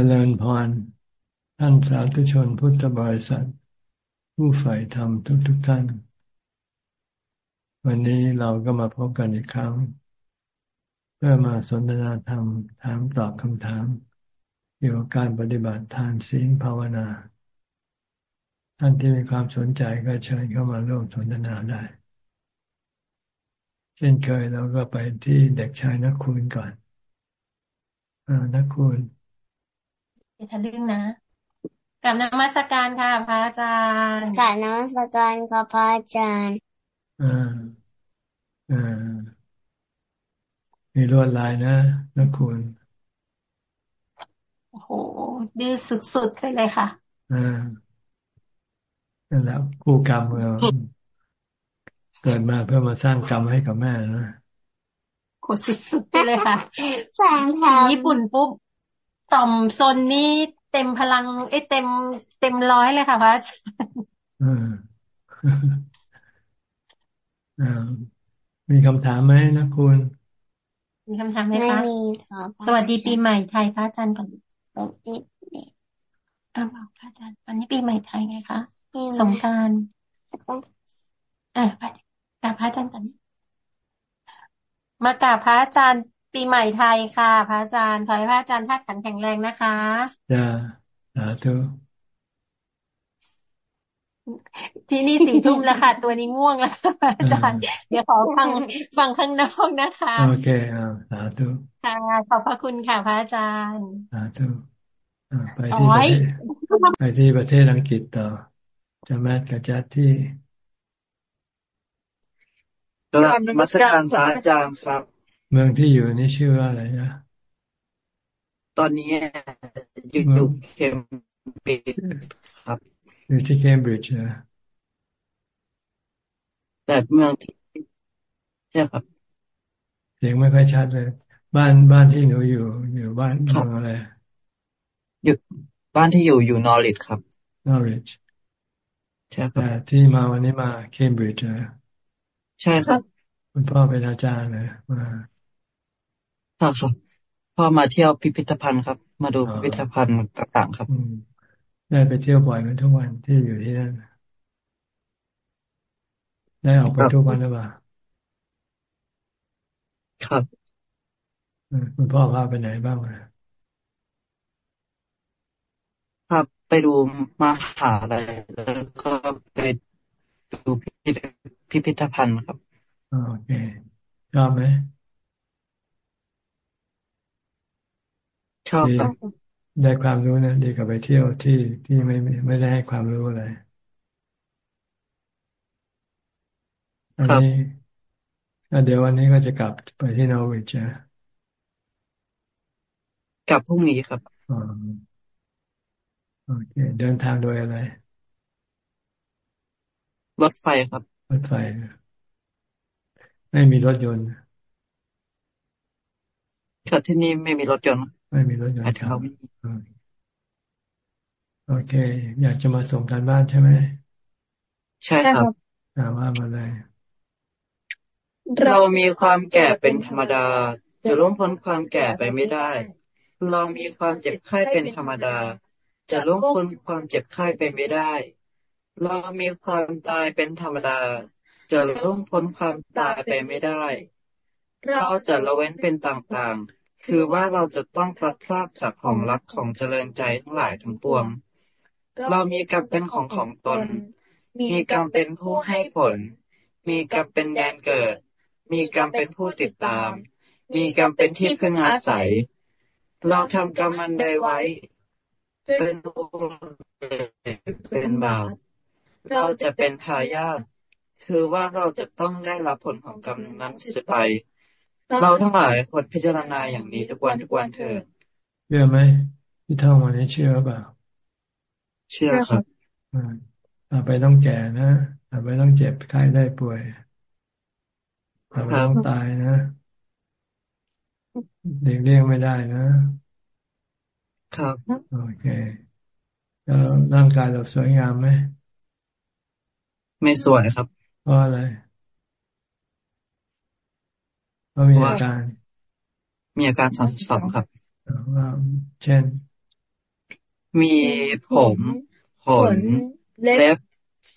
จริญพรท่านสาธุชนพุทธบริษัท ผู้ใฝ่ธรรมทุกทุกท่าน วันนี้เราก็มาพบกันอีกครั้ง เพื่อมาสนทนาธรรมถามตอบคำถาม เกี่ยวกับการปฏิบัติทานศีลภาวนา ท่านที่มีความสนใจก็เชิญเข้ามาร่วมสนทนาได้ เช่นเคยเราก็ไปที่เด็กชายนักคุณก่อนอนักคุณ อย่าทะลึ่งนะกับนมัสการค่ะพระอาจารย์กับนมัสการค่ะพระอาจารย์อ่าอ่ามีลวดลายนะนักคุณโอ้โหดื้อสุดๆเลยเลยค่ะอ่านั่นแหละคู่กรรมเราเกิดมาเพื่อมาสร้างกรรมให้กับแม่นะโหสุดๆไปเลยค่ะแสงญี่ปุ่นปุ๊บ ต่อมซนนี้เต็มพลังไอ้เต็มเต็มร้อยเลยค่ะพระอาจารย์มีคำถามไหมนะคุณ มีคำถามไหมคะไม่มีค่ะสวัสดีปีใหม่ไทยพระอาจารย์ก่อนสวัสดีอ้าวพระอาจารย์วันนี้ปีใหม่ไทยไงคะสงการเออไปกราบพระอาจารย์ก่อนมากราบพระอาจารย์ ปีใหม่ไทยค่ะ พระอาจารย์ ขอให้พระอาจารย์ท่าขันแข็งแรงนะคะจ้าสาธุที่นี่สี่ทุ่มแล้วค่ะ ตัวนี้ง่วงแล้วอาจารย์ เดี๋ยวขอฟังฟังข้างนอกนะคะ โอเคอ่าสาธุค่ะ ขอบพระคุณค่ะพระอาจารย์สาธุไปที่ประเทศไปที่ประเทศอังกฤษต่อจะแมทกับจัดที่กลับมาสกการพระอาจารย์ครับ เมืองที่อยู่นี่ชื่อว่าอะไรนะ ตอนนี้อยู่อยู่เคมบริดจ์ครับ อยู่ที่เคมบริดจ์นะแต่เมืองที่ใช่ครับเสียงไม่ค่อยชัดเลย บ้านบ้านที่หนูอยู่ อยู่บ้านเมืองอะไรอยู่บ้านที่อยู่อยู่นอริทครับนอริทใช่ครับแต่ที่มาวันนี้มาเคมบริดจ์นะใช่ครับ คุณพ่อเป็นอาจารย์เลยมา ครับพ่อมาเที่ยวพิพิธภัณฑ์ครับ มาดูพิพิธภัณฑ์ต่างๆครับได้ไปเที่ยวบ่อยไหมทุกวันที่อยู่ที่นั่นได้ออกไปทุกวันหรือเปล่าครับคุณพ่อพาไปไหนบ้างครับไปดูมหาลัยแล้วก็ไปดูพิพิธภัณฑ์ครับโอเคชอบไหม ชอบครับได้ความรู้นะดีกว่าไปเที่ยวที่ที่ไม่ไม่ได้ให้ความรู้อะไรอันนี้เดี๋ยววันนี้ก็จะกลับไปที่นอร์วิชนะกลับพรุ่งนี้ครับอ๋อโอเค เดินทางโดยอะไร รถไฟครับ รถไฟ ไม่มีรถยนต์ครับที่นี่ไม่มีรถยนต์ ไม่มีรถยนต์ครับโอเค อยากจะมาส่งการบ้านใช่ไหมใช่ครับถามว่ามาเลยเรามีความแก่เป็นธรรมดา จะล่วงพ้นความแก่ไปไม่ได้ เรามีความเจ็บไข้เป็นธรรมดา จะล่วงพ้นความเจ็บไข้ไปไม่ได้ เรามีความตายเป็นธรรมดา จะล่วงพ้นความตายไปไม่ได้ เราจะละเว้นเป็นต่างๆ คือว่าเราจะต้องพลัดพรากจากของรักของเจริญใจทั้งหลายทั้งปวง เรามีกรรมเป็นของของตน มีกรรมเป็นผู้ให้ผล มีกรรมเป็นแดนเกิด มีกรรมเป็นผู้ติดตาม มีกรรมเป็นที่พึ่งอาศัย เราทำกรรมมันใดไว้ เป็นเป็นบาปเราจะเป็นทายาทคือว่าเราจะต้องได้รับผลของกรรมนั้นเสียไป เราทั้งหลายควรพิจารณาอย่างนี้ทุกวันทุกวันเถิดเชื่อไหมที่เท่าวันนี้เชื่อเปล่า เชื่อครับต่อไปต้องแก่นะต่อไปต้องเจ็บไข้ได้ป่วยต่อไปต้องตายนะเด็กเลี้ยงไม่ได้นะครับโอเคแล้วร่างกายเราสวยงามไหมไม่สวยครับเพราะอะไร ว่ามีอาการ มีอาการสามสองครับว่าเช่น มีผมขนเล็บ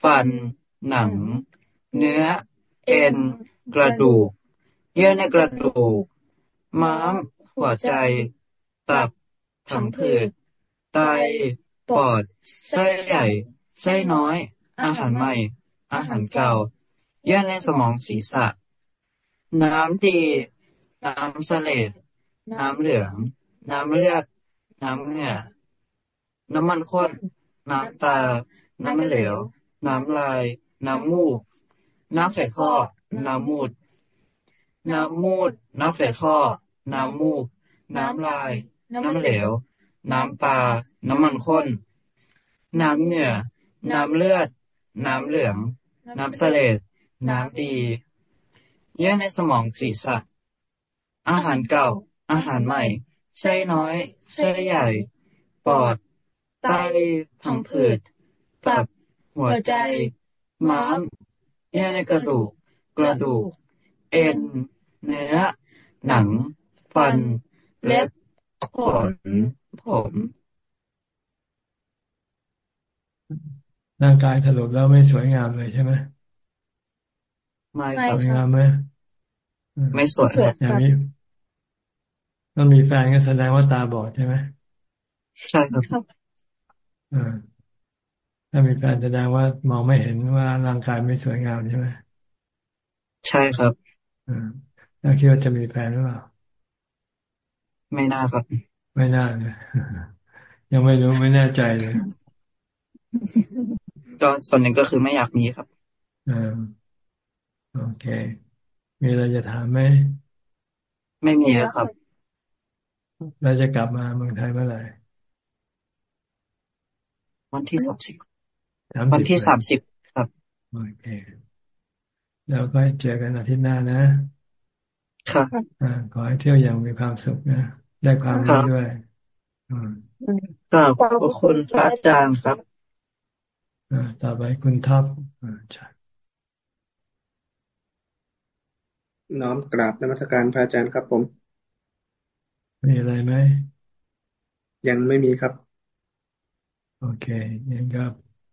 ฟัน หนัง เนื้อ เอ็น กระดูก เยื่อในกระดูก ม้าม หัวใจ ตับผังผืด ไต ปอด ไส้ใหญ่ ไส้น้อย อาหารใหม่ อาหารเก่า เยื่อในสมองศีรษะ น้ำดี น้ำเสลดน้ำเหลือง น้ำเลือด น้ำเหงื่อ น้ำมันข้น น้ำตา น้ำเหลว น้ำลาย น้ำมูก น้ำไขข้อ น้ำมูด น้ำมูด น้ำไขข้อ น้ำมูก น้ำลาย น้ำเหลว น้ำตา น้ำมันข้น น้ำเหงื่อ น้ำเลือด น้ำเหลือง น้ำเสลดน้ำดี เยื่อในสมองศีรษะ อาหารเก่า อาหารใหม่ไส้น้อยไส้ใหญ่ ปอด ไตผังผืด ตับ หัวใจ ม้ามเยื่อในกระดูก กระดูก เอ็น เนื้อ หนัง ฟัน เล็บ ขน ผมร่างกายถลกแล้วไม่สวยงามเลยใช่ไหมไม่สครับวยงามไหม ไม่สวยอย่างนี้ต้องมีแฟนก็แสดงว่าตาบอดใช่ไหมใช่ครับอ่าถ้ามีแฟนแสดงว่ามองไม่เห็นว่าร่างกายไม่สวยงามใช่ไหมใช่ครับอ่าแล้วคิดว่าจะมีแฟนหรือเปล่าไม่น่าครับ ไม่น่าเลยยังไม่รู้ไม่แน่ใจเลยก็ส่วนหนึ่งก็คือไม่อยากมีครับอ่าโอเค มีอะไรจะถามไหม ไม่มีครับ เราจะกลับมาเมืองไทยเมื่อไหร่ วันที่สามสิบสามวันสิบที่สามสิบครับ โอเค แล้วก็เจอกันอาทิตย์หน้านะครับอ่าขอให้เที่ยวอย่างมีความสุขนะ ได้ความครัรู้บด้วยอืมกราบขอบคุณพระอาจารย์ครับอ่าต่อไปคุณท็อปอ่าใช่ น้อมกราบนมัสการพระอาจารย์ครับผม มีอะไรไหม ยังไม่มีครับ โอเคงั้นก็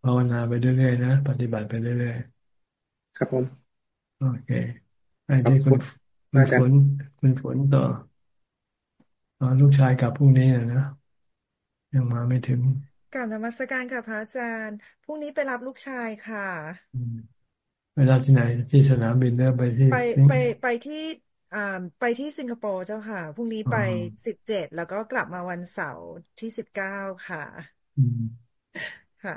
ภาวนาไปเรื่อยๆนะปฏิบัติไปเรื่อยครับผมๆโอเคไปที่คุณขอบคุคุณณอาจารฝย์นคุณฝนต่ออ๋อลูกชายกลับพรุ่งนี้นะนะยังมาไม่ถึงกราบนมัสการค่ะพระอาจารย์พรุ่งนี้ไปรับลูกชายค่ะ อืมไปรับที่ไหนที่สนามบินหรือไปที่ไปสิงไปไปที่อ่าไปที่สิงคโปร์เจ้าค่ะพรุ่งนี้อ๋อไปสิบเจ็ดแล้วก็กลับมาวันเสาร์ที่สิบเก้าค่ะอืมค่ะ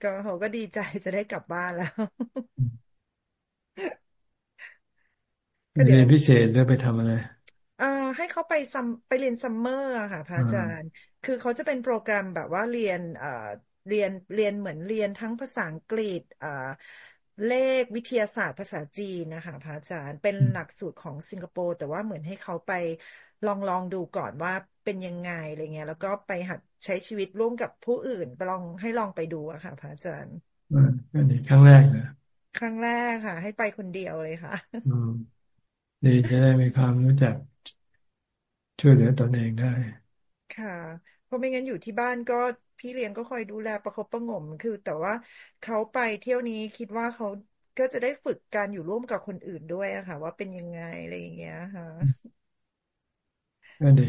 ก็เขาก็ดีใจจะได้กลับบ้านแล้วไปก็เดี๋เรียนพิเศษหรือไปทำอะไรเอ่อให้เขาไป sum ไปเรียน summer อะค่ะพระอาจาอ่ารย์ คือเขาจะเป็นโปรแกรมแบบว่าเรียนเอ่อเรียนเรียนเหมือนเรียนทั้งภาษาอังกฤษเอ่อ เลขวิทยาศาสตร์ภาษาจีนนะคะพระอาจารย์เป็นหลักสูตรของสิงคโปร์แต่ว่าเหมือนให้เขาไปลองลองดูก่อนว่าเป็นยังไงอะไรเงี้ย แล้วก็ไปหัดใช้ชีวิตร่วมกับผู้อื่นไปลองให้ลองไปดูอะค่ะพระอาจารย์อ่าก็ดีครั้งแรกนะครั้งแรกค่ะ ให้ไปคนเดียวเลยค่ะอืมดีจะได้มีความรู้จักช่วยเหลือตนเองได้ ค่ะ เพราะไม่งั้นอยู่ที่บ้านก็ พี่เลี้ยงก็คอยดูแลประคบประหงม คือ แต่ว่าเขาไปเที่ยวนี้คิดว่าเขาก็จะได้ฝึกการอยู่ร่วมกับคนอื่นด้วยอะค่ะ ว่าเป็นยังไงอะไรอย่างเงี้ยค่ะก็ดี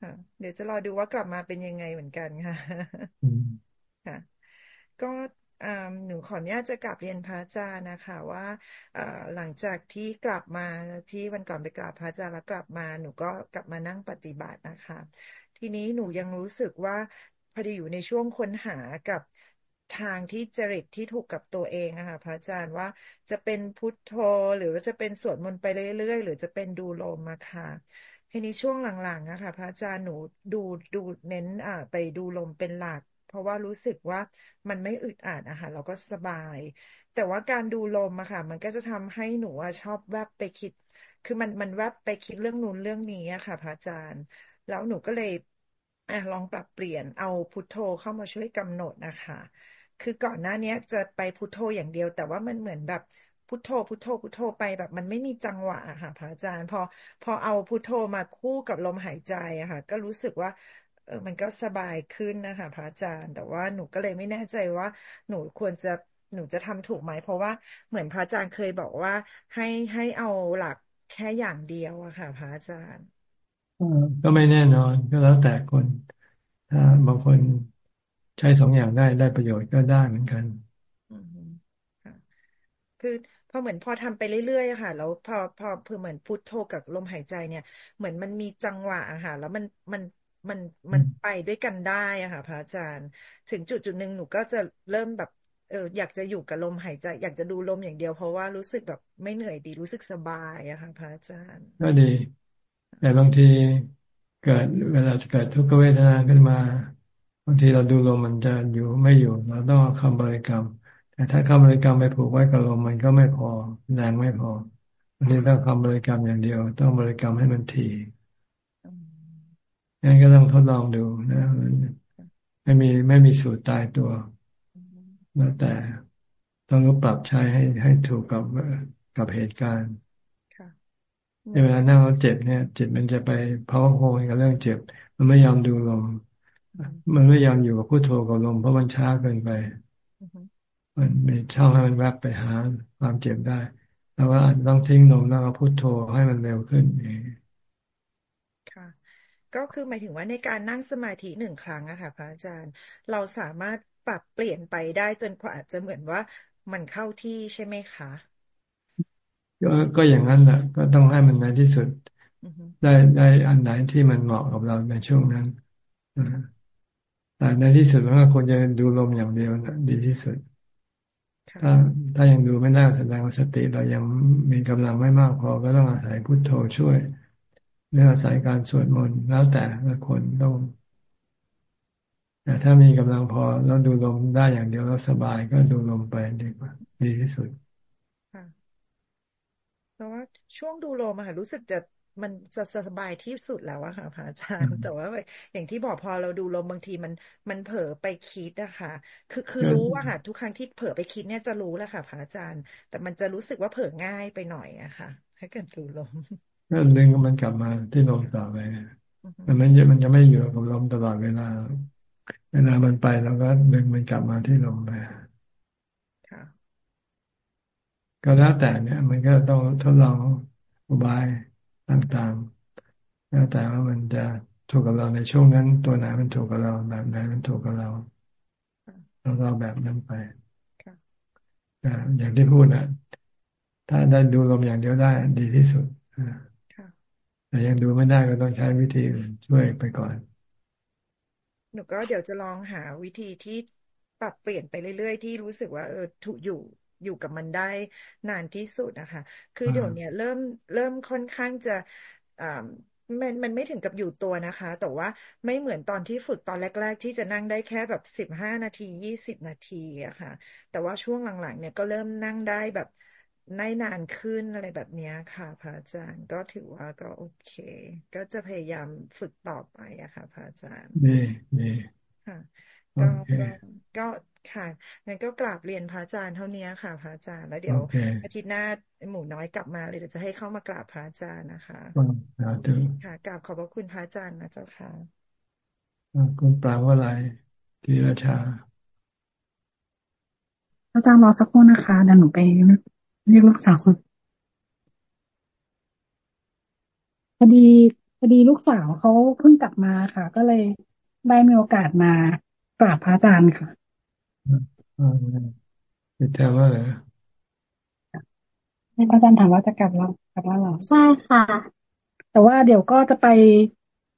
ค่ะเดี๋ยวจะรอดูว่ากลับมาเป็นยังไงเหมือนกันค่ะอืมค่ะ ก็อ่าหนูขออนุญาตจะกลับเรียนพระอาจารย์นะคะว่าเอ่อหลังจากที่กลับมาที่วันก่อนไปกราบพระอาจารย์แล้วกลับมา หนูก็กลับมานั่งปฏิบัตินะคะ ทีนี้หนูยังรู้สึกว่า พอดีอยู่ในช่วงค้นหากับทางที่จริตที่ถูกกับตัวเองอะค่ะพระอาจารย์ว่าจะเป็นพุทโธหรือว่าจะเป็นสวดมนต์ไปเรื่อยๆ หรือจะเป็นดูลมอะค่ะทีนี้ช่วงหลังๆอะค่ะพระอาจารย์หนูดูดูเน้นอ่าไปดูลมเป็นหลัก เพราะว่ารู้สึกว่ามันไม่อึดอัดอะค่ะแล้วก็สบาย แต่ว่าการดูลมอะค่ะ มันก็จะทำให้หนูอชอบแวบไปคิด คือมันมันแวบไปคิดเรื่องนู้นเรื่องนี้อะค่ะพระอาจารย์ แล้วหนูก็เลย อะลองปรับเปลี่ยนเอาพุทโธเข้ามาช่วยกำหนดนะคะ คือก่อนหน้านี้จะไปพุทโธอย่างเดียว แต่ว่ามันเหมือนแบบพุทโธพุทโธพุทโธไปแบบมันไม่มีจังหวะอะค่ะพระอาจารย์ พอพอเอาพุทโธมาคู่กับลมหายใจอะค่ะ ก็รู้สึกว่าเออมันก็สบายขึ้นนะคะพระอาจารย์ แต่ว่าหนูก็เลยไม่แน่ใจว่า หนูควรจะหนูจะทำถูกไหม เพราะว่าเหมือนพระอาจารย์เคยบอกว่าให้ให้เอาหลักแค่อย่างเดียวอะค่ะ พระอาจารย์ ก็ไม่แน่นอนก็แล้วแต่คน ถ้าบางคนใช้สองอย่างได้ได้ประโยชน์ก็ได้เหมือนกันคือพอเหมือนพอทำไปเรื่อยๆค่ะแล้วพอพอเพื่อเหมือนพุทโธกับลมหายใจเนี่ย เหมือนมันมีจังหวะอะค่ะแล้วมันมันมันมันไปด้วยกันได้อะค่ะพระอาจารย์ ถึงจุดจุดหนึ่งหนูก็จะเริ่มแบบเอออยากจะอยู่กับลมหายใจ อยากจะดูลมอย่างเดียวเพราะว่ารู้สึกแบบไม่เหนื่อยดีรู้สึกสบายอะค่ะพระอาจารย์ ก็ดี แต่บางทีเกิดเวลาเกิดทุกขเวทนาขึ้นมา บางทีเราดูลมมันจะอยู่ไม่อยู่เราต้องคำบริกรรม แต่ถ้าคำบริกรรมไปผูกไว้กับลมมันก็ไม่พอแรงไม่พอบางทีต้องคำบริกรรมอย่างเดียว ต้องบริกรรมให้มันถี่งั้นก็ต้องทดลองดูนะไม่มีไม่มีสูตรตายตัวแล้วแต่ต้องรู้ปรับใช้ให้ให้ถูกกับกับเหตุการณ์ เวลานั่งแล้วเจ็บเนี่ย จิตมันจะไปเพาโฮกับเรื่องเจ็บ มันไม่ยอมดูลม มันไม่ยอมอยู่กับพุโทโธกับลม เพราะมันช้าเกินไป มันมีช่องให้มันแวบไปหาความเจ็บได้แล้วว่าต้องทิ้งลมแล้วก็พุโทโธให้มันเร็วขึ้นเองค่ะ ก็คือหมายถึงว่าในการนั่งสมาธิหนึ่งครั้งอะค่ะพระอาจารย์ เราสามารถปรับเปลี่ยนไปได้จนกว่าจะเหมือนว่ามันเข้าที่ใช่ไหมคะ ก็ก็อย่างนั้นแหละก็ต้องให้มันในที่สุด ได้ได้อันไหนที่มันเหมาะกับเราในช่วงนั้นแต่ในที่สุดมันก็ควรจะดูลมอย่างเดียวนะดีที่สุด ถ้าถ้ายังดูไม่ได้แสดงว่าสติเรายังมีกำลังไม่มากพอก็ต้องอาศัยพุทโธช่วยหรืออาศัยการสวดมนต์แล้วแต่ละคนต้องแต่ถ้ามีกำลังพอแล้วดูลมได้อย่างเดียวแล้วสบายก็ดูลมไปดีกว่า ดีที่สุดราะว่า ช่วงดูโลมค่ะรู้สึกจะมันจะสบายที่สุดแล้วอะค่ะพระอาจารย์แต่ว่าอย่างที่บอกพอเราดูลมบางทีมันมันเผลอไปคิดอะค่ะคือคือรู้ว่าค่ะ ทุกครั้งที่เผลอไปคิดเนี่ยจะรู้แล้วค่ะพระอาจารย์ แต่มันจะรู้สึกว่าเผลอง่ายไปหน่อยอะค่ะ ถ้าเกิดดูลมก็ดึงมันกลับมาที่ลมต่อไปมันไม่มันจะไม่อยู่กับลมตลอดเวลา เวลามันไปแล้วก็ดึงมันกลับมาที่ลมไป ก็แล้วแต่เนี่ย มันก็ต้องทดลองอุบายต่างๆ แล้วแต่ว่ามันจะถูกกับเราในช่วงนั้น ตัวไหนมันถูกกับเราแบบไหนมันถูกกับเราเราเราแบบนั้นไปอย่างที่พูดนะถ้าได้ดูลมอย่างเดียวได้ดีที่สุดแต่ยังดูไม่ได้ก็ต้องใช้วิธีอื่นช่วยไปก่อน หนูก็เดี๋ยวจะลองหาวิธีที่ปรับเปลี่ยนไปเรื่อยๆ ที่รู้สึกว่าเออถูกอยู่ อยู่กับมันได้นานที่สุดนะคะ คือเดี๋ยวนี้เริ่มเริ่มค่อนข้างจะอ่ามันมันไม่ถึงกับอยู่ตัวนะคะ แต่ว่าไม่เหมือนตอนที่ฝึกตอนแรก ๆ ที่จะนั่งได้แค่แบบสิบห้านาทียี่สิบนาทีอะค่ะ แต่ว่าช่วงหลังๆ เนี่ยก็เริ่มนั่งได้แบบได้นานขึ้นอะไรแบบนี้ค่ะพระอาจารย์ก็ถือว่าก็โอเค ก็จะพยายามฝึกต่อไปอะค่ะพระอาจารย์ดีดีค่ะก็ก็ก็ ค่ะ งั้นก็กราบเรียนพระอาจารย์เท่านี้ค่ะ พระอาจารย์ แล้วเดี๋ยว อาทิตย์หน้าหมู่น้อยกลับมาเลยเดี๋ยวจะให้เข้ามากราบพระอาจารย์นะคะค่ะกราบขอบพระคุณพระอาจารย์นะเจ้าค่ะคุณปรางว่าอะไรทีราชาอาจารย์รอสักครู่นะคะเดี๋ยวหนูไปเรียกลูกสาวคนพอดีพอดีลูกสาวเขาเพิ่งกลับมาค่ะ ก็เลยได้มีโอกาสมากราบพระอาจารย์ค่ะ ติดแถวว่าเหรอพระอาจารย์ถามว่าจะกลับแล้วกลับแล้วหรอใช่ค่ะ แต่ว่าเดี๋ยวก็จะไป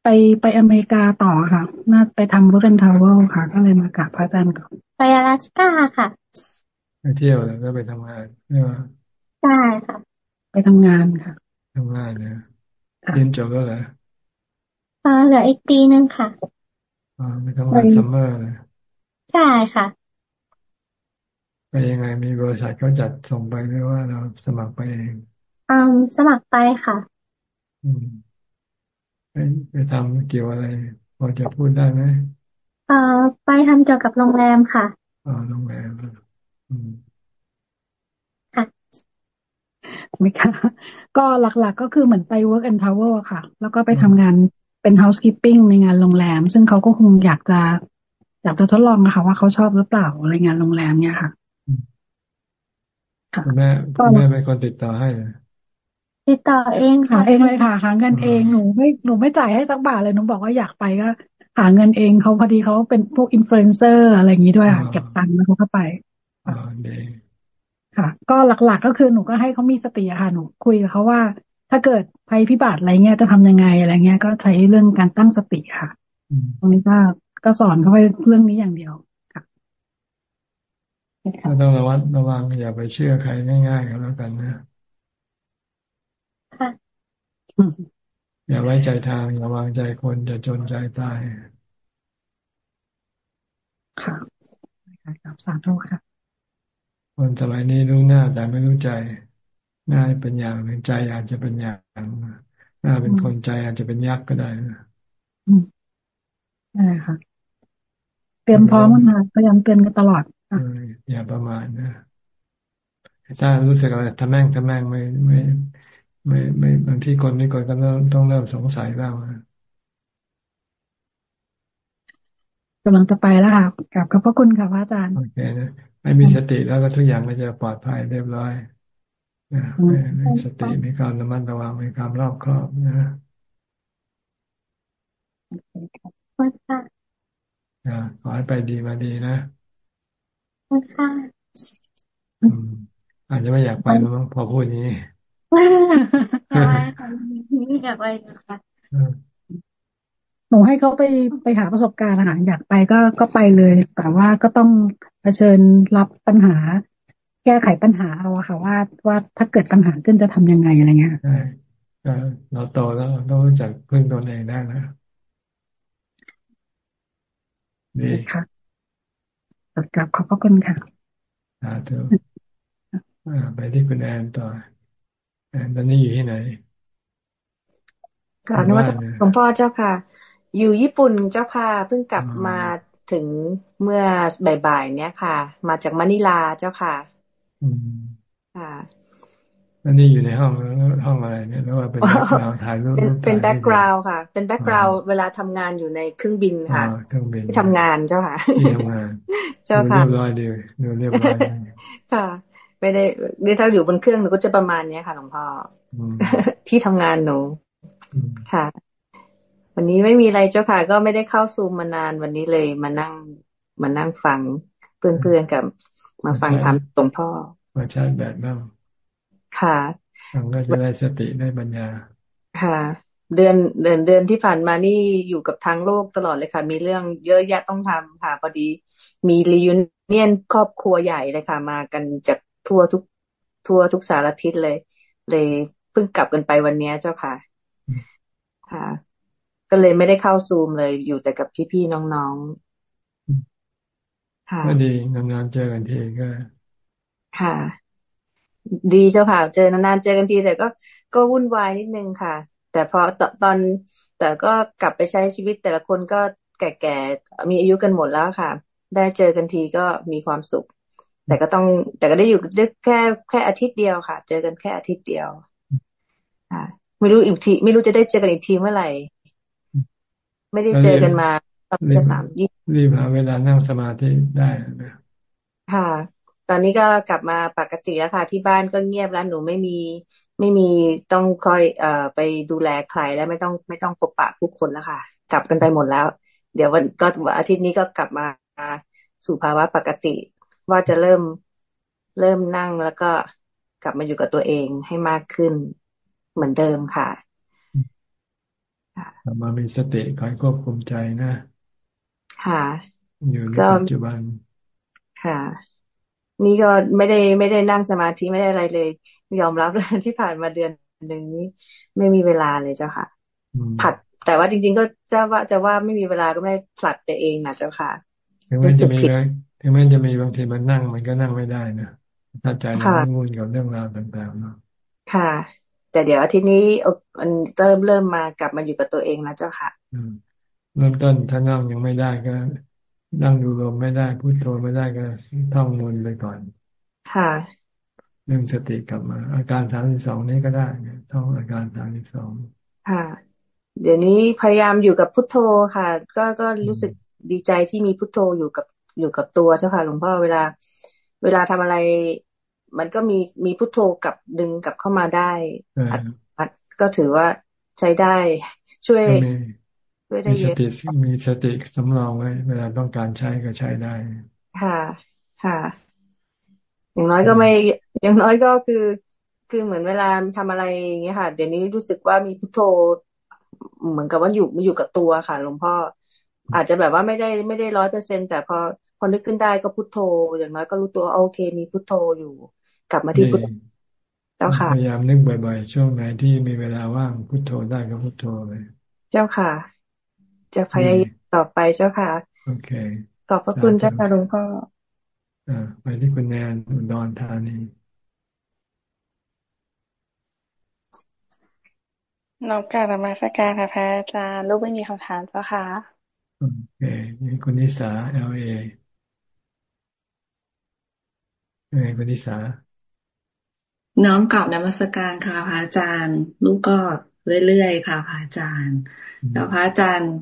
ไปไปอเมริกาต่อค่ะ น่าไปทำรถเรนทาวเวลค่ะ ก็เลยมากราบพระอาจารย์ก่อนไปอลาสก้าค่ะ ไปเที่ยวแล้วก็ไปทำงานใช่ไหมใช่ค่ะ ไปทำงานค่ะทำงานเนี่ยเรียนจบแล้วเหรอเออเหลืออีกปีนึงค่ะอ๋อไปทำงานซัมเมอร์เลยใช่ค่ะ ไปยังไงมีบริษัทเขาจัดส่งไปหรือว่าเราสมัครไปเองอืมสมัครไปค่ะ อืมไปไปทำเกี่ยวอะไรพอจะพูดได้ไหมเอ่อไปทำเกี่ยวกับโรงแรมค่ะอ๋อโรงแรมอืมค่ะไม่ค่ะก็หลักๆก็คือเหมือนไป work and travel ค่ะ แล้วก็ไปทำงานเป็น housekeeping ในงานโรงแรม ซึ่งเขาก็คงอยากจะ อยากจะทดลองนะคะว่าเขาชอบหรือเปล่าอะไรงานโรงแรมเนี่ยค่ะ คุณแม่คุณแม่เป็นคนติดต่อให้เลยติดต่อเองค่ะเองเลยค่ะหาเงินเองหนูไม่หนูไม่จ่ายให้สักบาทเลยหนูบอกว่าอยากไปก็หาเงินเองเขาพอดีเขาเป็นพวกอินฟลูเอนเซอร์อะไรอย่างนี้ด้วยค่ะเก็บตังค์แล้วเขาก็ไปอ๋อดีค่ะ ก็หลักๆก็คือหนูก็ให้เขามีสติค่ะหนูคุยกับเขาว่า ถ้าเกิดภัยพิบัติอะไรเงี้ยจะทำยังไงอะไรเงี้ย ก็ใช้เรื่องการตั้งสติค่ะตรงนี้ก็ก็สอนเขาไปเรื่องนี้อย่างเดียวค่ะ ก็ต้องระวัดระวังอย่าไปเชื่อใครง่ายๆกันแล้วกันนะค่ะอย่าไว้ใจทางอย่าวางใจคนจะจนใจตาย ค่ะครับสาธุค่ะ คนสมัยนี้รู้หน้าแต่ไม่รู้ใจ หน้าเป็นอย่างหนึ่งใจอาจจะเป็นอย่างหน้าเป็นคนใจอาจจะเป็นยักษ์ก็ได้นะใช่ค่ะ เตรียมพร้อมมาพยายามเตือนกันตลอด อย่าประมาทนะถ้ารู้สึกอะไรทำแม่งทำแม่งไม่ไม่ไม่ไม่บางที่คนนี่คนก็เริ่มต้องเริ่มสงสัยบ้างกำลังจะไปแล้วค่ะกลับขอบพระคุณค่ะพระอาจารย์โอเคนะไม่มีสติแล้วก็ทุกอย่างก็จะปลอดภัยเรียบร้อยนะมีสติมีความระมัดระวังมีความรอบคอบนะขอให้ไปดีมาดีนะ ค่ะอาจจะไม่อยากไปแล้วมั้งพอพูดนี้อยากไปนะคะหนูให้เขาไปไปหาประสบการณ์อาหารอยากไปก็ก็ไปเลย แต่ว่าก็ต้องเผชิญรับปัญหา แก้ไขปัญหาเอาอะค่ะ ว่าว่าถ้าเกิดปัญหาขึ้นจะทำยังไงอะไรเงี้ยใช่เราโตแล้วต้องรู้จักพึ่งตนเองได้นะดีค่ะ กลับขอบพระคุณค่ะสาธุไปที่คุณแอนต่อแอนตอนนี้อยู่ที่ไหนค่ะนวัตหลวงพ่อเจ้าค่ะ อยู่ญี่ปุ่นเจ้าค่ะเพิ่งกลับมาถึงเมื่อบ่ายๆเนี้ยค่ะ มาจากมะนิลาเจ้าค่ะค่ะ อันนี้อยู่ในห้องห้องอะไรเนี่ยแล้วว่าเป็น background ถ่ายรูปเป็น back ground ค่ะ เป็น background เวลาทำงานอยู่ในเครื่องบินค่ะเครื่องบินที่ทำงานเจ้าค่ะที่ทำงานเจ้าค่ะเรียบร้อยดีเรียบร้อยค่ะไม่ได้เดี๋ยวถ้าอยู่บนเครื่องหนูก็จะประมาณเนี้ยค่ะหลวงพ่อที่ทำงานหนูค่ะ วันนี้ไม่มีอะไรเจ้าค่ะ ก็ไม่ได้เข้าซูมมานานวันนี้เลยมานั่งมานั่งฟังเพื่อนๆกับ มาฟังธรรมหลวงพ่อมาชาร์จแบตบ้าง ค่ะฟังก็จะได้สติได้ปัญญา ค่ะ เดือนเดือนเดือนที่ผ่านมานี่อยู่กับทางโลกตลอดเลยค่ะ มีเรื่องเยอะแยะต้องทำค่ะพอดี มีรียูเนียนครอบครัวใหญ่เลยค่ะ มากันจากทั่วทุกทั่วทุกสารทิศเลย เลยเพิ่งกลับกันไปวันนี้เจ้าค่ะ ค่ะ ก็เลยไม่ได้เข้าซูมเลยอยู่แต่กับพี่ๆน้องๆ ค่ะก็ดีนานๆเจอกันทีก็ ค่ะ ดีเจ้าค่ะ เจอนานๆเจอกันทีแต่ก็ก็วุ่นวายนิดนึงค่ะ แต่พอตอนแต่ก็กลับไปใช้ชีวิตแต่ละคนก็แก่ๆมีอายุกันหมดแล้วค่ะ ได้เจอกันทีก็มีความสุข แต่ก็ต้องแต่ก็ได้อยู่ได้แค่แค่อาทิตย์เดียวค่ะ เจอกันแค่อาทิตย์เดียวค่ะไม่รู้อีกที ไม่รู้จะได้เจอกันอีกทีเมื่อไหร่ ไม่ได้เจอกันมาตั้งแต่สามยี่รีบหาเวลานั่งสมาธิได้นะค่ะ ตอนนี้ก็กลับมาปกติแล้วค่ะ ที่บ้านก็เงียบแล้วหนูไม่มีไม่มีต้องคอยเอ่อไปดูแลใครแล้วไม่ต้องไม่ต้องพบปะผู้คนแล้วค่ะ กลับกันไปหมดแล้ว เดี๋ยววันก็อาทิตย์นี้ก็กลับมาสู่ภาวะปกติ ว่าจะเริ่มเริ่มนั่งแล้วก็กลับมาอยู่กับตัวเองให้มากขึ้นเหมือนเดิมค่ะมามีสติคอยควบคุมใจนะ ค่ะ อยู่ในปัจจุบัน ค่ะ นี่ก็ไม่ได้ไม่ได้นั่งสมาธิไม่ได้อะไรเลย ยอมรับเลยที่ผ่านมาเดือนหนึ่งนี้ไม่มีเวลาเลยเจ้าค่ะผัด แต่ว่าจริง ๆ ก็จะว่าจะว่าไม่มีเวลาก็ไม่ผลัดตัวเองนะเจ้าค่ะถึงแม้จะมีถึงแม้จะมีบางทีมันนั่งมันก็นั่งไม่ได้นะถ้าใจมันมุ่นกับเรื่องราวต่างๆเนาะค่ะ แต่เดี๋ยวอาทิตย์นี้มันเริ่มเริ่มมากลับมาอยู่กับตัวเองนะเจ้าค่ะเริ่มต้นถ้านั่งยังไม่ได้ก็ นั่งดูลมไม่ได้พูดโทไม่ได้ก็ท่องมนไปก่อน ค่ะเรื่องสติกลับมา อาการสามสิบสองนี้ก็ได้ท่องอาการสามสิบสองค่ะ เดี๋ยวนี้พยายามอยู่กับพุทโธค่ะ ก็ก็รู้สึกดีใจที่มีพุทโธอยู่กับอยู่กับตัวเจ้าค่ะหลวงพ่อเวลา เวลาทำอะไร มันก็มีมีพุทโธกับดึงกลับเข้ามาได้อัดก็ถือว่าใช้ได้ช่วย ช่วยได้เยอะมีสติสำรองไว้ เวลาต้องการใช้ก็ใช้ได้ ค่ะ ค่ะ อย่างน้อยก็ไม่ อย่างน้อยก็คือ คือเหมือนเวลาทำอะไรอย่างเงี้ยค่ะ เดี๋ยวนี้รู้สึกว่ามีพุทโธ เหมือนกับว่าอยู่มาอยู่กับตัวค่ะหลวงพ่อ อาจจะแบบว่าไม่ได้ไม่ได้ร้อยเปอร์เซ็นแต่พอพอนึกขึ้นได้ก็พุทโธ อย่างน้อยก็รู้ตัวโอเค มีพุทโธอยู่ กลับมาที่พุทโธเจ้าค่ะพยายามนึกบ่อยๆ ช่วงไหนที่มีเวลาว่างพุทโธได้ก็พุทโธเลยเจ้าค่ะ จะพยายามต่อไปเจ้าค่ะโอเคขอบพระคุณเจ้าค่ะหลวงพ่ออ่าไปที่คุณแนนอุดรธานีน้องกาบมาสักการค่ะพระอาจารย์ลูกไม่มีคำถามเจ้าค่ะโอเคนี่คุณนิสาเอลเอเอคุณนิสาน้อมกลับนมัสการค่ะพระอาจารย์ ลูกก็เรื่อยๆค่ะพระอาจารย์แล้วพระอาจารย์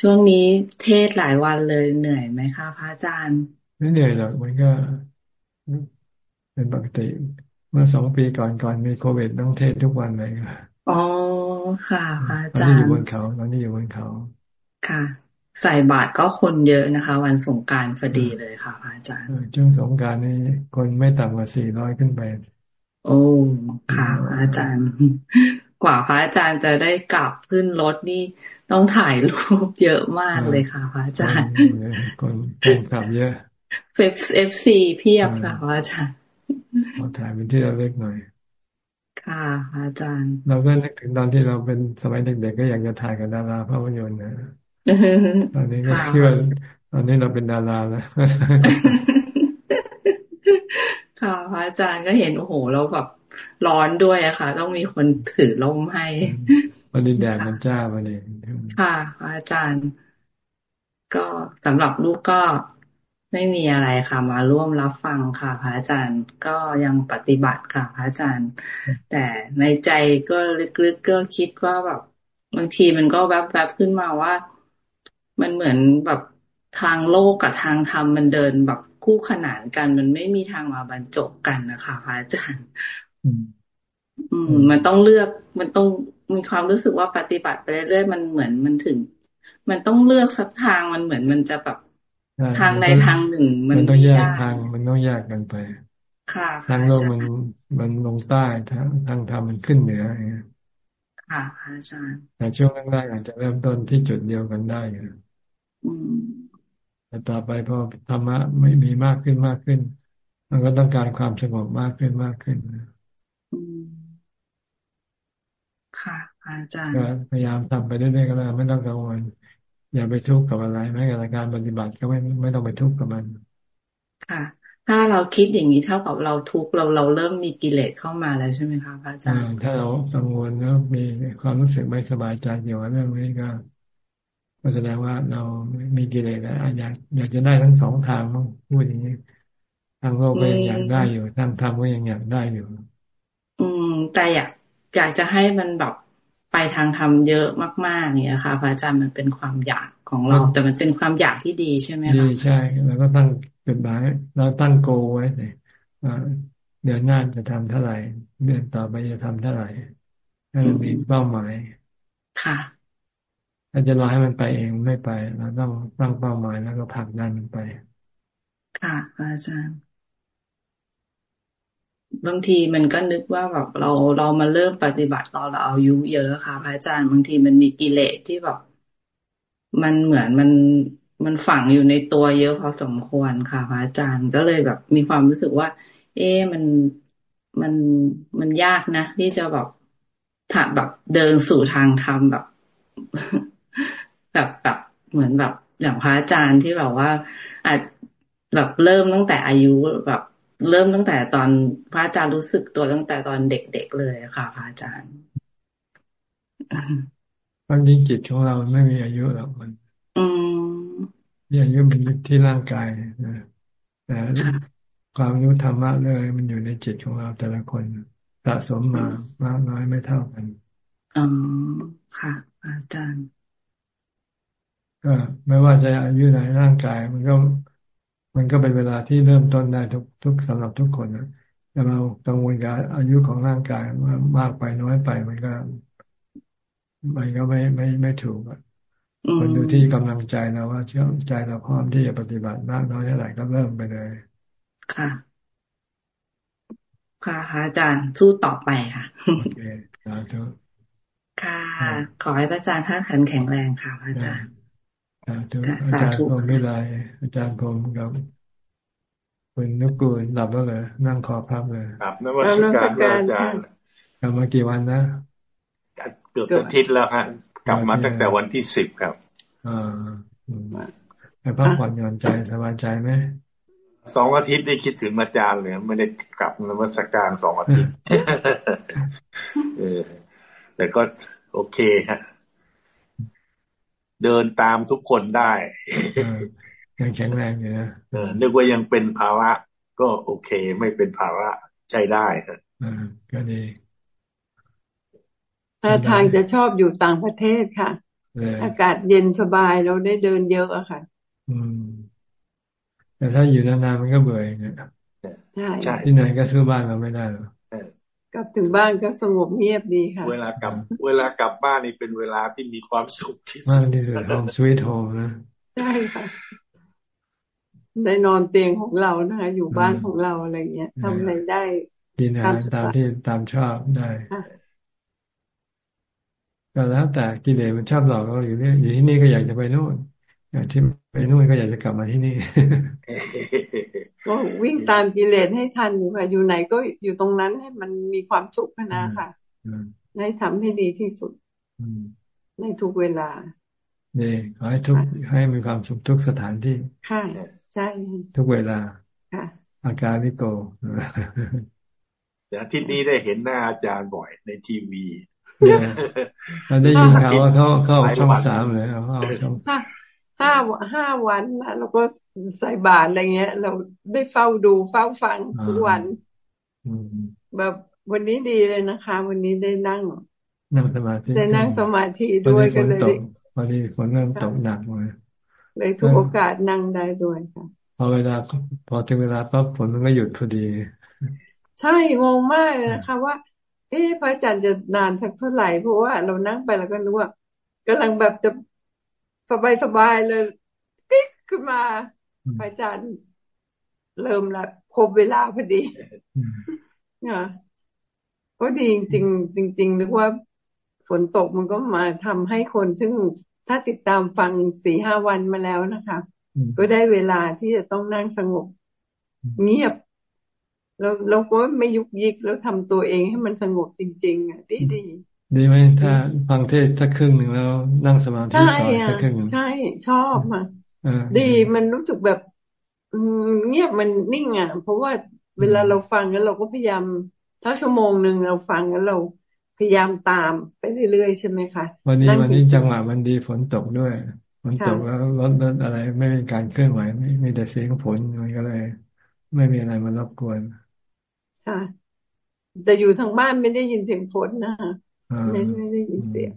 ช่วงนี้เทศหลายวันเลยเหนื่อยไหมคะพระอาจารย์ ไม่เหนื่อยหรอกมันก็เป็นปกติ เมื่อสองปีก่อนก่อนมีโควิดต้องเทศทุกวันเลยค่ะอ๋อค่ะพระอาจารย์ตอนนี้อยู่บนเขาตอนนี้อยู่บนเขา ค่ะ ใส่บาตรก็คนเยอะนะคะ วันสงกรานต์พอดีเลยค่ะพระอาจารย์ช่วงสงกรานต์นี่คนไม่ต่ำกว่าสี่ร้อยขึ้นไป โอ้ค่ะพระอาจารย์ กว่าพระอาจารย์จะได้กลับขึ้นรถนี่ ต้องถ่ายรูปเยอะมากเลยค่ะพระอาจารย์คนคนกลับเยอะ FC เพียบค่ะพระอาจารย์ถ่ายเป็นที่ระลึกหน่อย ค่ะอาจารย์ เราก็นึกถึงตอนที่เราเป็นสมัยเด็กๆก็อยากจะถ่ายกับดาราภาพยนตร์นะตอนนี้ก็คิดว่าตอนนี้เราเป็นดาราแล้วค่ะพระอาจารย์ก็เห็นโอ้โหเราแบบร้อนด้วยอะค่ะ ต้องมีคนถือลมให้ วันนี้แดดมันจ้าวันนี้ค่ะ อาจารย์ ก็สำหรับลูกก็ไม่มีอะไรค่ะ มาร่วมรับฟังค่ะ พระอาจารย์ก็ยังปฏิบัติค่ะ พระอาจารย์ แต่ในใจก็ลึกๆก็คิดว่าแบบบางทีมันก็แวบๆขึ้นมาว่า มันเหมือนแบบทางโลกกับทางธรรมมันเดินแบบคู่ขนานกัน มันไม่มีทางมาบรรจบกันนะคะพระอาจารย์ อืม มันต้องเลือกมันต้อง มีความรู้สึกว่าปฏิบัติไปเรื่อยๆมันเหมือนมันถึง มันต้องเลือกสักทางมันเหมือนมันจะแบบทางใดทางหนึ่ง มันต้องแยกทาง มันต้องแยกกันไปค่ะทางโลกมันมันลงใต้ทางทางธรรมมันขึ้นเหนืออย่างเงี้ยค่ะอาจารย์แต่ช่วงแรกๆอาจจะเริ่มต้นที่จุดเดียวกันได้อยู่แต่ต่อไปพอธรรมะไม่มีมากขึ้นมากขึ้น มันก็ต้องการความสงบมากขึ้นมากขึ้น ค่ะอาจารย์พยายามทำไปเรื่อยๆก็แล้วไม่ต้องกังวลอย่าไปทุกข์กับอะไรแม้แต่การปฏิบัติก็ไม่ไม่ต้องไปทุกข์กับมัน ค่ะ ถ้าเราคิดอย่างนี้เท่ากับเราทุกข์เราเราเริ่มมีกิเลสเข้ามาแล้วใช่ไหมคะพระอาจารย์ถ้าเรากังวลแล้วมีความรู้สึกไม่สบายใจเกี่ยวกับเรื่องนี้ก็ก็แสดงว่าเรามีกิเลสแล้วอยากอยากจะได้ทั้งสองทางพูดอย่างนี้ทางโลกก็ยังอยากได้อยู่ทางธรรมก็ยังอยากได้อยู่ อืมแต่อยาก อยากจะให้มันแบบไปทางธรรมเยอะมากๆเนี่ยค่ะพระอาจารย์มันเป็นความอยากของเรา แต่มันเป็นความอยากที่ดีใช่ไหมคะดีใช่แล้วก็ตั้งจุดหมายเราตั้งโกไว้เลยเดือนหน้าจะทำเท่าไหร่ เดือนต่อไปจะทำเท่าไหร่ให้มันมีเป้าหมายค่ะถ้าจะรอให้มันไปเองไม่ไปเราต้องตั้งเป้าหมายแล้วก็ผลักดันมันไป ค่ะอาจารย์ บางทีมันก็นึกว่าแบบเราเรามาเริ่มปฏิบัติตอนเราอายุเยอะค่ะ พระอาจารย์บางทีมันมีกิเลสที่แบบมันเหมือนมันมันฝังอยู่ในตัวเยอะพอสมควรค่ะ พระอาจารย์ก็เลยแบบมีความรู้สึกว่า เอ๊มันมันมันยากนะ ที่จะแบบถ้าแบบเดินสู่ทางธรรมแบบ แบบแบบเหมือนแบบอย่างพระอาจารย์ที่แบบว่าอาจแบบเริ่มตั้งแต่อายุแบบ เริ่มตั้งแต่ตอนพระอาจารย์รู้สึกตัวตั้งแต่ตอนเด็กๆเลยค่ะ พระอาจารย์ความจริงจิตของเราไม่มีอายุหรอกมันอืมมีอายุเป็นที่ร่างกายนะแต่ความรู้ธรรมะเลยมันอยู่ในจิตของเราแต่ละคนสะสมมามากน้อยไม่เท่ากันอ๋อค่ะ อาอาจารย์ก็ไม่ว่าจะอายุไหนร่างกาย มันก็ มันก็เป็นเวลาที่เริ่มต้นได้ทุกทุกสำหรับทุกคนนะแต่เรากังวลกับอายุของร่างกายว่ามากไปน้อยไปมันก็มันก็ไม่ไม่ไม่ถูกอะมันดูที่กำลังใจเราว่าเชื่อใจเราพร้อมที่จะปฏิบัติมากน้อยเท่าไหร่ก็เริ่มไปเลย ค่ะ ค่ะอาจารย์สู้ต่อไปค่ะโอเคสาธุค่ะ ขอให้พระอาจารย์ท่านขันแข็งแรงค่ะพระอาจารย์สาธุ อาจารย์พรมวิไลอาจารย์พรมกับคุณนุกูลหลับแล้วเลยนั่งคอพับเลยหลับนวัตการอาจารย์กลับมากี่วันนะเกือบอาทิตย์แล้วครับกลับมาตั้งแต่วันที่สิบครับอ่าไปพักผ่อนหย่อนใจสบายใจไหมสองอาทิตย์ได้คิดถึงอาจารย์เลยไม่ได้กลับนวัตการสองอาทิตย์เออแต่ก็โอเคฮะ เดินตามทุกคนได้ยังแข็งแรงอยู่นะนึกว่ายังเป็นภาระก็โอเค ไม่เป็นภาระใช้ได้ครับก็ดีถ้าทางจะชอบอยู่ต่างประเทศค่ะ อากาศเย็นสบายเราได้เดินเยอะอะค่ะ อืม แต่ถ้าอยู่นานๆมันก็เบื่อไงใช่ที่ไหนก็ซื้อบ้านเราไม่ได้หรอ กกลับถึงบ้านก็สงบเงียบดีค่ะ เวลากลับ เวลากลับบ้านนี่เป็นเวลาที่มีความสุขที่สุดมากที่สุดโฮมสวีทโฮมนะใช่ค่ะได้นอนเตียงของเรานะคะอยู่บ้านของเราอะไรเงี้ยทำอะไรได้กินอาหารตามที่ตามชอบได้ก็แล้วแต่กิเลสมันชอบหลอกเราอยู่เนี่ยอยู่ที่นี่ก็อยากจะไปนู่นอยากที่ไปนู่นก็อยากจะกลับมาที่นี่ ก็วิ่งตามกิเลสให้ทันอยู่ค่ะอยู่ไหนก็อยู่ตรงนั้นให้มันมีความสุขนะค่ะให้ทำให้ดีที่สุดในทุกเวลานี่ขอให้ทุกให้มีความสุขทุกสถานที่ค่ะใช่ทุกเวลาค่ะอาการนิโกเดี๋ยวที่นี้ได้เห็นหน้าอาจารย์บ่อยในทีวีเราได้ยินข่าวว่าเขาเข้าช่องสามเลยเขาช่อง ห้าห้าวันนะแล้วก็ใส่บาตรอะไรเงี้ย เราได้เฝ้าดูเฝ้าฟังทุกวันแบบวันนี้ดีเลยนะคะ วันนี้ได้นั่งนั่งสมาธิได้นั่งสมาธิด้วยกันเลยวันนี้ฝนเริ่มตกหนักเลยเลยทุกโอกาสนั่งได้ด้วยค่ะพอเวลาพอถึงเวลาปั๊บฝนมันก็หยุดพอดี ใช่งงมากเลยนะคะ ว่า เอ๊ะพระอาจารย์จะนานสักเท่าไหร่เพราะว่าเรานั่งไปแล้วก็รู้ว่ากำลังแบบจะ สบายสบายเลยปิ๊กขึ้นมาพระอาจารย์เริ่มละครบเวลาพอดีเนี่ยก็ดีจริงจริงๆนึกว่าฝนตกมันก็มาทำให้คนซึ่งถ้าติดตามฟังสี่ห้าวันมาแล้วนะคะ ก็ได้เวลาที่จะต้องนั่งสงบ เงียบเราเราก็ไม่ยุกยิกแล้วทำตัวเองให้มันสงบจริง ๆ อะดีดี ดีไหมถ้าฟังเทศสักครึ่งหนึ่งแล้ว นั่งสมาธิต่อสักครึ่งใช่ชอบมาดีมันรู้สึกแบบเงียบมันนิ่งอะ เพราะว่าเวลาเราฟังแล้วเราก็พยายามถ้าชั่วโมงหนึ่งเราฟังแล้วเราพยายามตามไปเรื่อยๆใช่ไหมคะวันนี้วันนี้จังหวะมันดีฝนตกด้วยฝนตกแล้วรถรถอะไร ไม่มีการเคลื่อนไหวไม่มีแต่เสียงฝนมันก็เลย ไม่มีอะไรมารบกวนค่ะแต่อยู่ทางบ้านไม่ได้ยินเสียงฝนนะ ไม่ไม่ได้ยินเสียง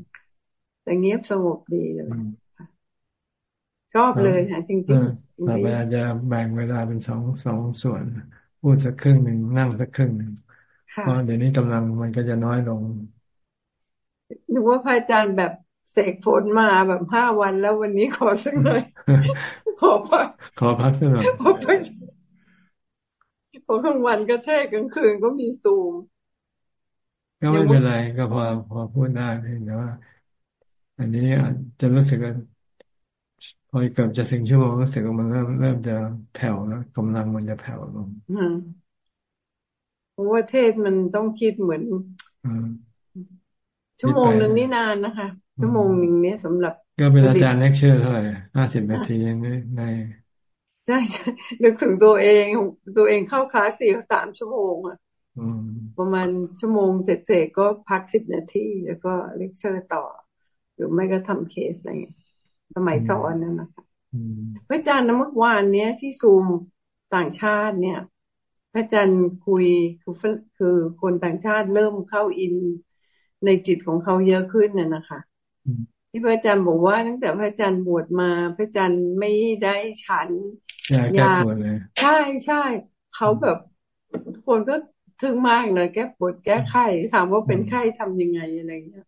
แต่เงียบสงบดีเลยชอบเลยค่ะจริงๆต่อไปอาจจะแบ่งเวลาเป็นสองสองส่วน พูดสักครึ่งหนึ่งนั่งสักครึ่งหนึ่งเพราะเดี๋ยวนี้กำลังมันก็จะน้อยลงนึกว่าพระอาจารย์แบบเสกฝนมาแบบห้าวันแล้ววันนี้ขอสักหน่อยขอพักขอพักสักหน่อยพอกลางวันก็เทศกลางคืนก็มีซูม ก็ไม่เป็นไรก็พอพอพูดได้เพียงแต่ว่า อันนี้จะรู้สึกว่าพอเกือบจะถึงชั่วโมงรู้สึกว่ามันเริ่มเริ่มจะแผ่วแล้วกำลังมันจะแผ่วลงเพราะว่าเทศน์มันต้องคิดเหมือนชั่วโมงหนึ่งนี่นานนะคะ ชั่วโมงหนึ่งเนี้ยสำหรับ ก็เป็นอาจารย์เลคเชอร์เท่าไหร่ห้าสิบนาทีในในใช่ใช่นึกถึงตัวเองตัวเองเข้าคลาสสี่สามชั่วโมงอะ ประมาณชั่วโมงเสร็จๆก็พักสิบนาทีแล้วก็เลคเชอร์ต่อ หรือไม่ก็ทำเคสอะไรเงี้ยสมัยสอนนั่นนะคะพระอาจารย์นเมื่อวานเนี้ยที่ซูมต่างชาติเนี่ย พระอาจารย์คุยคือคือคนต่างชาติเริ่มเข้าอินในจิตของเขาเยอะขึ้นน่ะนะคะที่พระอาจารย์บอกว่าตั้งแต่พระอาจารย์บวชมา พระอาจารย์ไม่ได้ฉันยาแก้ปวดเลยใช่ใช่เขาแบบคนก็ ทึ่งมากเลยแก้ปวดแก้ไข้ถามว่าเป็นไข้ทำยังไงอะไรเงี้ย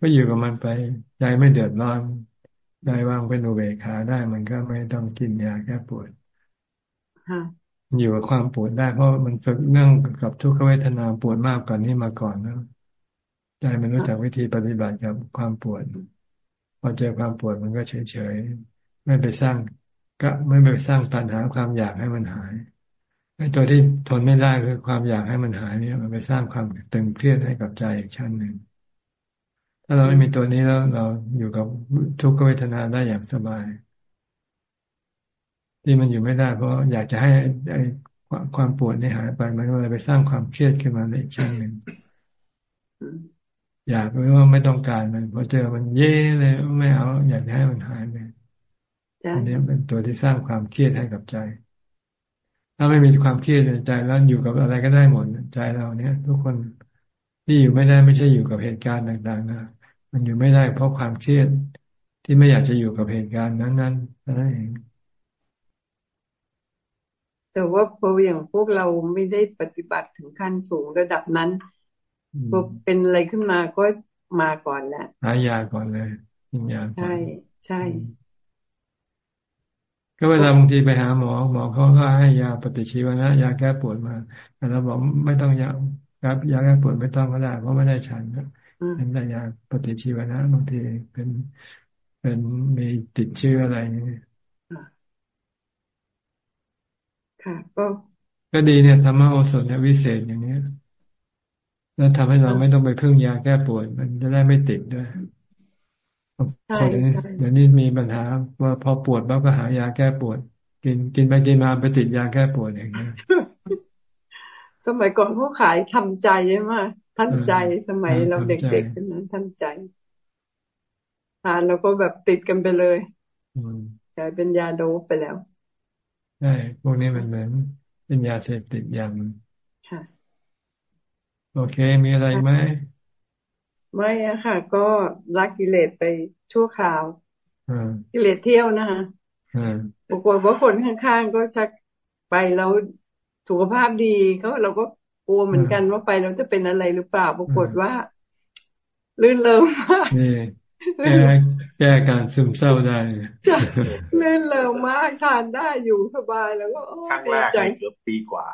ก็อยู่กับมันไปใจไม่เดือดร้อนใจวางเป็นอุเบกขาได้ มันก็ไม่ต้องกินยาแก้ปวดอยู่กับความปวดได้เพราะมันฝึกเรื่องกับทุกขเวทนาปวดมากกว่านนี้มาก่อนนะใจมันรู้จักวิธีปฏิบัติกับความปวดพอเจอความปวดมันก็เฉยเฉยไม่ไปสร้าง ก็ไม่ไปสร้างตัณหาความอยากให้มันหายไอ้ ตัวที่ทนไม่ได้คือความอยากให้มันหายเนี่ยมันไปสร้างความตึงเครียดให้กับใจอีกชั้นหนึ่ง ถ้าเราไม่มีตัวนี้แล้วเราอยู่กับทุกขเวทนาได้อย่างสบาย ที่มันอยู่ไม่ได้ เพราะอยากจะให้ไอ้ความปวดนี่หายไป มันก็เลยไปสร้างความเครียดขึ้นมาในอีกชั้นหนึ่งอยากหรือว่าไม่ต้องการมันพอเจอมันเย่เลยไม่เอา อยากให้มันหายไปอันนี้เป็นตัวที่สร้างความเครียดให้กับใจ ถ้าไม่มีความเครียดในใจแล้วอยู่กับอะไรก็ได้หมดใจเราเนี้ยทุกคนที่อยู่ไม่ได้ไม่ใช่อยู่กับเหตุการณ์ต่างๆนะมันอยู่ไม่ได้เพราะความเครียดที่ไม่อยากจะอยู่กับเหตุการณ์นั้นๆนั่นเองแต่ว่าพออย่างพวกเราไม่ได้ปฏิบัติถึงขั้นสูงระดับนั้นพอเป็นอะไรขึ้นมาก็มาก่อนแหละหายาก่อนเลยกินยาใช่ ใช่ ก็เวลาบางทีไปหาหมอ หมอเขาก็ให้ยาปฏิชีวนะยาแก้ปวดมาแต่เราบอกไม่ต้องยาครับยาแก้ปวดไม่ต้องก็ได้เพราะไม่ได้ฉันเป็นแต่ยาปฏิชีวนะบางทีเป็นเป็นมีติดเชื้ออะไรนี่ค่ะ ก็ก็ดีเนี่ยธรรมโอสถเนี่ยวิเศษอย่างนี้แล้วทำให้เราไม่ต้องไปพึ่งยาแก้ปวด มันจะได้ไม่ติดด้วย คนเดี๋ยวนี้มีปัญหาว่าพอปวดแล้วก็หายาแก้ปวด กินกินไปกินมาไปติดยาแก้ปวดอย่างนี้สมัยก่อนเขาขายทำใจใช่ไหมท่านใจสมัยเราเด็กๆนั้นท่านใจทานเราก็แบบติดกันไปเลยกลายเป็นยาโดไปแล้วใช่พวกนี้มันเหมือนเป็นยาเสพติดอย่างค่ะ โอเค มีอะไรไหม ไม่อะค่ะ ก็รักกิเลสไปชั่วคราวกิเลสเที่ยวนะคะปรากฏว่าคนข้างๆก็ชักไปแล้วสุขภาพดีเขาเราก็กลัวเหมือนกันว่าไปเราจะเป็นอะไรหรือเปล่าปรากฏว่า ลื่นเริงมากแก้แก้การซึมเศร้าได้ลื่นเริงมากทานได้อยู่สบายแล้วก็ครั้งแรกเกือบปีกว่า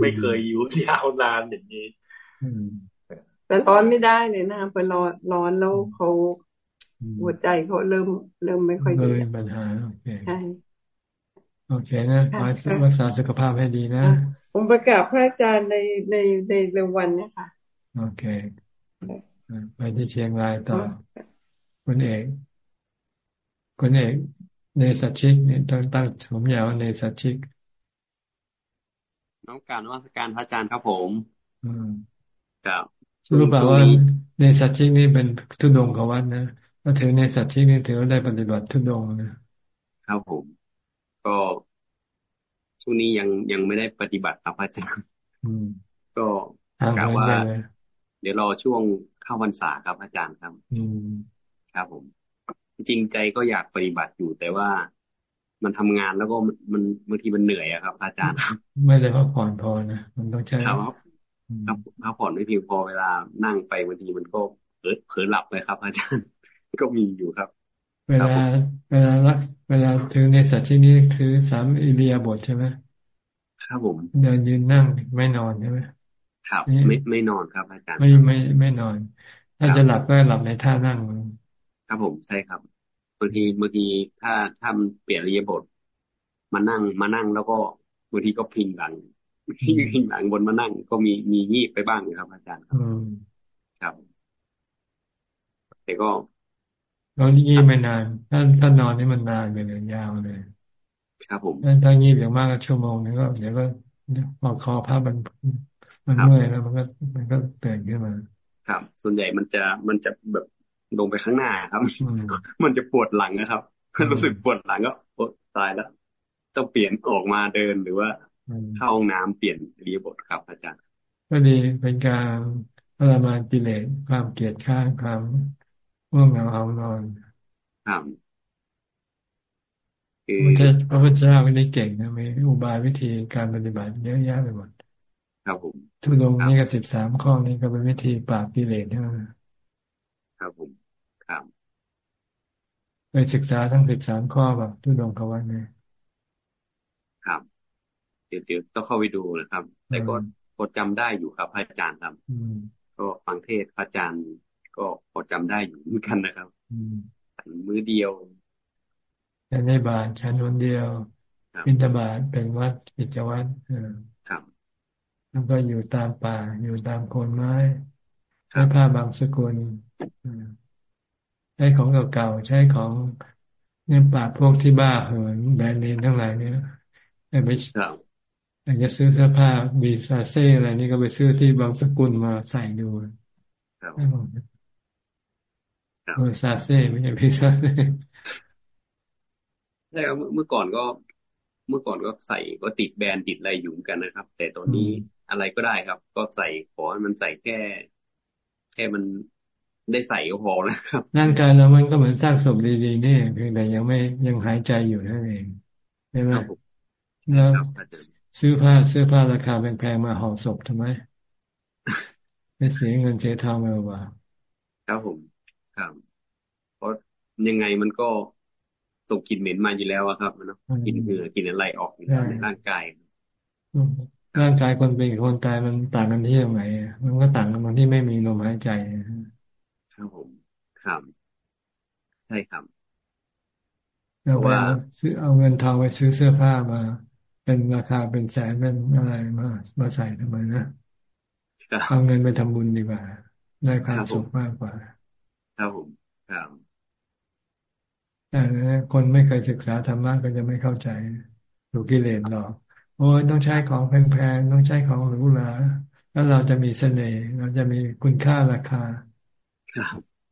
ไม่เคยอยู่ยาวนานอย่างนี้ แต่ร้อนไม่ได้เลยนะพอร้อนร้อนแล้วเขาหัวใจเขาเริ่มเริ่มไม่ค่อยดีเลยปัญหาโอเคใช่โอเคนะขอรักษาสุขภาพให้ดีนะผมประกาศพระอาจารย์ในในในเร็ววันนี้ค่ะโอเค ไปที่เชียงรายต่อคุณเอกคุณเอกในสัชชิกเนี่ยต้องตั้งสมยาวในสัชชิกน้องการวัสการพระอาจารย์ครับผม อืมครับ รู้เปล่าว่าในสัจชิกนี่เป็นทุดงกวัดนะถ้าถือในสัจชิกนี่ถือว่าได้ปฏิบัติทุดงนะครับผม ก็ช่วงนี้ยังยังไม่ได้ปฏิบัติครับอาจารย์ก็กล่าวว่า เดี๋ยวรอช่วงเข้าพรรษาครับอาจารย์ครับครับผม จริงใจก็อยากปฏิบัติอยู่แต่ว่ามันทำงานแล้วก็มันบางทีมันเหนื่อยอะครับ อาจารย์ครับไม่ได้พักผ่อนพอนะมันต้องใช้ ครับครับพักผ่อนไม่เพียงพอเวลานั่งไปบางทีมันก็เผลอเผลอหลับเลยครับ อาจารย์ก็มีอยู่ครับ เวลาเวลารัก เวลาถือในสัตว์ที่นี้คือสามอิเลียบทใช่ไหมครับผมเดินยืนนั่งไม่นอนใช่ไหมครับ ไม่ไม่นอนครับอาจารย์ไม่ไม่ไม่นอน ถ้าจะหลับก็หลับในท่านั่งครับผมใช่ครับบางทีบางทีถ้าถ้าเปลี่ยนอิเลียบท มานั่งมานั่งแล้วก็บางทีก็พิงหลัง ที่พิงหลังบนมานั่ง ก็มีมีงีบไปบ้างนะครับ อาจารย์ครับครับ แต่ก็แล้วงีบไม่นานถ้าถ้านอนนี่มันนานไปเลยยาวเลย ครับผมถ้างีบอย่างมากก็ชั่วโมงนึงก็เดี๋ยวก็พอคอพับมันมันเมื่อยแล้วมันก็มันก็เตื่นขึ้นมา ครับ ส่วนใหญ่มันจะมันจะแบบลงไปข้างหน้าครับ มันจะปวดหลังนะครับรู้สึกปวดหลังก็โอ้ตายแล้วต้องเปลี่ยนออกมาเดินหรือว่า เข้าห้องน้ำเปลี่ยนรีบทครับ อาจารย์ ก็ดีเป็นการพรมานกิเลสความเกลียดข้างความง่วงเหงาเอานอนครับคือพระพุทธเจ้าไม่ได้เก่งนะมีอุบายวิธีการปฏิบัติเยอะแยะไปหมดครับผมทุดงนี่ก็สิบสามข้อนี้ก็เป็นวิธีปราบกิเลสนะครับผมครับไปศึกษาทั้งสิบสามข้อแบบทุดงเขาว่าไงครับ เดี๋ยวเดี๋ยวต้องเข้าไปดูนะครับ แต่ก็พอจำได้อยู่ครับอาจารย์ครับก็ฟังเทศอาจารย์ ก็พอจำได้อยู่เหมือนกันนะครับมือเดียวฉันในบาทฉันคนเดียวบินตบาทเป็นวัดกิจวัตรครับ แล้วก็อยู่ตามป่า อยู่ตามโคนไม้ใช้ผ้าบางสกุลใช้ของเก่าๆใช้ของเนี่ยป่าพวกที่บ้าเหินแบรนด์เนมทั้งหลายเนี่ยไป อยากจะซื้อเสื้อผ้า Versace อะไรนี่ก็ไปซื้อที่บังสุกุลมาใส่ดู Versace ไม่ใช่ Versaceใช่ครับเมื่อก่อนก็ เมื่อก่อนก็ใส่ก็ติดแบรนด์ติดอะไรอยู่กันนะครับ แต่ตอนนี้อะไรก็ได้ครับ ก็ใส่ขอให้มันใส่แค่ แค่มันได้ใส่ก็พอนะครับร่างกายเรามันก็เหมือนสร้างศพดีๆนี่เพียงแต่ยังไม่ยังหายใจอยู่นั่นเองใช่ไหมแล้ว ซื้อผ้าเสื้อผ้าราคาแพงๆมาห่อศพทำไมไม่เสียเงินเสียทองเลยว่าครับผมครับเพราะยังไงมันก็ส่งกลิ่นเหม็นมาอยู่แล้วครับมันเนาะกินเหงื่อกินอะไรออกอยู่แล้วในร่างกายร่างกายคนเป็นคนตายมันต่างกันที่ตรงไหนมันก็ต่างกันตรงที่ไม่มีลมหายใจครับผมครับใช่ครับเราว่า ซื้อเอาเงินทองไปซื้อเสื้อผ้ามา เป็นราคาเป็นแสนเป็นอะไรมามาใส่ทำไมนะเอาเงินไปทำบุญดีกว่า ได้ความสุขมากกว่า ครับผมครับแต่คนไม่เคยศึกษาธรรมะก็จะไม่เข้าใจถูกกิเลสหรอก โอ้ยต้องใช้ของแพงๆ ต้องใช้ของหรูหราแล้วเราจะมีเสน่ห์เราจะมีคุณค่าราคา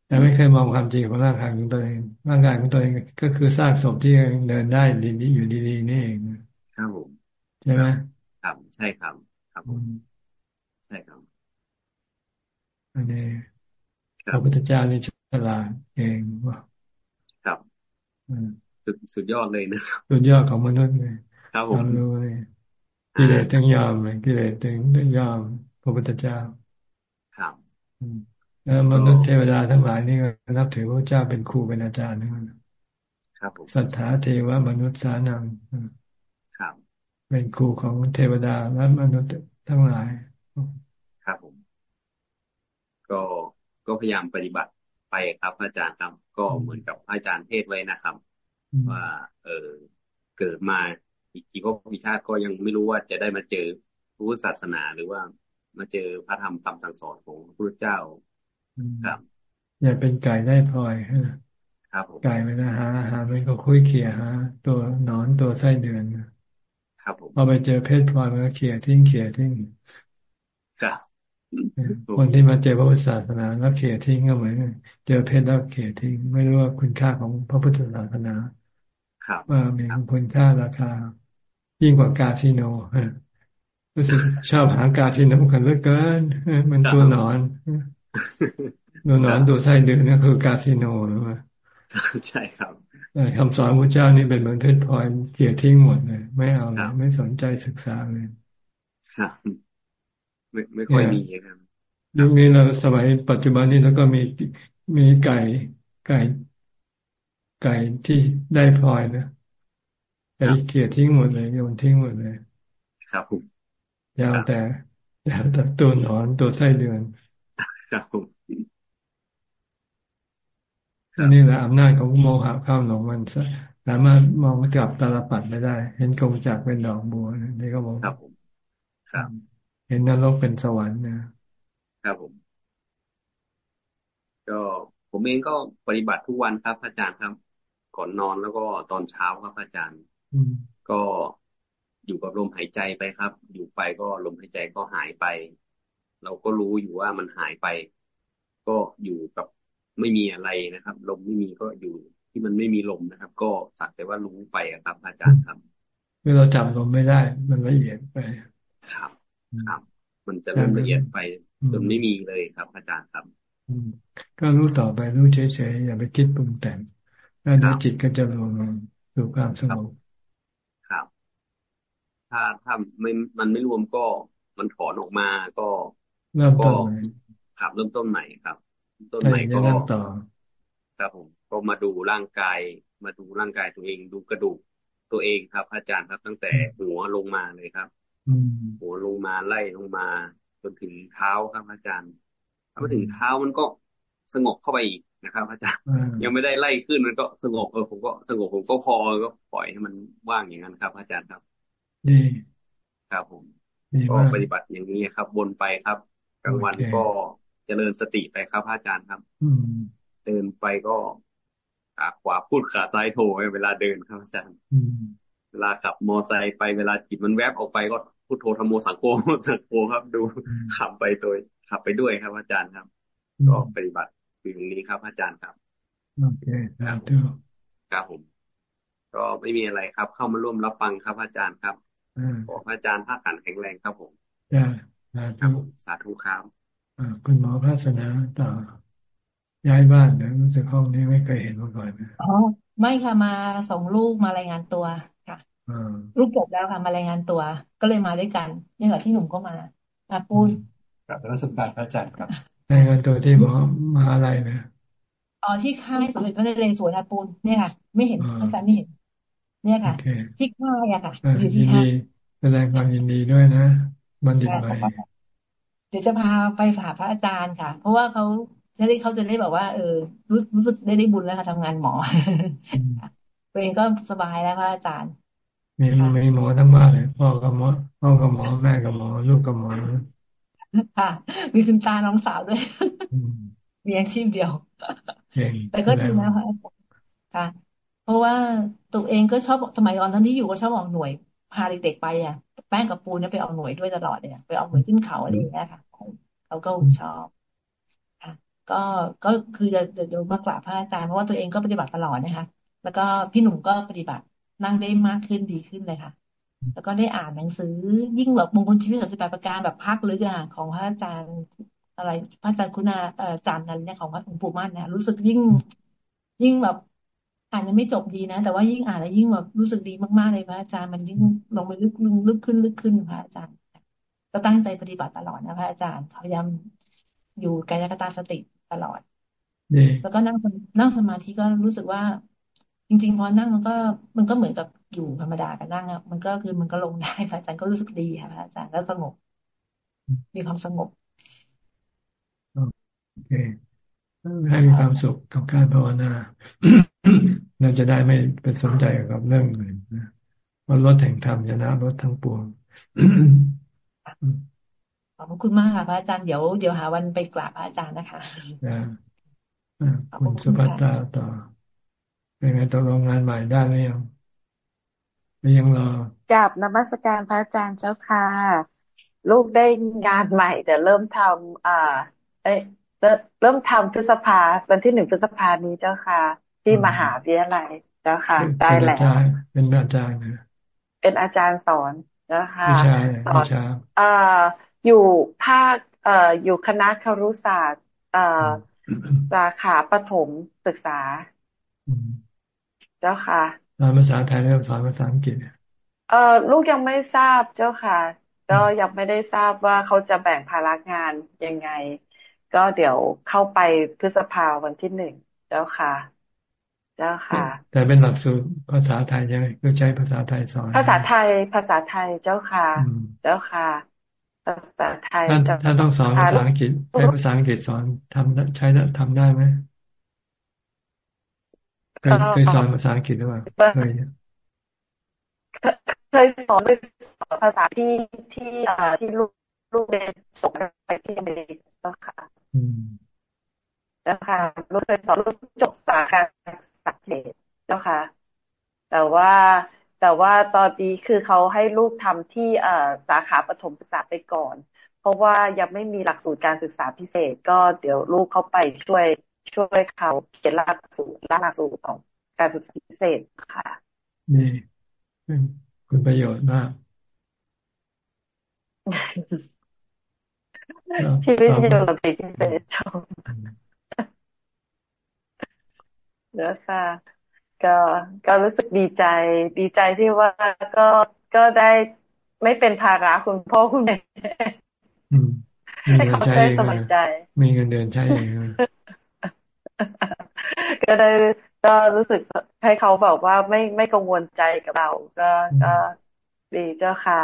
แต่ไม่เคยมองความจริงของร่างกายของตัวเองร่างกายของตัวเองก็คือสร้างศพที่เดินได้ดีๆอยู่ดีๆนี่เอง ครับผมใช่ไหมครับใช่ครับ ครับผมใช่ครับอันนี้พระพุทธเจ้านี่ฉลาดเองว่าครับสุดสุดยอดเลยนะครับสุดยอดของมนุษย์เลยครับผมรู้เลยกิเลสต้องยอมเลยกิเลสต้องยอมพระพุทธเจ้าครับแล้วมนุษย์เทวดาทั้งหลายนี่ก็นับถือพระเจ้าเป็นครูเป็นอาจารย์นั่นครับผมสัทธาเทวมนุษย์สานังครับ เป็นครูของเทวดาและมนุษย์ทั้งหลายครับผม ก็ก็พยายามปฏิบัติไปครับ อาจารย์ครับก็เหมือนกับอาจารย์เทศไว้นะครับ ว่า เออเกิดมาอีกกี่ภพกี่ชาติก็ยังไม่รู้ว่าจะได้มาเจอพุทธศาสนาหรือว่ามาเจอพระธรรมคำสั่งสอนของพระพุทธเจ้าครับ อย่าเป็นไก่ได้พลอยครับไก่ไม่นะหาหามันก็คุยเขี่ยหาตัวหนอนตัวไส้เดือน ครับผมพอไปเจอเพศพลอยมันก็เขี่ยทิ้งเขี่ยทิ้งครับคนที่มาเจอพระพุทธศาสนาแล้วเขี่ยทิ้งก็เหมือนเจอเพศแล้วเขี่ยทิ้ง ไม่รู้ว่าคุณค่าของพระพุทธศาสนาว่ามีคุณค่าราคา ยิ่งกว่ากาซิโนรู้สึกชอบหากาซิโนกันเหลือเกินมันตัวหนอนตัวหนอนตัวไส้เดือนนี่คือกาซิโนหรือว่าใช่ครับ คำสอนพระเจ้านี่เป็นเหมือนเพชรพลอยเกี่ยทิ้งหมดเลย ไม่เอาเลยไม่สนใจศึกษาเลยครับไม่ไม่ค่อยมีครับยุคนี้เราสมัยปัจจุบันนี้แล้วก็มีมีไก่ไก่ไก่ที่ได้พลอยนะไก่เกี่ยทิ้งหมดเลยโยนทิ้งหมดเลย ครับผมยาวแต่ยาวแต่ตัวหนอนตัวไส้เดือนครับผม นี่แหละอำนาจของโมหะเข้าหนองมันสามารถมองจับตาลปัดไม่ได้ เห็นกงจักเป็นดอกบัวนี่ก็บอกครับผมครับเห็นนรกเป็นสวรรค์นะครับผม ก็ผมเองก็ปฏิบัติทุกวันครับอาจารย์ครับ ก่อนนอนแล้วก็ตอนเช้าครับอาจารย์ก็อยู่กับลมหายใจไปครับ อยู่ไปก็ลมหายใจก็หายไป เราก็รู้อยู่ว่ามันหายไป ก็อยู่กับ ไม่มีอะไรนะครับ ลมไม่มีก็อยู่ที่มันไม่มีลมนะครับ ก็สักแต่ว่ารู้ไปครับ อาจารย์ครับเมื่อเราจับลมไม่ได้ มันละเอียดไปครับครับ มันจะเริ่มละเอียดไปจนไม่มีเลยครับ อาจารย์ครับก็รู้ต่อไปรู้เฉยๆอย่าไปคิดปรุงแต่งแล้วเดี๋ยวจิตก็จะลงสู่ความสงบครับ ถ้าถ้าไม่มันไม่รวมก็มันถอนออกมาก็เริ่มต้นใหม่ครับ เริ่มต้นใหม่ครับ ต้นใหม่ก็ต่อครับผมก็มาดูร่างกาย มาดูร่างกายตัวเองดูกระดูกตัวเองครับอาจารย์ครับตั้งแต่หัวลงมาเลยครับหัวลงมาไล่ลงมา จนถึงเท้าครับอาจารย์ถ้ามาถึงเท้ามันก็สงบเข้าไปอีกนะครับอาจารย์ยังไม่ได้ไล่ขึ้นมันก็สงบเออผมก็สงบผมก็พอก็ปล่อยให้มันว่างอย่างนั้นครับ อาจารย์ครับดีครับผมก็ปฏิบัติอย่างนี้ครับวนไปครับกลางวันก็ เจริญสติไปครับอาจารย์ครับเดินไปก็ขาขวาพูดขาซ้ายโทเวลาเดินครับอาจารย์เวลาขับมอไซค์ไปเวลาจิตมันแวบออกไปก็พูดโทธรรมโมสังโฆสังโฆครับ ดูขับไปโดยขับไปด้วยครับ อาจารย์ครับ ก็ปฏิบัติอย่างนี้ครับ อาจารย์ครับโอเคครับทุกครับผม ก็ไม่มีอะไรครับ เข้ามาร่วมรับฟังครับอาจารย์ครับขอพระอาจารย์ภาคขันแข็งแรงครับผมจ้าสาธุสาธุครับ คุณหมอภาสนาต่อย้ายบ้านนะรู้สึกห้องนี้ไม่เคยเห็นมาก่อนนะอ๋อไม่ค่ะมาส่งลูกมารายงานตัวค่ะลูกจบแล้วค่ะมารายงานตัว ก็เลยมาด้วยกันนี่กับที่หนุ่มก็มาอาปูนกับรัศการพระอาจารย์ครับรายงานตัวที่หมอมาอะไรนะอ๋อที่ค่ายสมเด็จพระนเรศวรอาปูนเนี่ยค่ะ ไม่เห็นอาจารย์ไม่เห็น เนี่ยค่ะ ที่ค่ายอะค่ะ อยู่ที่ค่ายแสดงความยินดีด้วยนะบัณฑิตใหม่เดี๋ยวจะพาไปฝาพระอาจารย์ค่ะ เพราะว่าเขาจะได้เขาจะได้แบบว่า เออ รู้รู้สึกได้ได้บุญแล้วค่ะทำงานหมอตัวเองก็สบายแล้วพระอาจารย์ มีมีหมอทั้งบ้านเลยพ่อกับหมอพ่อกับหมอแม่กับหมอลูกกับหมอค่ะ มีคุณตาน้องสาวด้วยมีอาชีพเดียวแต่ก็ดีนะค่ะค่ะ เพราะว่าตัวเองก็ชอบสมัยก่อนตอนที่อยู่ก็ชอบออกหน่วย พาเด็กๆไปอะ แป้งกับปูนเนี่ยไปออกหน่วยด้วยตลอดเลยไปออกหน่วยขึ้นเขาอะไรอย่างเงี้ยค่ะเขาก็ชอบก็ก็คือจะจะดูมากราบพระอาจารย์เพราะว่าตัวเองก็ปฏิบัติตลอดนะคะ แล้วก็พี่หนุ่มก็ปฏิบัตินั่งได้มากขึ้นดีขึ้นเลยค่ะ แล้วก็ได้อ่านหนังสือยิ่งแบบมงคลชีวิตสามสิบแปดประการแบบภาคลึกอะของพระอาจารย์ อะไรพระอาจารย์คุณาอาจารย์อะไรเนี่ยของพระหลวงปู่มั่นเนี่ยรู้สึกยิ่งยิ่งแบบ อ่านยังไม่จบดีนะ แต่ว่ายิ่งอ่านแล้วยิ่งแบบรู้สึกดีมากๆเลยพระอาจารย์มันยิ่งลงไปลึกลึกขึ้นลึกขึ้นพระอาจารย์ ก็ตั้งใจปฏิบัติตลอดนะพระอาจารย์พยายามอยู่กายกตาสติตลอดแล้วก็นั่งนั่งสมาธิก็รู้สึกว่า จริง ๆ พอนั่งมันก็ มันก็เหมือนกับอยู่ธรรมดากับนั่งอะมันก็คือมันก็ลงได้พระอาจารย์ก็รู้สึกดีค่ะพระอาจารย์แล้วสงบ มีความสงบโอเคให้มีความสุขกับการภาวนา เราจะได้ไม่เป็นสนใจกับเรื่องอื่นนะว่ารถแห่งธรรมชนะรถทั้งปวงขอบคุณมากค่ะพระอาจารย์เดี๋ยวเดี๋ยวหาวันไปกราบพระอาจารย์นะคะคุณสุภัตตาต่อเป็นไงตกลงงานใหม่ได้ไหมยังไม่ยังรอกราบนมัสการพระอาจารย์เจ้าค่ะลูกได้งานใหม่ แต่เริ่มทำอ่า เอ้เริ่มทำพฤษภาวันที่หนึ่งพฤษภานี้เจ้าค่ะ ที่มหาวิทยาลัยเจ้าค่ะ ได้แล้วเป็นอาจารย์เป็นอาจารย์สอนเจ้าค่ะวิชาวิชาอ่าอยู่ภาคเอ่ออยู่คณะครุศาสตร์เอ่อสาขาปฐมศึกษาเจ้าค่ะสอนภาษาไทยแล้วสอนภาษาอังกฤษเออลูกยังไม่ทราบเจ้าค่ะ ก็ยังไม่ได้ทราบว่าเขาจะแบ่งภาระงานยังไง ก็เดี๋ยวเข้าไปพฤษภาวันที่หนึ่งเจ้าค่ะ เจ้าค่ะ แต่เป็นหลักสูตรภาษาไทยใช่ไหมคือใช้ภาษาไทยสอน ภาษาไทย ภาษาไทยเจ้าค่ะ เจ้าค่ะ ภาษาไทยถ้าต้องสอนภาษาอังกฤษให้ภาษาอังกฤษสอนทำใช้ทำได้ไหมเคยเคยสอนภาษาอังกฤษหรือเปล่าเคยเคยสอนไปสอนภาษาที่ที่อ่าที่ลูกลูกเรียนส่งไปที่อเมริกาค่ะแล้วค่ะลูกเคยสอนลูกจบสาขา สักเทศแล้วค่ะ แต่ว่าแต่ว่าตอนนี้คือเขาให้ลูกทำที่เอ่อสาขาปฐมศึกษาไปก่อน เพราะว่ายังไม่มีหลักสูตรการศึกษาพิเศษ ก็เดี๋ยวลูกเขาไปช่วยช่วยเขาเขียนหลักสูตรหลักสูตรของการศึกษาพิเศษค่ะ นี่คุณประโยชน์มากชีวิตโยมติที่เศษชม เด้อค่ะ ก็ก็รู้สึกดีใจ ดีใจที่ว่าก็ก็ได้ไม่เป็นภาระคุณพ่อคุณแม่ให้เขาได้สบายใจ มีเงินเดือนใช้เองก็ได้ก็รู้สึกให้เขาบอกว่าไม่ไม่กังวลใจกับเรา ก็ก็ดีเจ้าค่ะ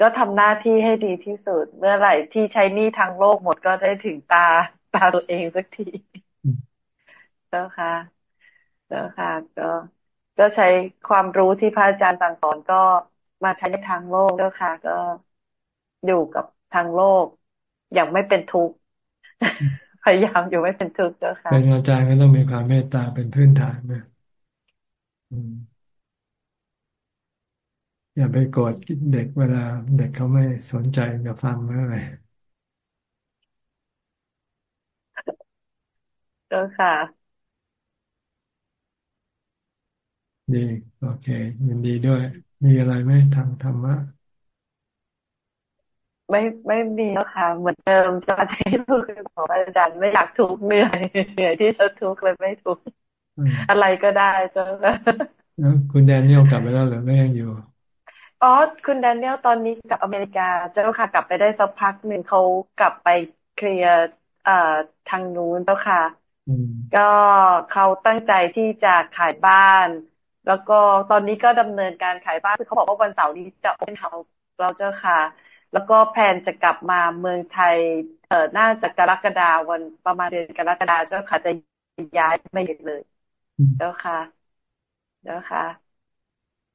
ก็ทำหน้าที่ให้ดีที่สุด เมื่อไหร่ที่ใช้หนี้ทางโลกหมดก็ได้ถึงตาตาตัวเองสักทีเจ้าค่ะ เจ้าค่ะ ก็ก็ใช้ความรู้ที่พระอาจารย์สั่งสอนก็มาใช้ในทางโลกเจ้าค่ะ ก็อยู่กับทางโลก อย่างไม่เป็นทุกข์พยายามอยู่ไม่เป็นทุกข์เจ้าค่ะเป็นอาจารย์ก็ต้องมีความเมตตาเป็นพื้นฐานนะอย่าไปโกรธเด็กเวลาเด็กเขาไม่สนใจจะฟังอะไรเจ้าค่ะ ดีโอเคยินดีด้วย มีอะไรไหมทางธรรมะไม่ไม่มีแล้วค่ะ เหมือนเดิมจะที่ทุกข์บอกอาจารย์ไม่อยากทุกข์เหนื่อยเหนื่อยที่จะทุกข์เลยไม่ทุกข์อะไรก็ได้จ้ะคุณแดนนี่กลับไปแล้วหรือไม่ยังอยู่อ๋อคุณแดเนียลตอนนี้กลับอเมริกาเจ้าค่ะ กลับไปได้สักพักหนึ่งเขากลับไปเคลียร์ทางนู้นเจ้าค่ะ ก็เขาตั้งใจที่จะขายบ้าน แล้วก็ตอนนี้ก็ดำเนินการขายบ้านคือเขาบอกว่าวันเสาร์นี้จะเป็นเฮาส์เราเจ้าค่ะ แล้วก็แพลนจะกลับมาเมืองไทย เอ่อน่าจะกรกฎาวันประมาณเดือนกรกฎาเจ้าค่ะจะย้ายไม่เลย เจ้าค่ะ เจ้าค่ะ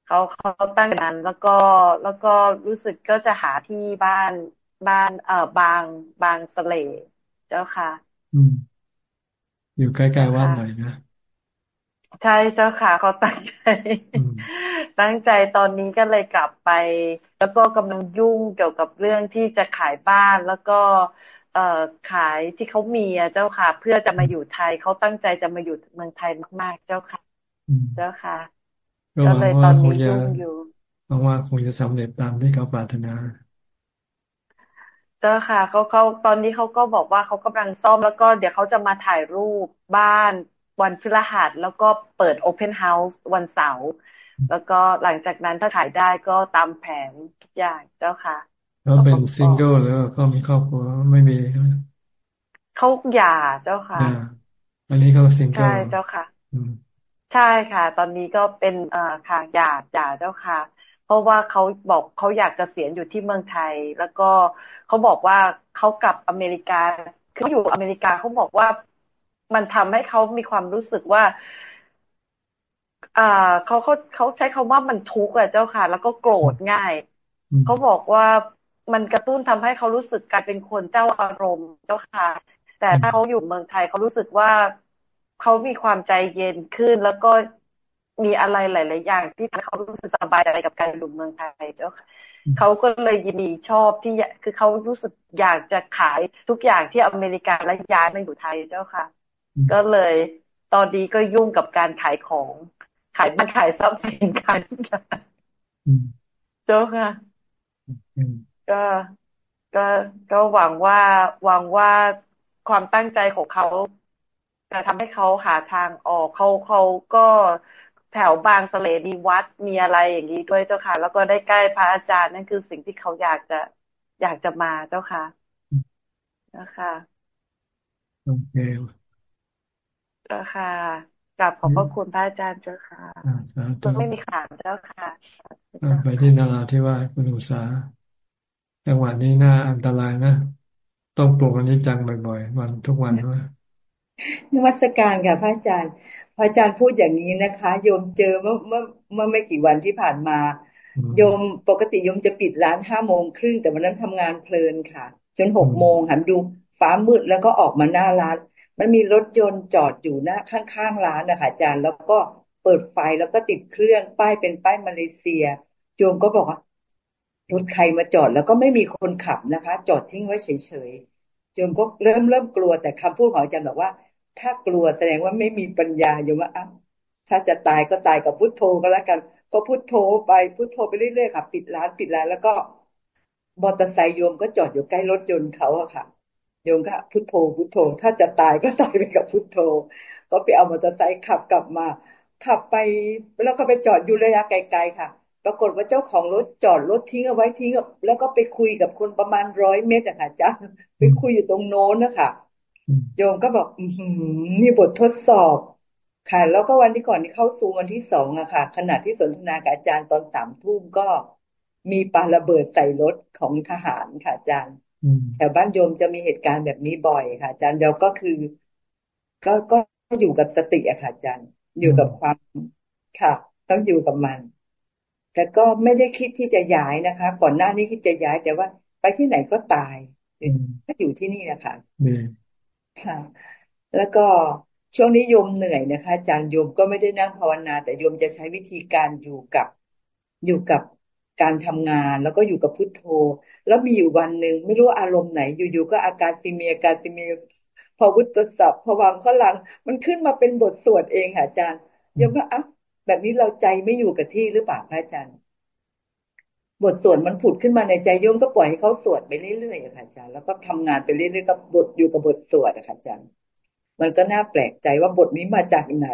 เขาเขาตั้งนั้นแล้วก็แล้วก็รู้สึกก็จะหาที่บ้านบ้านเอ่อบางบางสเลเจ้าค่ะ อืมอยู่ใกล้ๆวัดหน่อยนะ ใช่เจ้าค่ะเขาตั้งใจ ตั้งใจตอนนี้ก็เลยกลับไป แล้วก็กำลังยุ่งเกี่ยวกับเรื่องที่จะขายบ้านแล้วก็เอ่อขายที่เขามีอะเจ้าค่ะ เพื่อจะมาอยู่ไทยเขาตั้งใจจะมาอยู่เมืองไทยมาก ๆ เจ้าค่ะ เจ้าค่ะก็หวังว่าคงจะหวังว่าคงจะสำเร็จตามที่เขาปรารถนาเจ้าค่ะเขาเขาตอนนี้เขาก็บอกว่าเขากำลังซ่อมแล้วก็เดี๋ยวเขาจะมาถ่ายรูปบ้าน วันพฤหัสแล้วก็เปิดโอเพนเฮาส์วันเสาร์แล้วก็หลังจากนั้นถ้าขายได้ก็ตามแผนทุกอย่างเจ้าค่ะเขาเป็นซิงเกิลแล้วก็มีครอบครัวไม่มีเขาหย่าเจ้าค่ะอันนี้เขาซิงเกิลใช่เจ้าค่ะใช่ค่ะ ตอนนี้ก็เป็นเอ่อค่ะหย่าหย่าเจ้าค่ะ เพราะว่าเขาบอกเขาอยากเกษียณอยู่ที่เมืองไทย แล้วก็เขาบอกว่าเขากลับอเมริกาคืออยู่อเมริกาเขาบอกว่า มันทำให้เขามีความรู้สึกว่าอ่าเขาเขาเขาใช้คำว่ามันทุกข์อะเจ้าค่ะ แล้วก็โกรธง่าย เขาบอกว่ามันกระตุ้นทำให้เขารู้สึกกลายเป็นคนเจ้าอารมณ์เจ้าค่ะ แต่ถ้าเขาอยู่เมืองไทยเขารู้สึกว่าเขามีความใจเย็นขึ้น แล้วก็มีอะไรหลาย ๆ อย่าง ที่ทำให้เขารู้สึกสบายใจกับการอยู่เมืองไทยเจ้าเขาก็เลยยินดีชอบที่คือเขารู้สึกอยากจะขายทุกอย่างที่อเมริกาและย้ายมาอยู่ไทยเจ้าค่ะ ก็เลย ตอนนี้ก็ยุ่งกับการขายของ ขายบ้านขายทรัพย์สินกันเจ้าค่ะ ก็ก็ก็หวังว่าหวังว่าความตั้งใจของเขาจะทำให้เขาหาทางออกเขาเขาก็แถวบางสเลมีวัดมีอะไรอย่างนี้ด้วยเจ้าค่ะ แล้วก็ได้ใกล้พระอาจารย์นั่นคือสิ่งที่เขาอยากจะอยากจะมาเจ้าค่ะนะคะโอเค เจ้าค่ะกลับขอบพระคุณพระอาจารย์เจ้าค่ะตัวไม่มีขาดเจ้าค่ะ ไปที่นาราที่ว่าคุณอุษาจังหวะนี้น่าอันตรายนะ ต้องปลุกอันนี้จังบ่อยๆ วันทุกวันว่านวัตการค่ะพระอาจารย์ พระอาจารย์พูดอย่างนี้นะคะ โยมเจอเมื่อเมื่อเมื่อไม่กี่วันที่ผ่านมา โยมปกติโยมจะปิดร้านห้าโมงครึ่งแต่วันนั้นทำงานเพลินค่ะ จนหกโมงหันดูฟ้ามืดแล้วก็ออกมาหน้าร้าน มันมีรถยนต์จอดอยู่หน้าข้างๆร้านนะคะอาจารย์ แล้วก็เปิดไฟแล้วก็ติดเครื่องป้ายเป็นป้ายมาเลเซียโยมก็บอกว่ารถใครมาจอดแล้วก็ไม่มีคนขับนะคะ จอดทิ้งไว้เฉยๆโยมก็เริ่มเริ่มกลัวแต่คำพูดของอาจารย์บอกว่า ถ้ากลัวแสดงว่าไม่มีปัญญาอยู่ว่าอะถ้าจะตายก็ตายกับพุทโธก็แล้วกัน ก็พุทโธไปพุทโธไปเรื่อยๆค่ะ ปิดร้านปิดร้านแล้วก็มอเตอร์ไซค์โยมก็จอดอยู่ใกล้รถยนต์เขาอะค่ะ โยมก็พุทโธพุทโธ ถ้าจะตายก็ตายไปกับพุทโธ ก็ไปเอามอเตอร์ไซค์ขับกลับมา ขับไปแล้วก็ไปจอดอยู่ระยะไกลๆค่ะ ปรากฏว่าเจ้าของรถจอดรถทิ้งเอาไว้ทิ้งแล้วก็ไปคุยกับคนประมาณร้อยเมตรอะค่ะจ้าไปคุยอยู่ตรงโน้นนะคะโยมก็บอกอืนี่บททดสอบค่ะ แล้วก็วันที่ก่อนที่เข้าสู่วันที่สองอะค่ะ ขณะที่สนทนากับอาจารย์ตอนสามทุ่มก็มีปาระเบิดใส่รถของทหารค่ะอาจารย์ แถวบ้านโยมจะมีเหตุการณ์แบบนี้บ่อยค่ะอาจารย์เราก็คือ ก็ก็อยู่กับสติอะค่ะอาจารย์ อยู่กับความค่ะ ต้องอยู่กับมัน แต่ก็ไม่ได้คิดที่จะย้ายนะคะ ก่อนหน้านี้คิดจะย้าย แต่ว่าไปที่ไหนก็ตายก็อยู่ที่นี่นะคะค่ะ แล้วก็ช่วงนี้โยมเหนื่อยนะคะอาจารย์โยมก็ไม่ได้นั่งภาวนา แต่โยมจะใช้วิธีการอยู่กับอยู่กับ การทำงาน แล้วก็อยู่กับพุทโธ แล้วมีอยู่วันหนึ่งไม่รู้อารมณ์ไหน อยู่ๆก็อาการติเมียอาการติเมียพอวุฒศัพท์พวังข้อหลัง มันขึ้นมาเป็นบทสวดเองค่ะอาจารย์ยมว่าอะแบบนี้เราใจไม่อยู่กับที่หรือเปล่าพระอาจารย์ บทสวดมันผุดขึ้นมาในใจโยมก็ปล่อยให้เขาสวดไปเรื่อยๆค่ะอาจารย์แล้วก็ทำงานไปเรื่อยๆกับบทอยู่กับบทสวดค่ะอาจารย์ มันก็น่าแปลกใจว่าบทนี้มาจากไหน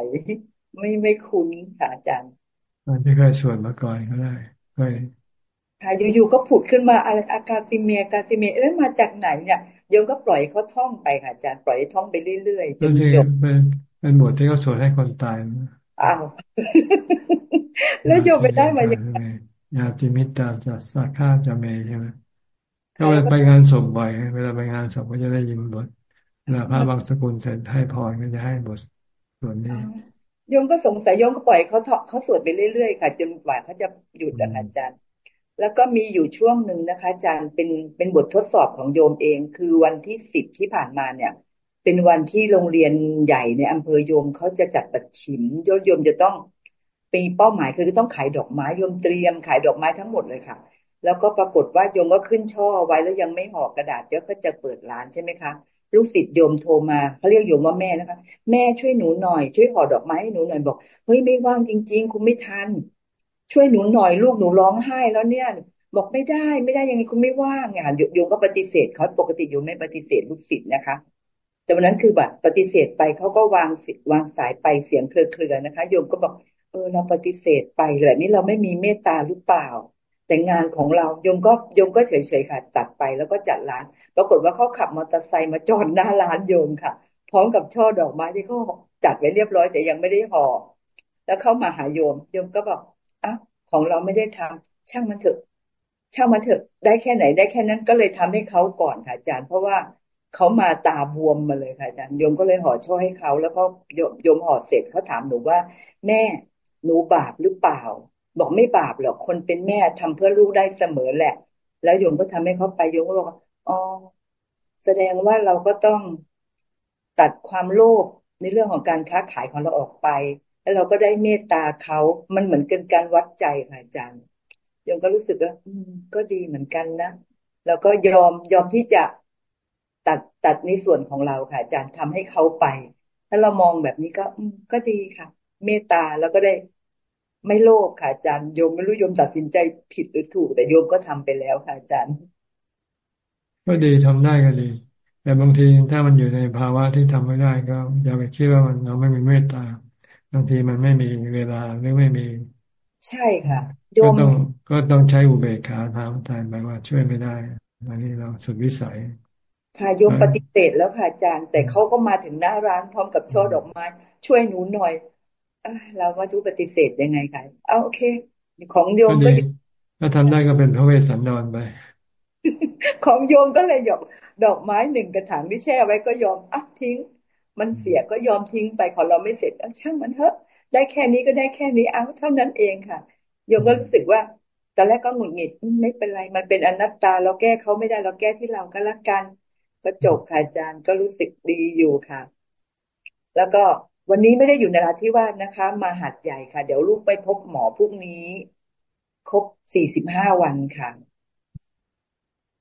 ไม่ไม่คุ้นค่ะอาจารย์มันไม่เคยสวดมาก่อนก็ได้ คยค่ะอยู่ๆก็ผุดขึ้นมาอะไรอากาซิเมียกาซิเมียเอ๊ะมาจากไหนเนี่ยโยมก็ปล่อยเขาท่องไปค่ะอาจารย์ปล่อยท่องไปเรื่อยๆจนจบเป็นเป็นบทที่เขาสวดให้คนตายอ้าวแล้วโยมไปได้มาอย่างไรยาติมิตาจะสักขาจะเมใช่ไหมถ้าเวลาไปงานศพบ่อย เวลาไปงานศพก็จะได้ยินบทเวลาพระบางสกุลเสร็จให้พรก็จะให้บทส่วนนี้ โยมก็สงสัยโยมก็ปล่อยเขาเขาสวดไปเรื่อยๆค่ะจนกว่าเขาจะหยุดอาจารย์ แล้วก็มีอยู่ช่วงหนึ่งนะคะ อาจารย์เป็นเป็นบททดสอบของโยมเอง คือวันที่สิบที่ผ่านมาเนี่ย เป็นวันที่โรงเรียนใหญ่ในอำเภอโยมเขาจะจัดประชิมโยมโยมจะต้องปีเป้าหมายคือต้องขายดอกไม้โยมเตรียมขายดอกไม้ทั้งหมดเลยค่ะ แล้วก็ปรากฏว่าโยมก็ขึ้นช่อไว้แล้วยังไม่ห่อกระดาษเดี๋ยวก็จะเปิดร้านใช่ไหมคะ ลูกศิษย์โยมโทรมาเขาเรียกโยมว่าแม่นะคะ แม่ช่วยหนูหน่อยช่วยห่อดอกไม้ให้หนูหน่อยบอกเฮ้ยไม่ว่างจริง ๆ คุณไม่ทัน ช่วยหนูหน่อยลูกหนูร้องไห้แล้วเนี่ย บอกไม่ได้ไม่ได้ยังไงคุณไม่ว่างอะโยมก็ปฏิเสธเขาปกติโยมไม่ปฏิเสธลูกศิษย์นะคะ แต่วันนั้นคือแบบปฏิเสธไปเขาก็วางวางสายไปเสียงเครือๆนะคะ โยมก็บอกเออเราปฏิเสธไปแบบนี้เราไม่มีเมตตาหรือเปล่า แต่งานของเราโยมก็โยมก็เฉยๆค่ะ จัดไปแล้วก็จัดร้าน ปรากฏว่าเขาขับมอเตอร์ไซค์มาจอดหน้าร้านโยมค่ะ พร้อมกับช่อดอกไม้ที่เขาจัดไว้เรียบร้อยแต่ยังไม่ได้ห่อแล้วเข้ามาหาโยม โยมก็บอกอะของเราไม่ได้ทำช่างมันเถอะ ช่างมันเถอะ ได้แค่ไหนได้แค่นั้นก็เลยทำให้เขาก่อนค่ะอาจารย์ เพราะว่าเขามาตาบวมมาเลยค่ะอาจารย์โยมก็เลยห่อช่อให้เขาแล้วก็โยมห่อเสร็จเขาถามหนูว่า แม่หนูบาปหรือเปล่า บอกไม่บาปหรอกคนเป็นแม่ทำเพื่อลูกได้เสมอแหละ แล้วโยมก็ทำให้เขาไปโยมก็บอกอ๋อแสดงว่าเราก็ต้องตัดความโลภในเรื่องของการค้าขายของเราออกไป แล้วเราก็ได้เมตตาเขา มันเหมือนกันการวัดใจค่ะอาจารย์โยมก็รู้สึกว่าอืม ก็ดีเหมือนกันนะแล้วก็ยอมยอมที่จะตัดตัดในส่วนของเราค่ะ อาจารย์ทำให้เขาไป ถ้าเรามองแบบนี้ก็ อืมก็ดีค่ะ เมตตาแล้วก็ได้ ไม่โลภค่ะอาจารย์โยมไม่รู้โยมตัดสินใจผิดหรือถูก แต่โยมก็ทำไปแล้วค่ะอาจารย์ ก็ดีทำได้ก็ดี แต่บางทีถ้ามันอยู่ในภาวะที่ทำไม่ได้ก็ อย่าไปคิดว่ามันเราไม่มีเมตตาบางทีมันไม่มีเวลาหรือไม่มี ใช่ค่ะโยมก็ต้องก็ต้องใช้อุเบกขาทางทานไปว่าช่วยไม่ได้อันนี้เราสุดวิสัยค่ะโยมปฏิเสธแล้วค่ะอาจารย์ แต่เขาก็มาถึงหน้าร้านพร้อมกับช่อดอกไม้ ช่วยหนูหน่อย เราว่าทุปฏิเสธยังไงคะเอาโอเค ของโยมก็ถ้าทำได้ก็เป็นพระเวสสันดรไปของโยมก็เลยยกดอกไม้หนึ่งกระถางที่แช่ไว้ก็ยอมอะทิ้ง มันเสียก็ยอมทิ้งไปของเราไม่เสร็จช่างมันเถอะได้แค่นี้ก็ได้แค่นี้เอาเท่านั้นเองค่ะโยมก็รู้สึกว่าตอนแรกก็หงุดหงิดไม่เป็นไร มันเป็นอนัตตาเราแก้เขาไม่ได้เราแก้ที่เราก็แล้วกันก็จบค่ะอาจารย์ก็รู้สึกดีอยู่ค่ะ แล้วก็ วันนี้ไม่ได้อยู่ในราธิวาสนะคะ มาหัดใหญ่ค่ะ เดี๋ยวลูกไปพบหมอพรุ่งนี้ ครบสี่สิบห้าวันค่ะ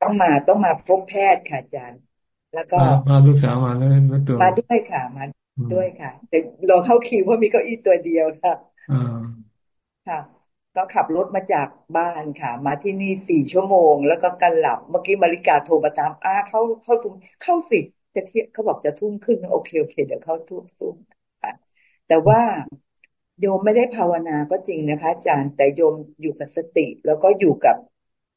ต้องมาต้องมาพบแพทย์ค่ะอาจารย์ แล้วก็มาลูกสาวมาแล้วมาตัวมาด้วยค่ะ มาด้วยค่ะแต่รอเข้าคิวเพราะมีเก้าอี้ตัวเดียวค่ะค่ะ ก็ขับรถมาจากบ้านค่ะ มาที่นี่สี่ชั่วโมง แล้วก็กันหลับเมื่อกี้มาริกาโทรมาตามอ้าเข้าเข้าทุ่มเข้าสิจะเที่ยเขาบอกจะทุ่มครึ่งโอเคโอเค เดี๋ยวเข้าทุ่มซุ่มค่ะ แต่ว่าโยมไม่ได้ภาวนาก็จริงนะคะ อาจารย์ แต่โยมอยู่กับสติ แล้วก็อยู่กับ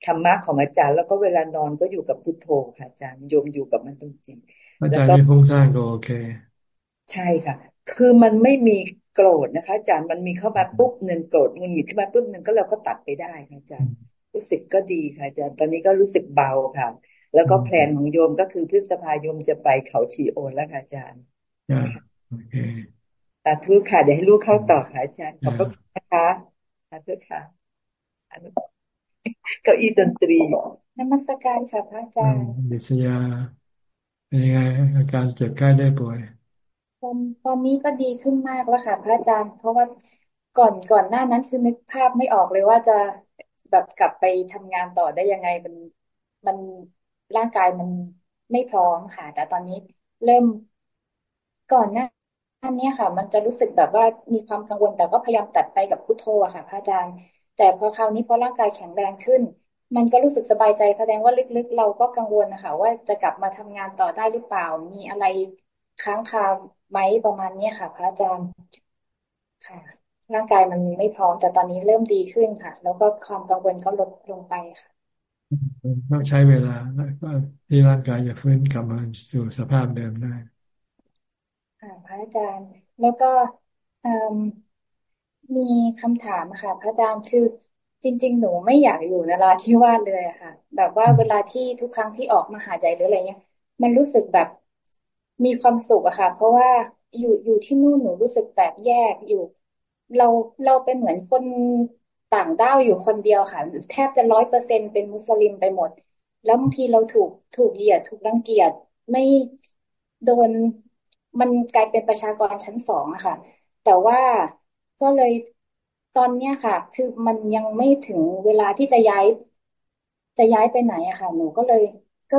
ธรรมะของอาจารย์ แล้วก็เวลานอนก็อยู่กับพุทโธค่ะอาจารย์โยมอยู่กับมันจริงๆอาจารย์มีฟุ้งซ่านก็โอเค ใช่ค่ะ คือมันไม่มีโกรธนะคะ อาจารย์มันมีเข้ามาปุ๊บหนึ่งโกรธมันหยิบขึ้นมาปุ๊บหนึ่งก็เราก็ตัดไปได้ค่ะอาจารย์ รู้สึกก็ดีค่ะอาจารย์ตอนนี้ก็รู้สึกเบาค่ะ แล้วก็แผนของโยมก็คือพฤษภาโยมจะไปเขาชีโอนแล้วค่ะอาจารย์โอเค สาธุค่ะเดี๋ยวให้ลูกเข้าต่อค่ะอาจารย์ขอบพระคุณนะคะสาธุค่ะเก้าอี้ดนตรีนมัสการค่ะพระอาจารย์ดิษยาเป็นยังไงอาการเจ็บใกล้ได้ป่วยตอนตอนนี้ก็ดีขึ้นมากแล้วค่ะพระอาจารย์ เพราะว่าก่อนก่อนหน้านั้นคือนึกภาพไม่ออกเลยว่าจะแบบกลับไปทำงานต่อได้ยังไงมันมันร่างกายมันไม่พร้อมค่ะ แต่ตอนนี้เริ่มก่อนหน้า อันนี้ค่ะ มันจะรู้สึกแบบว่ามีความกังวลแต่ก็พยายามตัดไปกับพุทโธค่ะ พระอาจารย์ แต่พอคราวนี้พอร่างกายแข็งแรงขึ้น มันก็รู้สึกสบายใจแสดงว่าลึกๆ เราก็กังวลนะคะว่าจะกลับมาทำงานต่อได้หรือเปล่า มีอะไรค้างคาไหมประมาณนี้ค่ะ พระอาจารย์ค่ะ ร่างกายมันไม่พร้อมแต่ตอนนี้เริ่มดีขึ้นค่ะ แล้วก็ความกังวลก็ลดลงไปค่ะต้องใช้เวลาแล้วก็ที่ร่างกายจะฟื้นกลับมาสู่สภาพเดิมได้ ค่ะพระอาจารย์ แล้วก็มีคำถามค่ะ พระอาจารย์คือจริง ๆ หนูไม่อยากอยู่นราธิวาสเลยค่ะ แบบว่าเวลาที่ทุกครั้งที่ออกมาหาใจหรืออะไรเงี้ย มันรู้สึกแบบมีความสุขอะค่ะ เพราะว่าอยู่อยู่ที่นู่นหนูรู้สึกแปลกแยกอยู่ เราเราเป็นเหมือนคนต่างด้าวอยู่คนเดียวค่ะ แทบจะร้อยเปอร์เซ็นเป็นมุสลิมไปหมด แล้วบางทีเราถูกถูกเหยียดถูกรังเกียจไม่โดน มันกลายเป็นประชากรชั้นสองอะค่ะ แต่ว่าก็เลยตอนเนี้ยค่ะ คือมันยังไม่ถึงเวลาที่จะย้าย จะย้ายไปไหนอะค่ะ หนูก็เลยก็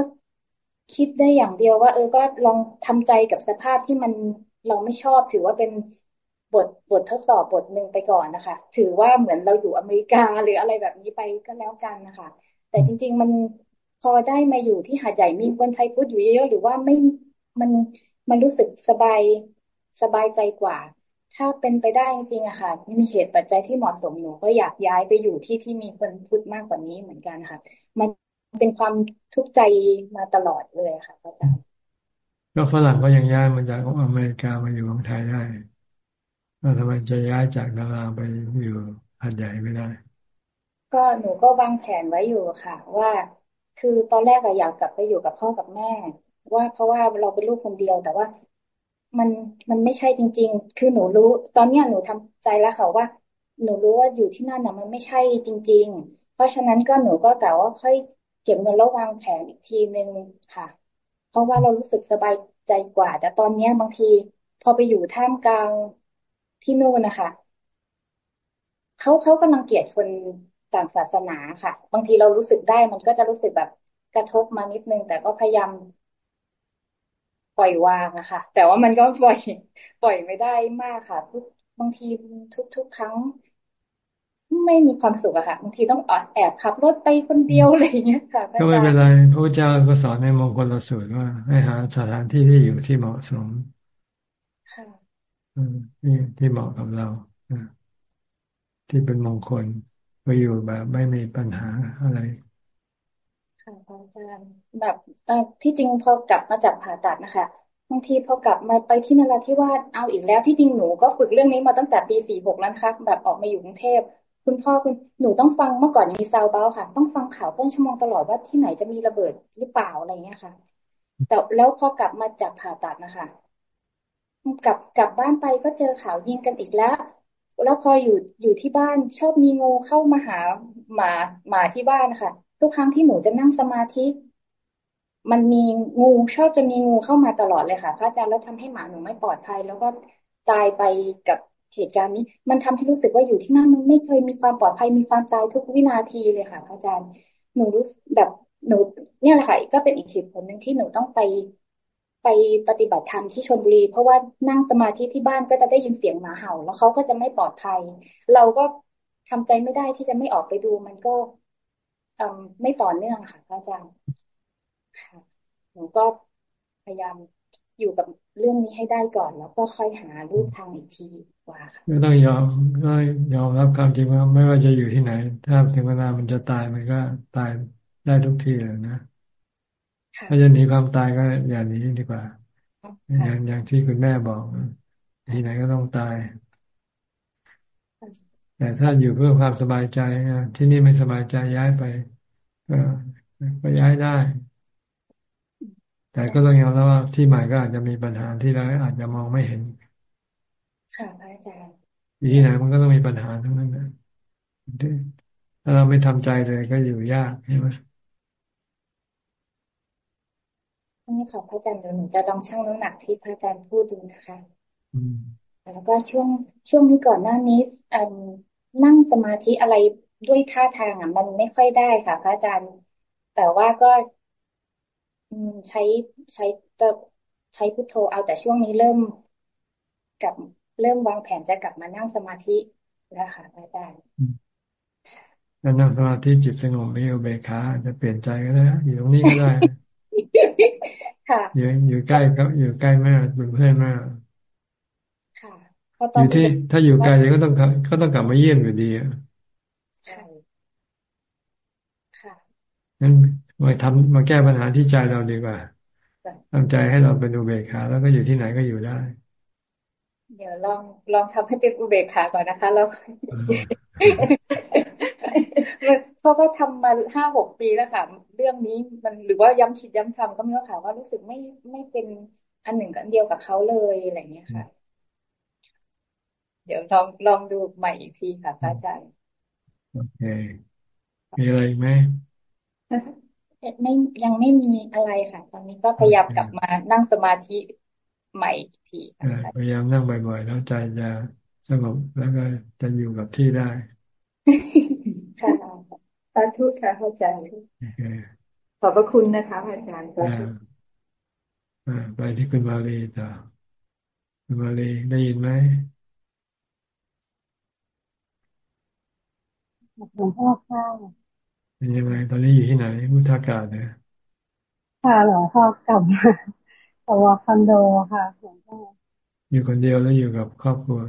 คิดได้อย่างเดียวว่า เออก็ลองทำใจกับสภาพที่มันเราไม่ชอบ ถือว่าเป็นบทบททดสอบบทหนึ่งไปก่อนนะคะ ถือว่าเหมือนเราอยู่อเมริกาหรืออะไรแบบนี้ไปก็แล้วกันนะคะ แต่จริง ๆ มันพอได้มาอยู่ที่หาดใหญ่มีคนไทยพูดอยู่เยอะหรือว่าไม่มัน มันรู้สึกสบายสบายใจกว่า ถ้าเป็นไปได้จริงๆอะค่ะ มีเหตุปัจจัยที่เหมาะสมหนูก็อยากย้ายไปอยู่ที่ที่มีคนพูดมากกว่านี้เหมือนกันค่ะ มันเป็นความทุกข์ใจมาตลอดเลยค่ะอาจารย์ก็ฝรั่งก็ยังย้ายมาจากอเมริกามาอยู่เมืองไทยได้แล้วทำไมจะย้ายจากดาราไปอยู่หัดใหญ่ไม่ได้ ก็หนูก็วางแผนไว้อยู่ค่ะ ว่าคือตอนแรกอะอยากกลับไปอยู่กับพ่อกับแม่ ว่าเพราะว่าเราเป็นลูกคนเดียว แต่ว่ามันมันไม่ใช่จริง ๆ คือหนูรู้ ตอนเนี้ยหนูทำใจแล้วค่ะว่า หนูรู้ว่าอยู่ที่นั่นน่ะ มันไม่ใช่จริง ๆ เพราะฉะนั้นก็หนูก็กล่าวว่าค่อยเก็บเงินแล้ววางแผนอีกทีหนึ่งค่ะ เพราะว่าเรารู้สึกสบายใจกว่า แต่ตอนเนี้ยบางที พอไปอยู่ท่ามกลางที่นู่นนะคะเขาเขากำลังเกลียดคนต่างศาสนาค่ะ บางทีเรารู้สึกได้มันก็จะรู้สึกแบบกระทบมานิดนึง แต่ก็พยายาม ปล่อยวางอะค่ะ แต่ว่ามันก็ปล่อย ปล่อยไม่ได้มากค่ะบางทีทุกทุกครั้ง ไม่มีความสุขอะค่ะบางทีต้องแอบขับรถไปคนเดียวอะไรเงี้ยค่ะก็ไม่เป็นไรพระพุทธเจ้าก็สอนในมงคลสูตรว่า ให้หาสถานที่ที่อยู่ที่เหมาะสมค่ะที่ที่เหมาะกับเราที่เป็นมงคลไปอยู่แบบไม่มีปัญหาอะไร ค่ะอาจารย์แบบที่จริงพอกลับมาจากผ่าตัดนะคะบางทีพอกลับมาไปที่นราธิวาสเอาอีกแล้วที่จริงหนูก็ฝึกเรื่องนี้มาตั้งแต่ปีสี่หกแล้วค่ะแบบออกมาอยู่กรุงเทพคุณพ่อคุณหนูต้องฟังเมื่อก่อนมีซาวเบลค่ะ ต้องฟังข่าวต้นชั่วโมงตลอดว่าที่ไหนจะมีระเบิดหรือเปล่าอะไรเงี้ยค่ะ แต่แล้วพอกลับมาจากผ่าตัดนะคะกลับกลับบ้านไปก็เจอข่าวยิงกันอีกแล้ว แล้วพออยู่อยู่ที่บ้านชอบมีงูเข้ามาหาหมาหมาที่บ้านค่ะ ทุกครั้งที่หนูจะนั่งสมาธิ มันมีงูชอบจะมีงูเข้ามาตลอดเลยค่ะ พระอาจารย์แล้วทำให้หมาหนูไม่ปลอดภัย แล้วก็ตายไปกับเหตุการณ์นี้ มันทำให้รู้สึกว่าอยู่ที่นั่นมันไม่เคยมีความปลอดภัยมีความตายทุกวินาทีเลยค่ะ พระอาจารย์หนูรู้แบบหนูเนี่ยแหละค่ะก็เป็นอีกเหตุผลหนึ่งที่หนูต้องไปไปปฏิบัติธรรมที่ชลบุรี เพราะว่านั่งสมาธิที่บ้านก็จะได้ยินเสียงหมาเห่า แล้วเขาก็จะไม่ปลอดภัย เราก็ทำใจไม่ได้ที่จะไม่ออกไปดูมันก็ ไม่ต่อเนื่องค่ะพระอาจารย์ค่ะหนูก็พยายามอยู่กับเรื่องนี้ให้ได้ก่อน แล้วก็ค่อยหารูปทางอีกทีกว่าค่ะไม่ต้องยอมก็ยอมรับความจริงว่าไม่ว่าจะอยู่ที่ไหน ถ้าถึงเวลามันจะตายมันก็ตายได้ทุกที่เลยนะถ้าจะหนีความตายก็อย่าหนีดีกว่าอย่างอย่างที่คุณแม่บอกที่ไหนก็ต้องตาย แต่ถ้าอยู่เพื่อความสบายใจที่นี่ไม่สบายใจย้ายไปก็ก็ย้ายได้ แต่ก็ต้องยอมรับว่าที่ใหม่ก็อาจจะมีปัญหาที่เราอาจจะมองไม่เห็นค่ะอาจารย์อยู่ที่ไหนมันก็ต้องมีปัญหาทั้งนั้นนะถ้าเราไม่ทำใจเลยก็อยู่ยากใช่ไหมนี่ค่ะพระอาจารย์เดี๋ยวหนูจะลองชั่งน้ำหนักที่พระอาจารย์พูดดูนะคะ แล้วก็ช่วงช่วงนี้ก่อนหน้านี้นั่งสมาธิอะไรด้วยท่าทางอะ มันไม่ค่อยได้ค่ะ พระอาจารย์ แต่ว่าก็ใช้ใช้ใช้พุทโธเอาแต่ช่วงนี้เริ่มกับเริ่มวางแผนจะกลับมานั่งสมาธิแล้วค่ะอาจารย์นั่งสมาธิจิตสงบมีอุเบกขาจะเปลี่ยนใจก็ได้อยู่ตรงนี้ก็ได้ค่ะอยู่อยู่ใกล้ก็อยู่ใกล้แม่เป็นเพื่อนแม่ค่ะ อยู่ที่ถ้าอยู่ไกลก็ต้องก็ต้องกลับมาเยี่ยมอยู่ดีอะใช่ค่ะงั้นมาทำมาแก้ปัญหาที่ใจเราดีกว่าตั้งใจให้เราเป็นอุเบกขาแล้วก็อยู่ที่ไหนก็อยู่ได้ เดี๋ยวลองลองทำให้เป็นอุเบกขาก่อนนะคะแล้วเพราะว่าทำมาห้าหกปีแล้วค่ะ เรื่องนี้มันหรือว่าย้ำคิดย้ำทำก็ไม่รู้ค่ะว่ารู้สึกไม่ไม่เป็นอันหนึ่งกันเดียวกับเขาเลยอะไรเงี้ยค่ะ เดี๋ยวลองลองดูใหม่อีกทีค่ะพระอาจารย์โอเคมีอะไรไหมไม่ยังไม่มีอะไรค่ะ ตอนนี้ก็พยายามกลับมานั่งสมาธิใหม่อีกทีพยายามนั่งบ่อยๆ แล้วใจจะสงบแล้วก็จะอยู่กับที่ได้ค่ะสาธุค่ะอาจารย์ขอบพระคุณนะคะอาจารย์ไปที่คุณมาลีต่อคุณมาลีได้ยินไหม หลวงพ่อค่ะเป็นยังไงตอนนี้อยู่ที่ไหนมุทากาศเนี่ยค่ะหลวงพ่อกลับมาตัวคอนโดค่ะหลวงพ่ออยู่คนเดียวแล้วอยู่กับครอบครัว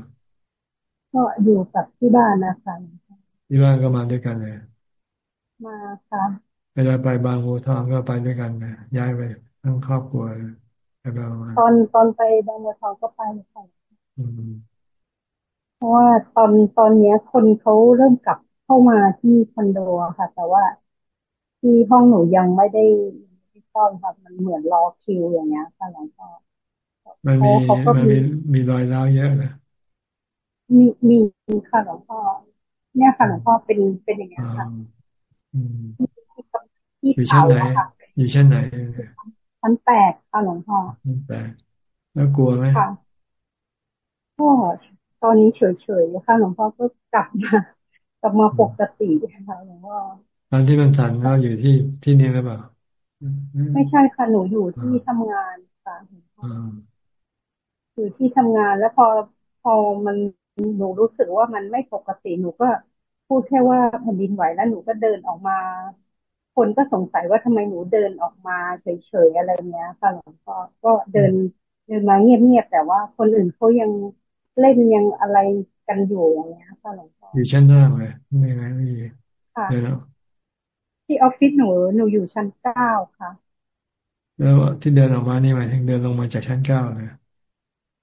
ก็อยู่กับที่บ้านนะคะที่บ้านก็มาด้วยกันเลยมาค่ะเวลาไปบางโูทองก็ไปด้วยกันนะย้ายไปทั้งครอบครัวแล้วก็ตอนตอนไปบางโูทองก็ไปค่ะเพราะว่าตอนตอนเนี้ยคนเขาเริ่มกลับ เข้ามาที่คอนโดค่ะ แต่ว่าที่ห้องหนูยังไม่ได้ไม่ต้อนค่ะมันเหมือนรอคิวอย่างเงี้ยค่ะหลวงพ่อมันมีมันมีมีรอยร้าวเยอะนะมีมีค่ะหลวงพ่อเนี่ยค่ะหลวงพ่อเป็นเป็นอย่างเงี้ยค่ะอยู่ชั้นไหนอยู่ชั้นไหนชั้นแปดค่ะหลวงพ่อชั้นแปดแล้วกลัวไหมค่ะก็ตอนนี้เฉยๆค่ะหลวงพ่อก็กลับมาก ลับมาปกติค่ะหลวงพ่อตอนที่มันสั่นก็อยู่ที่ที่นี่หรือเปล่าไม่ใช่ค่ะหนูอยู่ที่ทำงานค่ะอยู่ที่ทำงานแล้วพอพอมันหนูรู้สึกว่ามันไม่ปกติหนูก็พูดแค่ว่าแผ่นดินไหวแล้วหนูก็เดินออกมา คนก็สงสัยว่าทำไมหนูเดินออกมาเฉยๆอะไรเงี้ยค่ะหลวงพ่อก็เดินเดินมาเงียบๆแต่ว่าคนอื่นเขายังเล่นยังอะไรกันอยู่อย่างเงี้ยค่ะหลวงพ่ ออยู่ชั้นล่างเลยไม่ไงไม่อยู่ค่ะที่ออฟฟิศหนูหนูอยู่ชั้นเก้าค่ะ แล้วที่เดินออกมานี่หมายถึงเดินลงมาจากชั้นเก้าเลย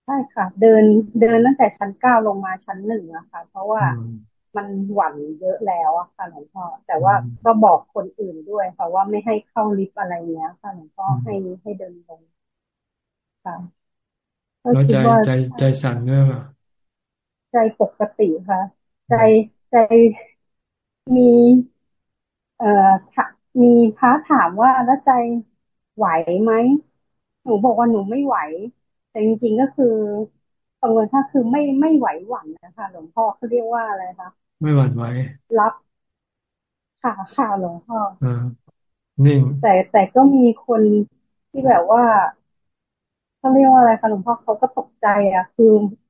ใช่ค่ะ เดินเดินตั้งแต่ชั้นเก้าลงมาชั้นหนึ่งอะค่ะ เพราะว่ามันหวั่นเยอะแล้วอะค่ะหลวงพ่อแต่ว่าก็บอกคนอื่นด้วยค่ะว่าไม่ให้เข้าลิฟต์อะไรเงี้ยค่ะหลวงพ่อให้ให้เดินลงค่ะแล้วใจใจใจสั่นเนื่อใจปกติค่ะ ใจใจมี เอ่อมีพระถามว่าแล้วใจไหวไหมหนูบอกว่าหนูไม่ไหว แต่จริงๆก็คือตรงนั้นถ้าคือไม่ไม่ไหวหวั่นนะคะหลวงพ่อเขาเรียกว่าอะไรคะไม่หวั่นไหวรับค่ะค่ะหลวงพ่ออ่านิ่งแต่แต่ก็มีคนที่แบบว่าเขาเรียกว่าอะไรคะหลวงพ่อเขาก็ตกใจอะ คือ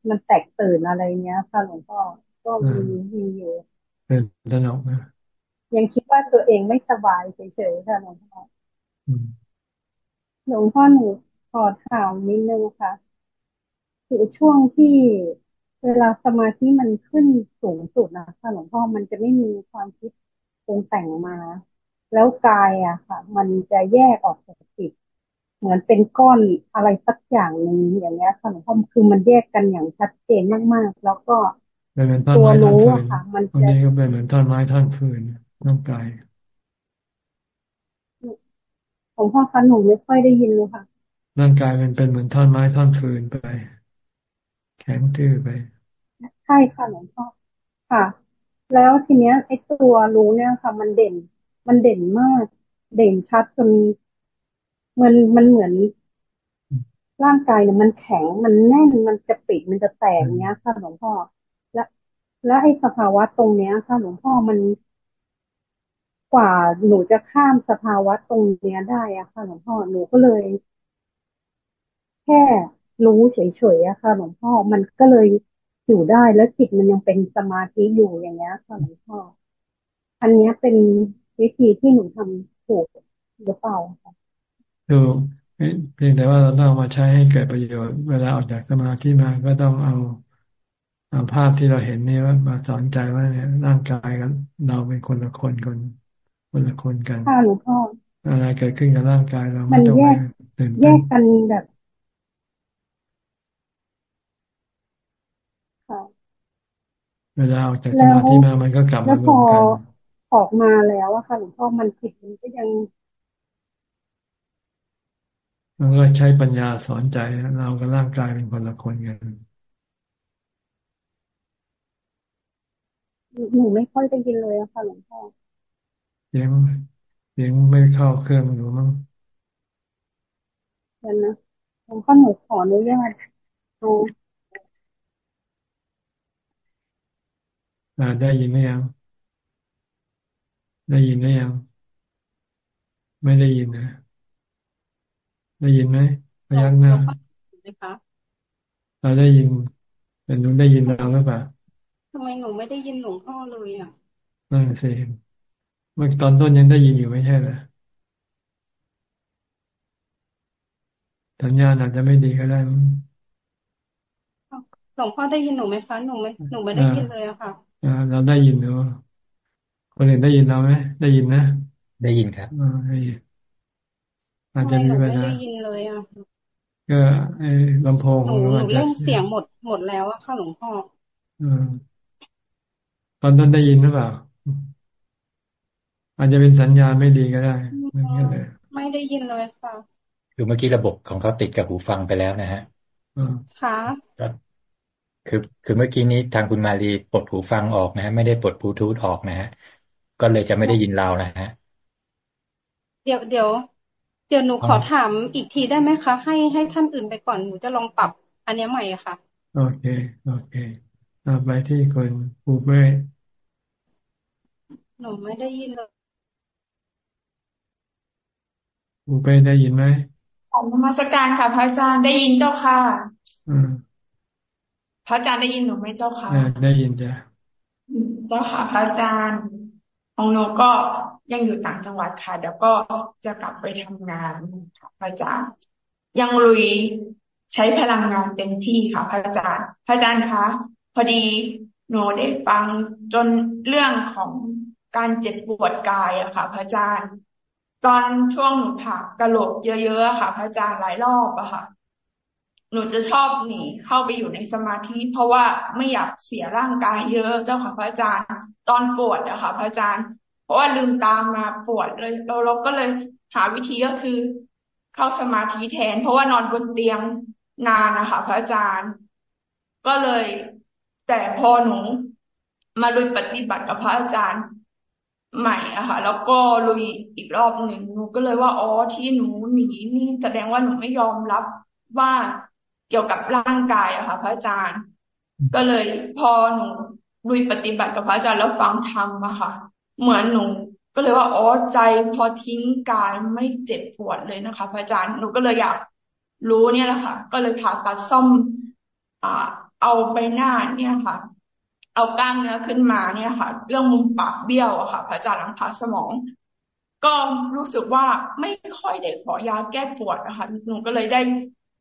มันแตกตื่นอะไรเงี้ยค่ะหลวงพ่อ ก็มีมีอยู่ตื่นตระหนกนะยังคิดว่าตัวเองไม่สบายเฉยๆค่ะหลวงพ่อหลวงพ่อหนูขอถามนิดนึงค่ะคือช่วงที่เวลาสมาธิมันขึ้นสูงสุดนะคะหลวงพ่อมันจะไม่มีความคิดปรุงแต่งมา แล้วกายอะค่ะ มันจะแยกออกจากจิตเหมือนเป็นก้อนอะไรสักอย่างหนึ่งอย่างเงี้ยค่ะหลวงพ่อคือมันแยกกันอย่างชัดเจนมากๆ แล้วก็ ตัวรู้อะค่ะมันจะนี้ก็เป็นเหมือนท่อนไม้ท่อนฟืนร่างกายของพ่อคันหนูไม่ค่อยได้ยินเลยค่ะร่างกายมันเป็นเหมือนท่อนไม้ท่อนฟืนไป แข็งทื่อไป ใช่ค่ะหลวงพ่อค่ะ แล้วทีเนี้ยไอ้ตัวรู้เนี่ยค่ะ มันเด่น มันเด่นมาก เด่นชัดจนมันมันเหมือน ร่างกายเนี่ยมันแข็งมันแน่นมันจะปิดมันจะแตกเนี้ยค่ะหลวงพ่อ และและไอ้สภาวะตรงเนี้ยค่ะหลวงพ่อมันกว่าหนูจะข้ามสภาวะตรงเนี้ยได้อะค่ะหลวงพ่อหนูก็เลย แค่รู้เฉยๆอะค่ะ หลวงพ่อมันก็เลยอยู่ได้แล้วจิตมันยังเป็นสมาธิอยู่อย่างเงี้ยค่ะหลวงพ่อ อันนี้เป็นวิธีที่หนูทำถูกหรือเปล่าคะถูกเพียงแต่ว่าเราต้องมาใช้ให้เกิดประโยชน์ เวลาออกจากสมาธิมาก็ต้องเอา ภาพที่เราเห็นนี่ว่ามาสอนใจว่าเนี่ยร่างกายกันเราเป็นคนละคนคนคนละคนกันค่ะหลวงพ่ออะไรเกิดขึ้นกับร่างกายเราไม่ต้องไปตื่นแยกกันแบบเวลาออกจากสมาธิมามันก็กลับมารวมกันออกมาแล้วอะค่ะหลวงพ่อมันผิดมันก็ยังมันก็ใช้ปัญญาสอนใจเรากับร่างกายเป็นคนละคนกัน หนูไม่ค่อยได้ยินเลยอะค่ะหลวงพ่อเสียงเสียงไม่เข้าเครื่องหนูมั้งเดี๋ยวนะหลวงพ่อหนูขออนุญาตดูอ่าได้ยินไหมยังได้ยินไหมยัง ไม่ได้ยินนะได้ยินไหมพยักหน้าเราได้ยินแต่หนูได้ยินเราหรือเปล่า ทำไมหนูไม่ได้ยินหลวงพ่อเลยอะนั่นสิเมื่อตอนต้นยังได้ยินอยู่ไม่ใช่เหรอสัญญาณอาจจะไม่ดีก็ได้หลวงพ่อได้ยินหนูไหมคะหนูไม่หนูไม่ได้ยินเลยอะค่ะอ่าเราได้ยินหรือคนอื่นได้ยินเราไหมได้ยินนะได้ยินครับอ่าได้ยินอาจจะมีปัญหาก็ไอ้ลำโพงของเราเล่นเสียงหมดหมดแล้วอะค่ะหลวงพ่อ ตอนต้นได้ยินหรือเปล่า อาจจะเป็นสัญญาณไม่ดีก็ได้ไม่เลยไม่ได้ยินเลยค่ะคือเมื่อกี้ระบบของเขาติดกับหูฟังไปแล้วนะฮะค่ะก็คือคือเมื่อกี้นี้ทางคุณมารีปลดหูฟังออกนะฮะไม่ได้ปลดบลูทูธออกนะฮะก็เลยจะไม่ได้ยินเรานะฮะเดี๋ยวเดี๋ยวเดี๋ยวหนูขอถามอีกทีได้ไหมคะ ให้ให้ท่านอื่นไปก่อนหนูจะลองปรับ อันนี้ใหม่อะค่ะ โอเค โอเคไปที่คนปูเป้ หนูไม่ได้ยินเลยปูเป้ได้ยินไหมขอบมาสการค่ะ พระอาจารย์ได้ยินเจ้าค่ะอืมพระอาจารย์ได้ยินหนูไหมเจ้าค่ะได้ยินจ้ะเจ้าค่ะพระอาจารย์ของหนูก็ยังอยู่ต่างจังหวัดค่ะเดี๋ยวก็จะกลับไปทำงานค่ะพระอาจารย์ยังลุยใช้พลังงานเต็มที่ค่ะพระอาจารย์ พระอาจารย์คะพอดีหนูได้ฟังจนเรื่องของ การเจ็บปวดกายอะค่ะ พระอาจารย์ ตอนช่วงหนูผ่ากระโหลกเยอะๆค่ะ พระอาจารย์หลายรอบอะค่ะ หนูจะชอบหนีเข้าไปอยู่ในสมาธิ เพราะว่าไม่อยากเสียร่างกายเยอะเจ้าค่ะพระอาจารย์ ตอนปวดอะค่ะ พระอาจารย์ เพราะว่าลืมตามมาปวดเลยเราเราก็เลยหาวิธีก็คือ เข้าสมาธิแทน เพราะว่านอนบนเตียงนานนะคะพระอาจารย์ ก็เลยแต่พอหนูมาลุยปฏิบัติกับพระอาจารย์ ใหม่อะค่ะ แล้วก็ลุยอีกรอบหนึ่งหนูก็เลยว่าอ๋อที่หนูหนีนี่แสดงว่าหนูไม่ยอมรับว่าเกี่ยวกับร่างกายอะค่ะ พระอาจารย์ ก็เลยพอหนูลุยปฏิบัติกับพระอาจารย์แล้วฟังธรรมอะค่ะ เหมือนหนูก็เลยว่าอ๋อใจพอทิ้งกายไม่เจ็บปวดเลยนะคะ พระอาจารย์หนูก็เลยอยากรู้เนี่ยแหละค่ะ ก็เลยผ่าตัดซ่อมอ่าเอาไปหน้าเนี่ยค่ะ เอากล้ามเนื้อขึ้นมาเนี่ยค่ะ เรื่องมุมปากเบี้ยวอะค่ะ พระอาจารย์ลังผาสมอง ก็รู้สึกว่าไม่ค่อยได้ขอยาแก้ปวดนะคะหนูก็เลยได้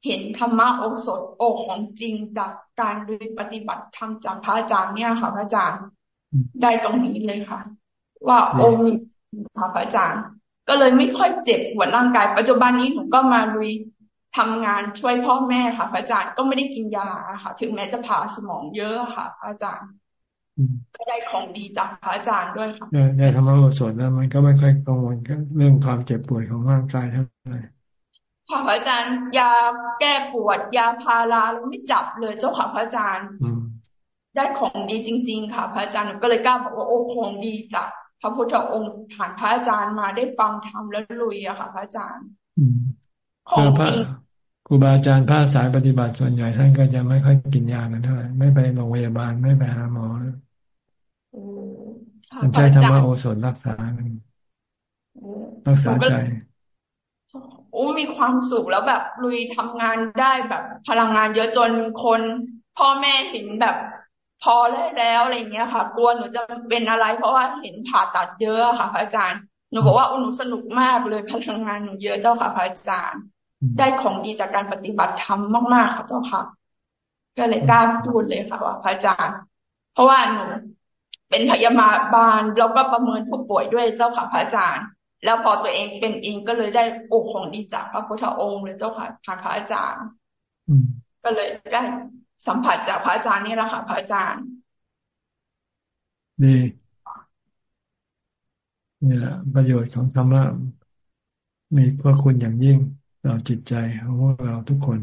เห็นธรรมะโอสถโอของจริงจากการดูปฏิบัติธรรมจากพระอาจารย์เนี่ยค่ะ พระอาจารย์ได้ตรงนี้เลยค่ะ ว่าโอมีค่ะพระอาจารย์ ก็เลยไม่ค่อยเจ็บปวดร่างกาย ปัจจุบันนี้หนูก็มาลุย ทำงานช่วยพ่อแม่ค่ะ พระอาจารย์ก็ไม่ได้กินยาค่ะ ถึงแม้จะผ่าสมองเยอะค่ะพระอาจารย์ก็ได้ของดีจากพระอาจารย์ด้วยค่ะได้ธรรมะโอสถแล้วมันก็ไม่ค่อยกังวลกับเรื่องความเจ็บป่วยของร่างกายเท่าไหร่ค่ะพระอาจารย์ยาแก้ปวด ยาพาราเราไม่จับเลยเจ้าค่ะพระอาจารย์ได้ของดีจริง ๆ ค่ะ พระอาจารย์ก็เลยกล้าบอกว่าโอ้ของดีจากพระพุทธองค์ผ่านพระอาจารย์มาได้ฟังธรรมแล้วลุยอะค่ะ พระอาจารย์ ของจริงครูบาอาจารย์พระสายปฏิบัติส่วนใหญ่ท่านก็จะไม่ค่อยกินยากันเท่าไหร่ไม่ไปโรงพยาบาลไม่ไปหาหมอมันใช้ธรรมโอสถรักษารักษาใจโอ้มีความสุขแล้วแบบลุยทำงานได้แบบพลังงานเยอะจนคนพ่อแม่เห็นแบบพอแล้วแล้วอะไรเงี้ยค่ะ กลัวหนูจะเป็นอะไร เพราะว่าเห็นผ่าตัดเยอะค่ะพระอาจารย์หนูบอกว่าหนูสนุกมากเลยพลังงานหนูเยอะเจ้าค่ะพระอาจารย์ ได้ของดีจากการปฏิบัติธรรมมากๆค่ะเจ้าค่ะ ก็เลยกล้าพูดเลยค่ะว่าพระอาจารย์ เพราะว่าหนูเป็นพยาบาลแล้วก็ประเมินผู้ป่วยด้วยเจ้าค่ะพระอาจารย์ แล้วพอตัวเองเป็นเองก็เลยได้โอกของดีจากพระพุทธองค์เลยเจ้าค่ะทางพระอาจารย์ก็เลยได้สัมผัสจากพระอาจารย์นี่แหละค่ะพระอาจารย์นี่นี่แหละประโยชน์ของธรรมะมีพระคุณอย่างยิ่ง ต่อจิตใจของพวกเราทุกคน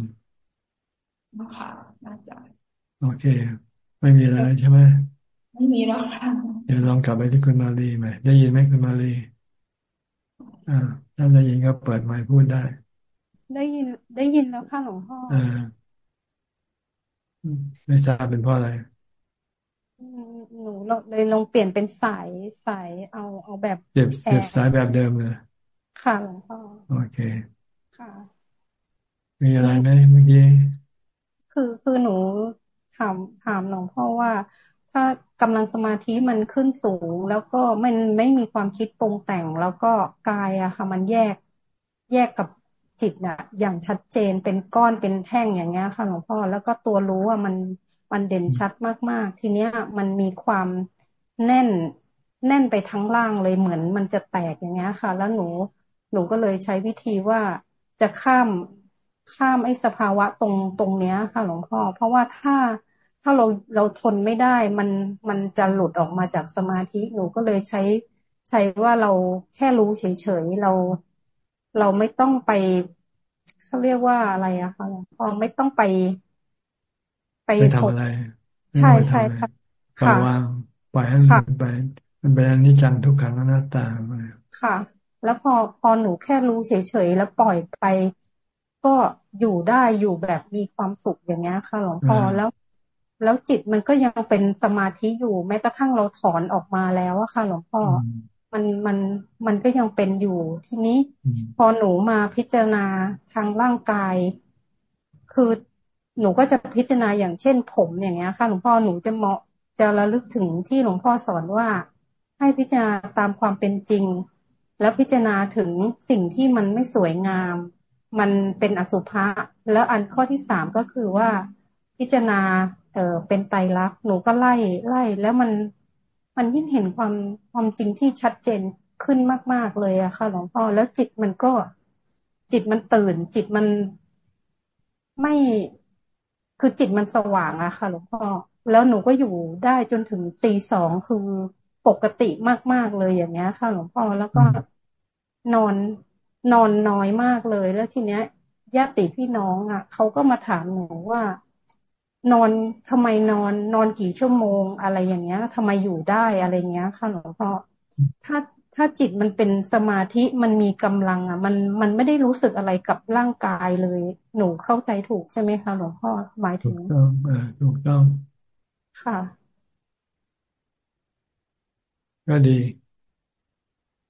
ค่ะอาจารย์โอเค ไม่มีอะไรใช่ไหมไม่มีแล้วค่ะเดี๋ยวลองกลับไปที่คุณมาลีไหมได้ยินไหมคุณมาลีอ่าถ้าได้ยินก็เปิดไมค์พูดได้ ได้ยินได้ยินแล้วค่ะหลวงพ่ออ่าไม่ทราบเป็นเพราะอะไรหนูเลยลองเปลี่ยนเป็นสายสายเอาเอาแบบเก็บเก็บสายแบบเดิมเลยค่ะหลวงพ่อโอเค ค่ะ มีอะไรไหมเมื่อกี้ คือคือหนูถามถามหลวงพ่อว่า ถ้ากำลังสมาธิมันขึ้นสูง แล้วก็มันไม่มีความคิดปรุงแต่ง แล้วก็กายอะค่ะ มันแยกแยกกับจิตอะอย่างชัดเจนเป็นก้อนเป็นแท่งอย่างเงี้ยค่ะหลวงพ่อแล้วก็ตัวรู้ว่ามันมันเด่นชัดมากๆ ทีเนี้ยมันมีความแน่นแน่นไปทั้งล่างเลยเหมือนมันจะแตกอย่างเงี้ยค่ะ แล้วหนูหนูก็เลยใช้วิธีว่า จะข้ามข้ามไอ้สภาวะตรงตรงเนี้ยค่ะหลวงพ่อ เพราะว่าถ้าถ้าเราเราทนไม่ได้มันมันจะหลุดออกมาจากสมาธิหนูก็เลยใช้ใช้ว่าเราแค่รู้เฉยๆเรา เราไม่ต้องไปเขาเรียกว่าอะไรอะคะพอไม่ต้องไปไปทำอะไร ใช่ใช่ค่ะปล่อยวางปล่อยให้มันไป มันเป็นอนิจจังทุกขังอนัตตาไปค่ะ แล้วพอพอหนูแค่รู้เฉยๆแล้วปล่อยไป ก็อยู่ได้อยู่แบบมีความสุขอย่างเงี้ยค่ะหลวงพ่อแล้ว แล้วจิตมันก็ยังเป็นสมาธิอยู่แม้กระทั่งเราถอนออกมาแล้วอะค่ะหลวงพ่อมันมันมันก็ยังเป็นอยู่ ทีนี้ พอหนูมาพิจารณาทางร่างกาย คือหนูก็จะพิจารณาอย่างเช่นผมอย่างเงี้ยค่ะหลวงพ่อหนูจะเหมาะจะระลึกถึงที่หลวงพ่อสอนว่าให้พิจารณาตามความเป็นจริง แล้วพิจารณาถึงสิ่งที่มันไม่สวยงาม มันเป็นอสุภะแล้วอันข้อที่สามก็คือว่าพิจารณาเออเป็นไตรลักษณ์หนูก็ไล่ไล่ แล้วมันมันยิ่งเห็นความความจริงที่ชัดเจนขึ้นมาก ๆเลยอะค่ะหลวงพ่อแล้วจิตมันก็จิตมันตื่น จิตมันไม่คือจิตมันสว่างอะค่ะหลวงพ่อแล้วหนูก็อยู่ได้จนถึงตีสองคือ ปกติมาก ๆ เลยอย่างเงี้ยค่ะหลวงพ่อแล้วก็นอนนอนน้อยมากเลย แล้วทีเนี้ยญาติพี่น้องอะเขาก็มาถามหนูว่า นอนทำไมนอนนอนกี่ชั่วโมงอะไรอย่างเงี้ยทำไมอยู่ได้อะไรเงี้ยค่ะหลวงพ่อถ้าถ้าจิตมันเป็นสมาธิมันมีกำลัง อะ มันมันไม่ได้รู้สึกอะไรกับร่างกายเลย หนูเข้าใจถูกใช่ไหมคะหลวงพ่อหมายถึงถูกต้องอ่าถูกต้องค่ะ ก็ดี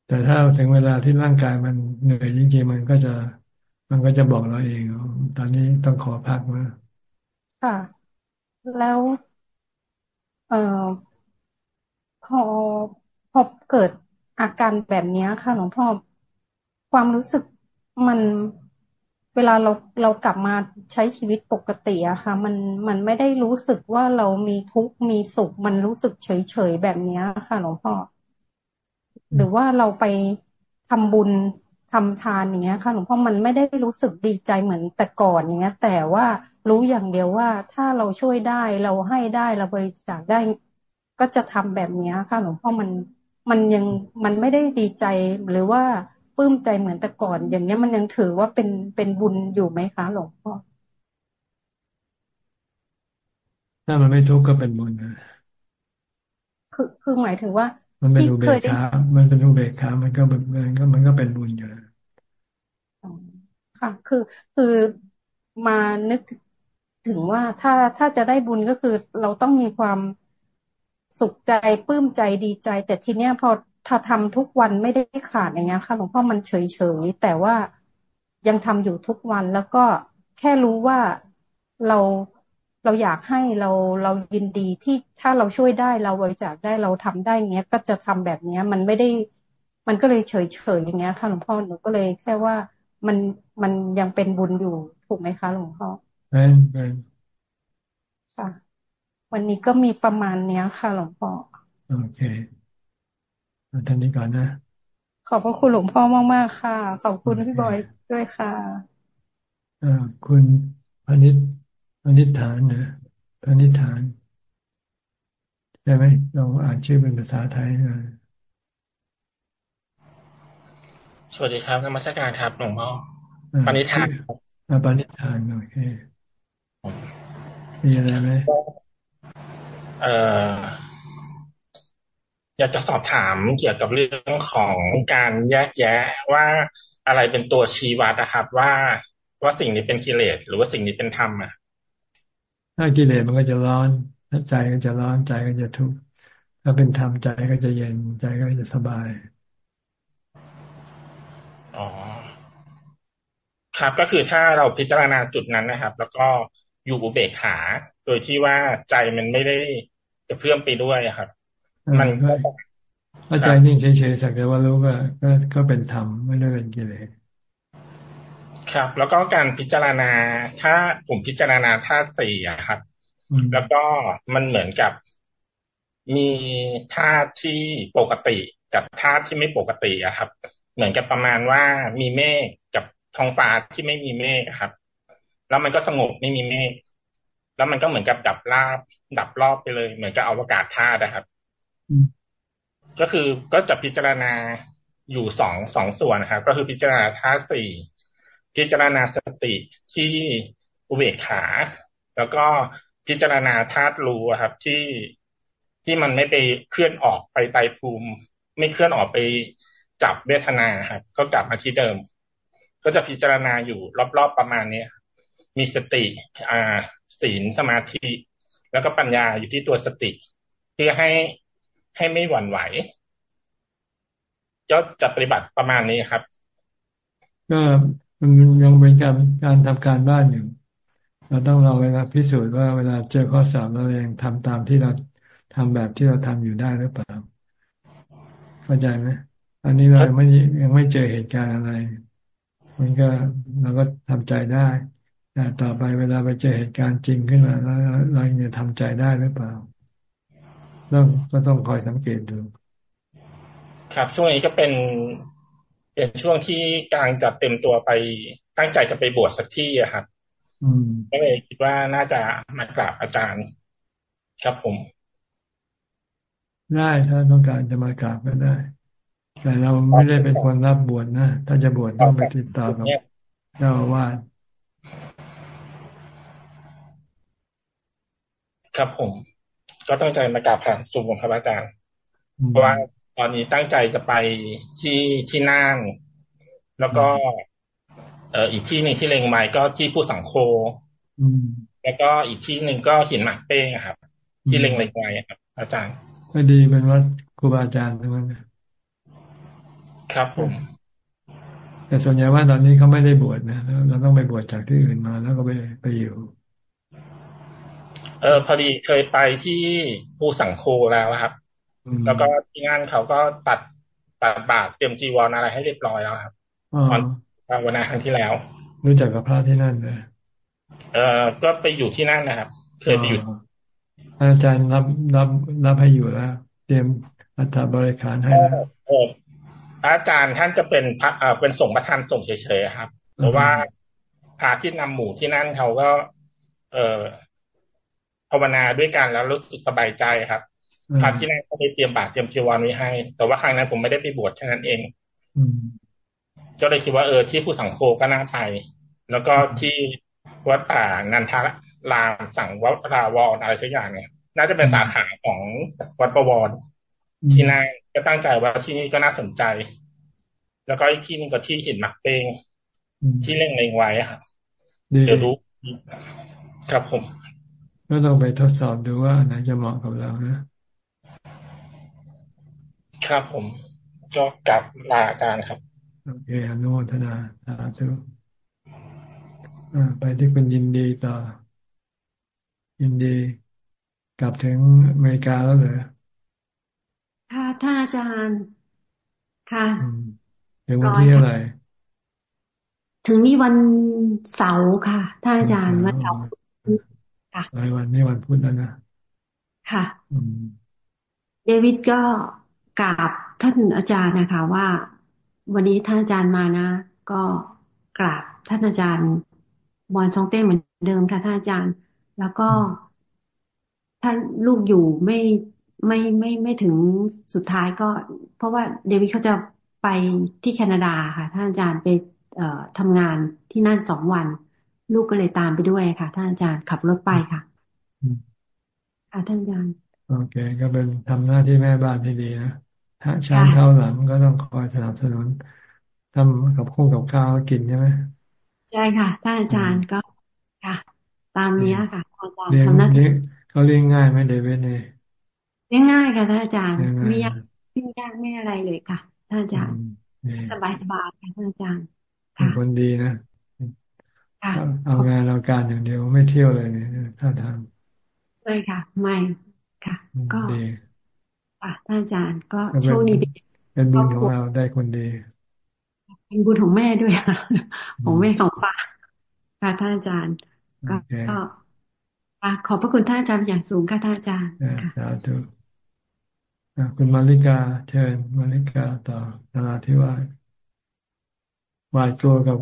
แต่ถ้าถึงเวลาที่ร่างกายมันเหนื่อยจริงๆมันก็จะ มันก็จะบอกเราเอง ตอนนี้ต้องขอพักมาค่ะ แล้ว เอ่อพอพอเกิดอาการแบบนี้ค่ะหลวงพ่อความรู้สึกมัน เวลาเราเรากลับมาใช้ชีวิตปกติอะค่ะ มันมันไม่ได้รู้สึกว่าเรามีทุกข์มีสุข มันรู้สึกเฉยเฉยแบบนี้ค่ะหลวงพ่อหรือว่าเราไปทำบุญทำทานอย่างเงี้ยค่ะหลวงพ่อมันไม่ได้รู้สึกดีใจเหมือนแต่ก่อนอย่างเงี้ย แต่ว่ารู้อย่างเดียวว่าถ้าเราช่วยได้เราให้ได้เราบริจาคได้ ก็จะทำแบบนี้ค่ะหลวงพ่อมันมันยังมันไม่ได้ดีใจหรือว่า ปลื้มใจเหมือนแต่ก่อน อย่างเนี้ยมันยังถือว่าเป็นเป็นบุญอยู่ไหมคะหลวงพ่อถ้ามันไม่ทุกข์ก็เป็นบุญนะคือคือหมายถึงว่า มันเป็นอุเบกขามันเป็นอุเบกขามันก็มันก็มันก็เป็นบุญอยู่แล้วค่ะ คือคือมานึกถึงว่าถ้าถ้าจะได้บุญก็คือเราต้องมีความสุขใจปลื้มใจดีใจ แต่ทีเนี้ยพอ ถ้าทำทุกวันไม่ได้ขาดอย่างเงี้ยค่ะหลวงพ่อมันเฉยเฉยแต่ว่ายังทำอยู่ทุกวันแล้วก็แค่รู้ว่าเราเราอยากให้เราเรายินดีที่ถ้าเราช่วยได้เราบริจาคได้เราทำได้เงี้ย ก็จะทำแบบเนี้ย มันไม่ได้ มันก็เลยเฉยเฉยอย่างเงี้ยค่ะหลวงพ่อหนูก็เลยแค่ว่ามันมันยังเป็นบุญอยู่ถูกไหมคะหลวงพ่อเป็นเป็นค่ะ วันนี้ก็มีประมาณเนี้ยค่ะหลวงพ่อโอเค ท่านนี้ก่อนนะ ขอบพระคุณหลวงพ่อมาก ๆ ค่ะ ขอบคุณพี่บอยด้วยค่ะอ่าคุณพนิษพนิษฐานนะพนิษฐานใช่ไหมเราอ่านชื่อเป็นภาษาไทยนะสวัสดีครับนมัสการครับหลวงพ่อปณิธานปณิธานโอเคมีอะไรไหมเอ่อ อยากจะสอบถามเกี่ยวกับเรื่องของการแยกแยะว่าอะไรเป็นตัวชี้วัดนะครับ ว่าว่าสิ่งนี้เป็นกิเลสหรือว่าสิ่งนี้เป็นธรรมอะถ้ากิเลสมันก็จะร้อนถ้าใจก็จะร้อนใจก็จะทุกข์ถ้าเป็นธรรมใจก็จะเย็นใจก็จะสบายอ๋อครับก็คือถ้าเราพิจารณาจุดนั้นนะครับ แล้วก็อยู่อุเบกขา โดยที่ว่าใจมันไม่ได้จะเพื่อมไปด้วยครับ มันก็ถ้าใจนิ่งเฉยๆสักแต่ว่ารู้ก็ก็ก็เป็นธรรมไม่ได้เป็นกิเลสครับ แล้วก็การพิจารณาถ้าผมพิจารณาธาตุสี่อะครับ แล้วก็มันเหมือนกับมีธาตุที่ปกติกับธาตุที่ไม่ปกติอะครับ เหมือนกับประมาณว่ามีเมฆกับท้องฟ้าที่ไม่มีเมฆครับ แล้วมันก็สงบไม่มีเมฆแล้วมันก็เหมือนกับดับลาบดับรอบไปเลย เหมือนกับอวกาศธาตุนะครับ ก็คือก็จะพิจารณาอยู่สองสองส่วนนะครับ ก็คือพิจารณาธาตุสี่พิจารณาสติที่อุเบกขา แล้วก็พิจารณาธาตุรู้ครับ ที่ที่มันไม่ไปเคลื่อนออกไปไตภูมิ ไม่เคลื่อนออกไปจับเวทนาครับ ก็กลับมาที่เดิม ก็จะพิจารณาอยู่รอบๆประมาณนี้มีสติอ่าศีลสมาธิ แล้วก็ปัญญาอยู่ที่ตัวสติ เพื่อให้ ให้ไม่หวั่นไหวก็จะปฏิบัติประมาณนี้ครับ ก็มันยังเป็นการการทำการบ้านอยู่ เราต้องรอเวลาพิสูจน์ว่าเวลาเจอข้อสอบเราเองทำตามที่เราทำแบบที่เราทำอยู่ได้หรือเปล่าเข้าใจไหมอันนี้เราไม่ยังไม่เจอเหตุการณ์อะไร มันก็เราก็ทำใจได้แต่ต่อไปเวลาไปเจอเหตุการณ์จริงขึ้นมาแล้วเราจะทำใจได้หรือเปล่า ต้องก็ต้องคอยสังเกตดู ครับช่วงนี้ก็เป็นเป็นช่วงที่กลางจะเต็มตัวไปตั้งใจจะไปบวชสักที่อะครับก็เลยคิดว่าน่าจะมากราบอาจารย์ ครับผม ได้ถ้าต้องการจะมากราบก็ได้ แต่เราไม่ได้เป็นคนรับบวชนะ ถ้าจะบวชต้องไปติดต่อกับเจ้าอาวาสครับผม ก็ตั้งใจมากราบผ่านซูมของพระอาจารย์ เพราะว่าตอนนี้ตั้งใจจะไปที่ที่น่านแล้วก็ เอ่ออีกที่หนึ่งที่เลงไม้ก็ที่ผู้สังโคแล้วก็อีกที่หนึ่งก็หินหมากเป้งครับ ที่เลงเลงไม้ครับ อาจารย์ก็ดีเป็นว่าครูบาอาจารย์ทั้งนั้นครับผมแต่ส่วนใหญ่ว่าตอนนี้เขาไม่ได้บวชนะเราต้องไปบวชจากที่อื่นมา แล้วก็ไปไปอยู่ เออพอดีเคยไปที่ภูสังโคแล้วครับ แล้วก็ที่งานเขาก็ตัดตัดบาตรเตรียมจีวรอะไรให้เรียบร้อยแล้วครับตอนภาวนาครั้งที่แล้ว รู้จักกับพระที่นั่นเลยเออก็ไปอยู่ที่นั่นนะครับ เคยไปอยู่อาจารย์รับรับรับให้อยู่แล้ว เตรียมอัฐบริขารให้แล้วอาจารย์ท่านจะเป็นพระเออเป็นส่งประธานส่งเฉยๆครับเพราะว่าพระที่นำหมู่ที่นั่นเขาก็ เออ ภาวนาด้วยกันแล้วรู้สึกสบายใจครับพระที่นั่นก็ได้เตรียมบาตรเตรียมชีวรไว้ให้ แต่ว่าครั้งนั้นผมไม่ได้ไปบวชแค่นั้นเองก็เลยคิดว่าเออที่ผู้สังโฆก็น่าไป แล้วก็ที่วัดป่านันทารามสังวัดราวรอะไรสักอย่างเนี่ยน่าจะเป็นสาขาของวัดประวรที่นั่นก็ตั้งใจว่าที่นี่ก็น่าสนใจ แล้วก็อีกที่นึงก็ที่หินมักเป้งที่เล่งเลงไว้ครับเดี๋ยวรู้ครับผม ก็ต้องไปทดสอบดูว่าไหนจะเหมาะกับเรานะ ครับผมก็กลับลาการครับ โอเคอนุโมทนาสาธุไปที่เป็นยินดีต่อ ยินดี กลับถึงอเมริกาแล้วเหรอค่ะท่านอาจารย์ค่ะถึงวันที่อะไร ถึงนี่วันเสาร์ค่ะท่านอาจารย์วันเสาร์ ค่ะวันนี้วันพุธแล้วนะค่ะเดวิดก็กราบท่านอาจารย์นะคะ ว่า วันนี้ท่านอาจารย์มานะ ก็กราบท่านอาจารย์บอลซองเต้เหมือนเดิมค่ะท่านอาจารย์ แล้วก็ถ้าลูกอยู่ไม่ไม่ไม่ไม่ถึงสุดท้ายก็ เพราะว่าเดวิดเขาจะไปที่แคนาดาค่ะท่านอาจารย์ไปเอ่อทำงานที่นั่นสองวัน ลูกก็เลยตามไปด้วยค่ะ ท่านอาจารย์ขับรถไปค่ะค่ะท่านอาจารย์โอเค ก็เป็นทำหน้าที่แม่บ้านที่ดีนะถ้าช้างเข้าหลังก็ต้องคอยสนับสนุนทำกับคู่กับข้าวกินใช่ไหมใช่ค่ะท่านอาจารย์ก็ค่ะ ตามนี้ค่ะอาจารย์ทำหน้าที่เขาเลี้ยงง่ายไหมเดวิดเนี่ยเลี้ยงง่ายค่ะท่านอาจารย์ไม่ยากไม่ยากไม่อะไรเลยค่ะท่านอาจารย์สบายสบายค่ะท่านอาจารย์เป็นคนดีนะ เอางานเราการอย่างเดียวไม่เที่ยวเลยเนี่ยท่าทางไม่ค่ะ ไม่ค่ะ ก็อะท่านอาจารย์ก็โชคดีเป็นบุญของเราได้คนดีเป็นบุญของแม่ด้วยค่ะของแม่ของป้าค่ะท่านอาจารย์ ก็ขอบพระคุณท่านอาจารย์อย่างสูงค่ะท่านอาจารย์สาธุคุณมาริกาเชิญมาริกาต่อนาราธิวาสหวาดกลัวกับ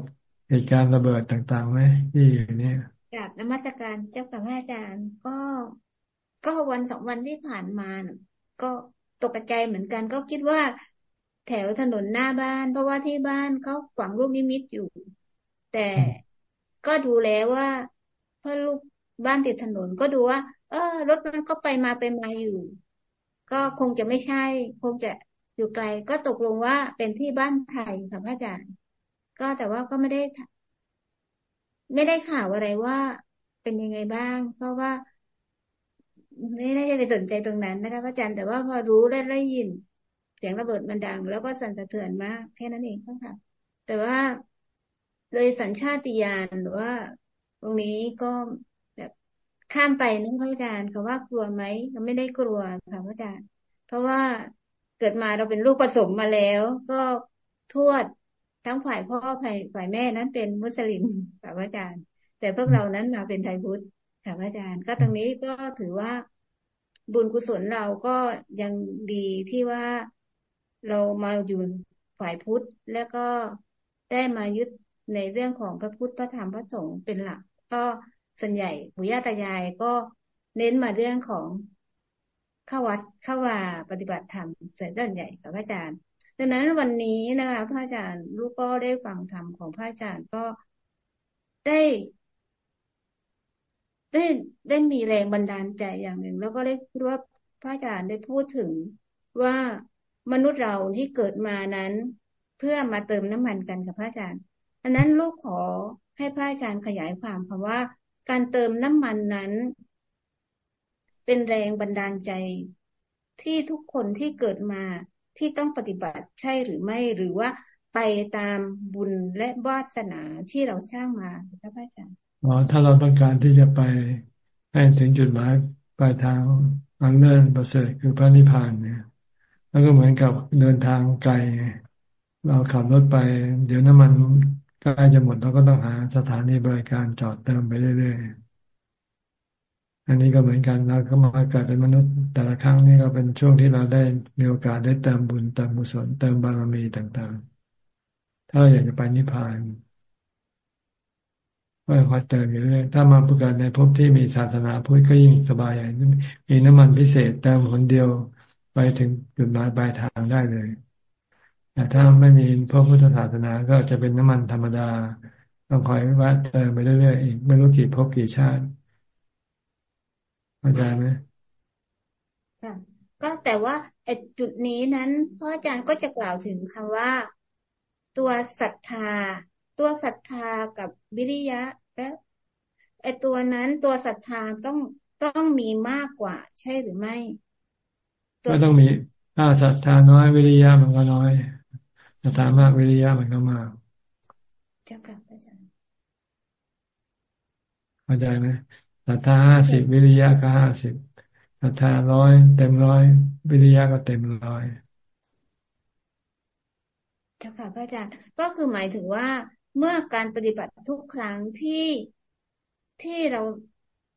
เหตุการณ์ระเบิดต่างๆไหมที่อยู่เนี่ยกับนมัสการเจ้ากับพระอาจารย์ ก็ ก็วันสองวันที่ผ่านมา ก็ตกใจเหมือนกัน ก็คิดว่า แถวถนนหน้าบ้าน เพราะว่าที่บ้านเขาฝังลูกนิมิตอยู่ แต่ก็ดูแล้วว่าเพราะลูกบ้านติดถนนก็ดูว่า เออ รถมันก็ไปมาไปมาอยู่ ก็คงจะไม่ใช่ คงจะอยู่ไกล ก็ตกลงว่าเป็นที่บ้านไทยค่ะพระอาจารย์ ก็แต่ว่าก็ไม่ได้ ไม่ได้ข่าวอะไรว่าเป็นยังไงบ้าง เพราะว่า ไม่ได้ไปสนใจตรงนั้นนะคะพระอาจารย์แต่ว่าพอรู้และได้ยิน เสียงระเบิดมันดัง แล้วก็สั่นสะเทือนมาก แค่นั้นเองค่ะ แต่ว่าโดยสัญชาติญาณหรือว่า ตรงนี้ก็แบบข้ามไปนึกพระอาจารย์เขาว่ากลัวไหมเราไม่ได้กลัวค่ะพระอาจารย์ เพราะว่าเกิดมาเราเป็นลูกผสมมาแล้ว ก็ทวด ทั้งฝ่ายพ่อฝ่ายฝ่ายแม่นั้นเป็นมุสลิมค่ะพระอาจารย์ แต่พวกเรานั้นมาเป็นไทยพุทธค่ะพระอาจารย์ ก็ตรงนี้ก็ถือว่าบุญกุศลเราก็ยังดีที่ว่าเรามาอยู่ฝ่ายพุทธ แล้วก็ได้มายึดในเรื่องของพระพุทธพระธรรมพระสงฆ์เป็นหลัก ก็ส่วนใหญ่ปู่ย่าตายายก็เน้นมาเรื่องของเข้าวัดเข้าว่าปฏิบัติธรรมเสร็จด้านใหญ่กับพระอาจารย์ ดังนั้นวันนี้นะคะพระอาจารย์ลูกก็ได้ฟังธรรมของพระอาจารย์ก็ได้ ได้ได้มีแรงบันดาลใจอย่างหนึ่ง แล้วก็ได้พูดว่าพระอาจารย์ได้พูดถึงว่ามนุษย์เราที่เกิดมานั้น เพื่อมาเติมน้ำมันกันกับพระอาจารย์อันนั้นลูกขอให้พระอาจารย์ขยายความคำว่า การเติมน้ำมันนั้น เป็นแรงบันดาลใจที่ทุกคนที่เกิดมา ที่ต้องปฏิบัติใช่หรือไม่หรือว่าไปตามบุญและวาสนาที่เราสร้างมาครับอาจารย์อ๋อถ้าเราต้องการที่จะไปให้ถึงจุดหมายปลายทางอันเลิศประเสริฐคือพระนิพพานเนี่ยแล้วก็เหมือนกับเดินทางไกล เราขับรถไป เดี๋ยวน้ำมันใกล้จะหมดเราก็ต้องหาสถานีบริการจอดเติมไปเรื่อยๆ อันนี้ก็เหมือนกันเราก็มาเกิดเป็นมนุษย์ แต่ละครั้งนี่ก็เป็นช่วงที่เราได้มีโอกาสได้เติมบุญเติมกุญศลเติมบารมีต่างๆ ถ้าเราอยากจะไปนิพพานก็คอยเติมอยู่เรื่อยถ้ามาประกาศในภพที่มีศาสนาพุทธก็ยิ่งสบายอย่งมีน้ำมันพิเศษเติมคนเดียวไปถึงจุดหมายปลายทางได้เลยแต่ถ้าไม่มีพระพุทธศาสนาก็จะเป็นน้ำมันธรรมดาต้องคอยวัดเติมไปเรื่อยๆอีกไม่รู้กี่ภพกี่ชาติ เข้าใจไหมค่ะก็แต่ว่าไอ้จุดนี้นั้นพ่ออาจารย์ก็จะกล่าวถึงคำว่า ตัวศรัทธา ตัวศรัทธากับวิริยะและไอตัวนั้นตัวศรัทธาต้องต้องมีมากกว่า ใช่หรือไม่ก็ต้องมีถ้าศรัทธาน้อยวิริยะมันก็น้อยศรัทธามากวิริยะมันก็มากเจ้าค่ะอาจารย์เข้าใจไหม ศรัทธาห้าสิบวิริยะก็ห้าสิบศรัทธาร้อยเต็มร้อยวิริยะก็เต็มร้อยเจ้าค่ะพระอาจารย์ก็คือหมายถึงว่าเมื่อการปฏิบัติทุกครั้งที่ที่เรา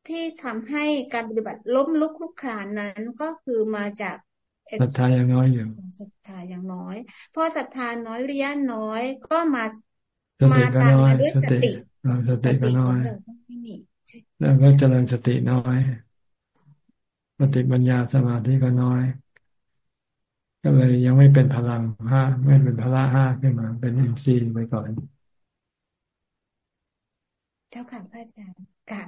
ที่ทำให้การปฏิบัติล้มลุกคลุกคลานนั้นก็คือมาจากศรัทธายังน้อยอยู่ศรัทธายังน้อยเพราะศรัทธาน้อยวิริยะน้อยก็มามาตามมาด้วยสติสติก็น้อย แล้วก็เจริญสติน้อยสติปัญญาสมาธิก็น้อย ก็เลยยังไม่เป็นพลังห้าไม่เป็นพละห้าขึ้นมา เป็นอินทรีย์ไปก่อน เจ้าค่ะพระอาจารย์ค่ะ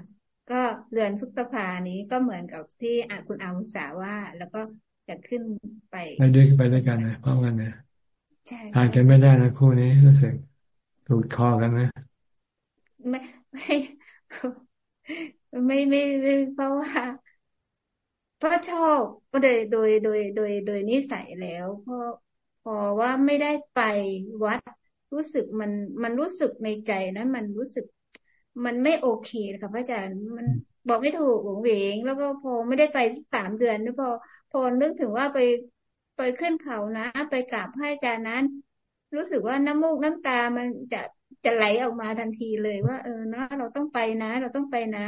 ก็เรือนพุทธภานี้ก็เหมือนกับที่อาคุณอามุสาว่า แล้วก็จะขึ้นไปไปด้วยไปด้วยกันนะพร้อมกันนะทานกันไม่ได้นะคู่นี้รู้สึกถูกคอกันนะไม่ไม่ ไม่ไม่ไม่เพราะว่าเพราะชอบก็โดยโดยโดยโดยโดยนิสัยแล้วเพราะพอว่าไม่ได้ไปวัดรู้สึกมันมันรู้สึกในใจนะมันรู้สึก มันไม่โอเคค่ะพระอาจารย์มันบอกไม่ถูกหวงเหวงแล้วก็พอไม่ได้ไปสามเดือนนี่พอพอนึกถึงว่าไปไปขึ้นเขานะ ไปกราบพระอาจารย์นั้น รู้สึกว่าน้ำมูกน้ำตามันจะ จะไหลออกมาทันทีเลยว่า เออนะเราต้องไปนะ เราต้องไปนะ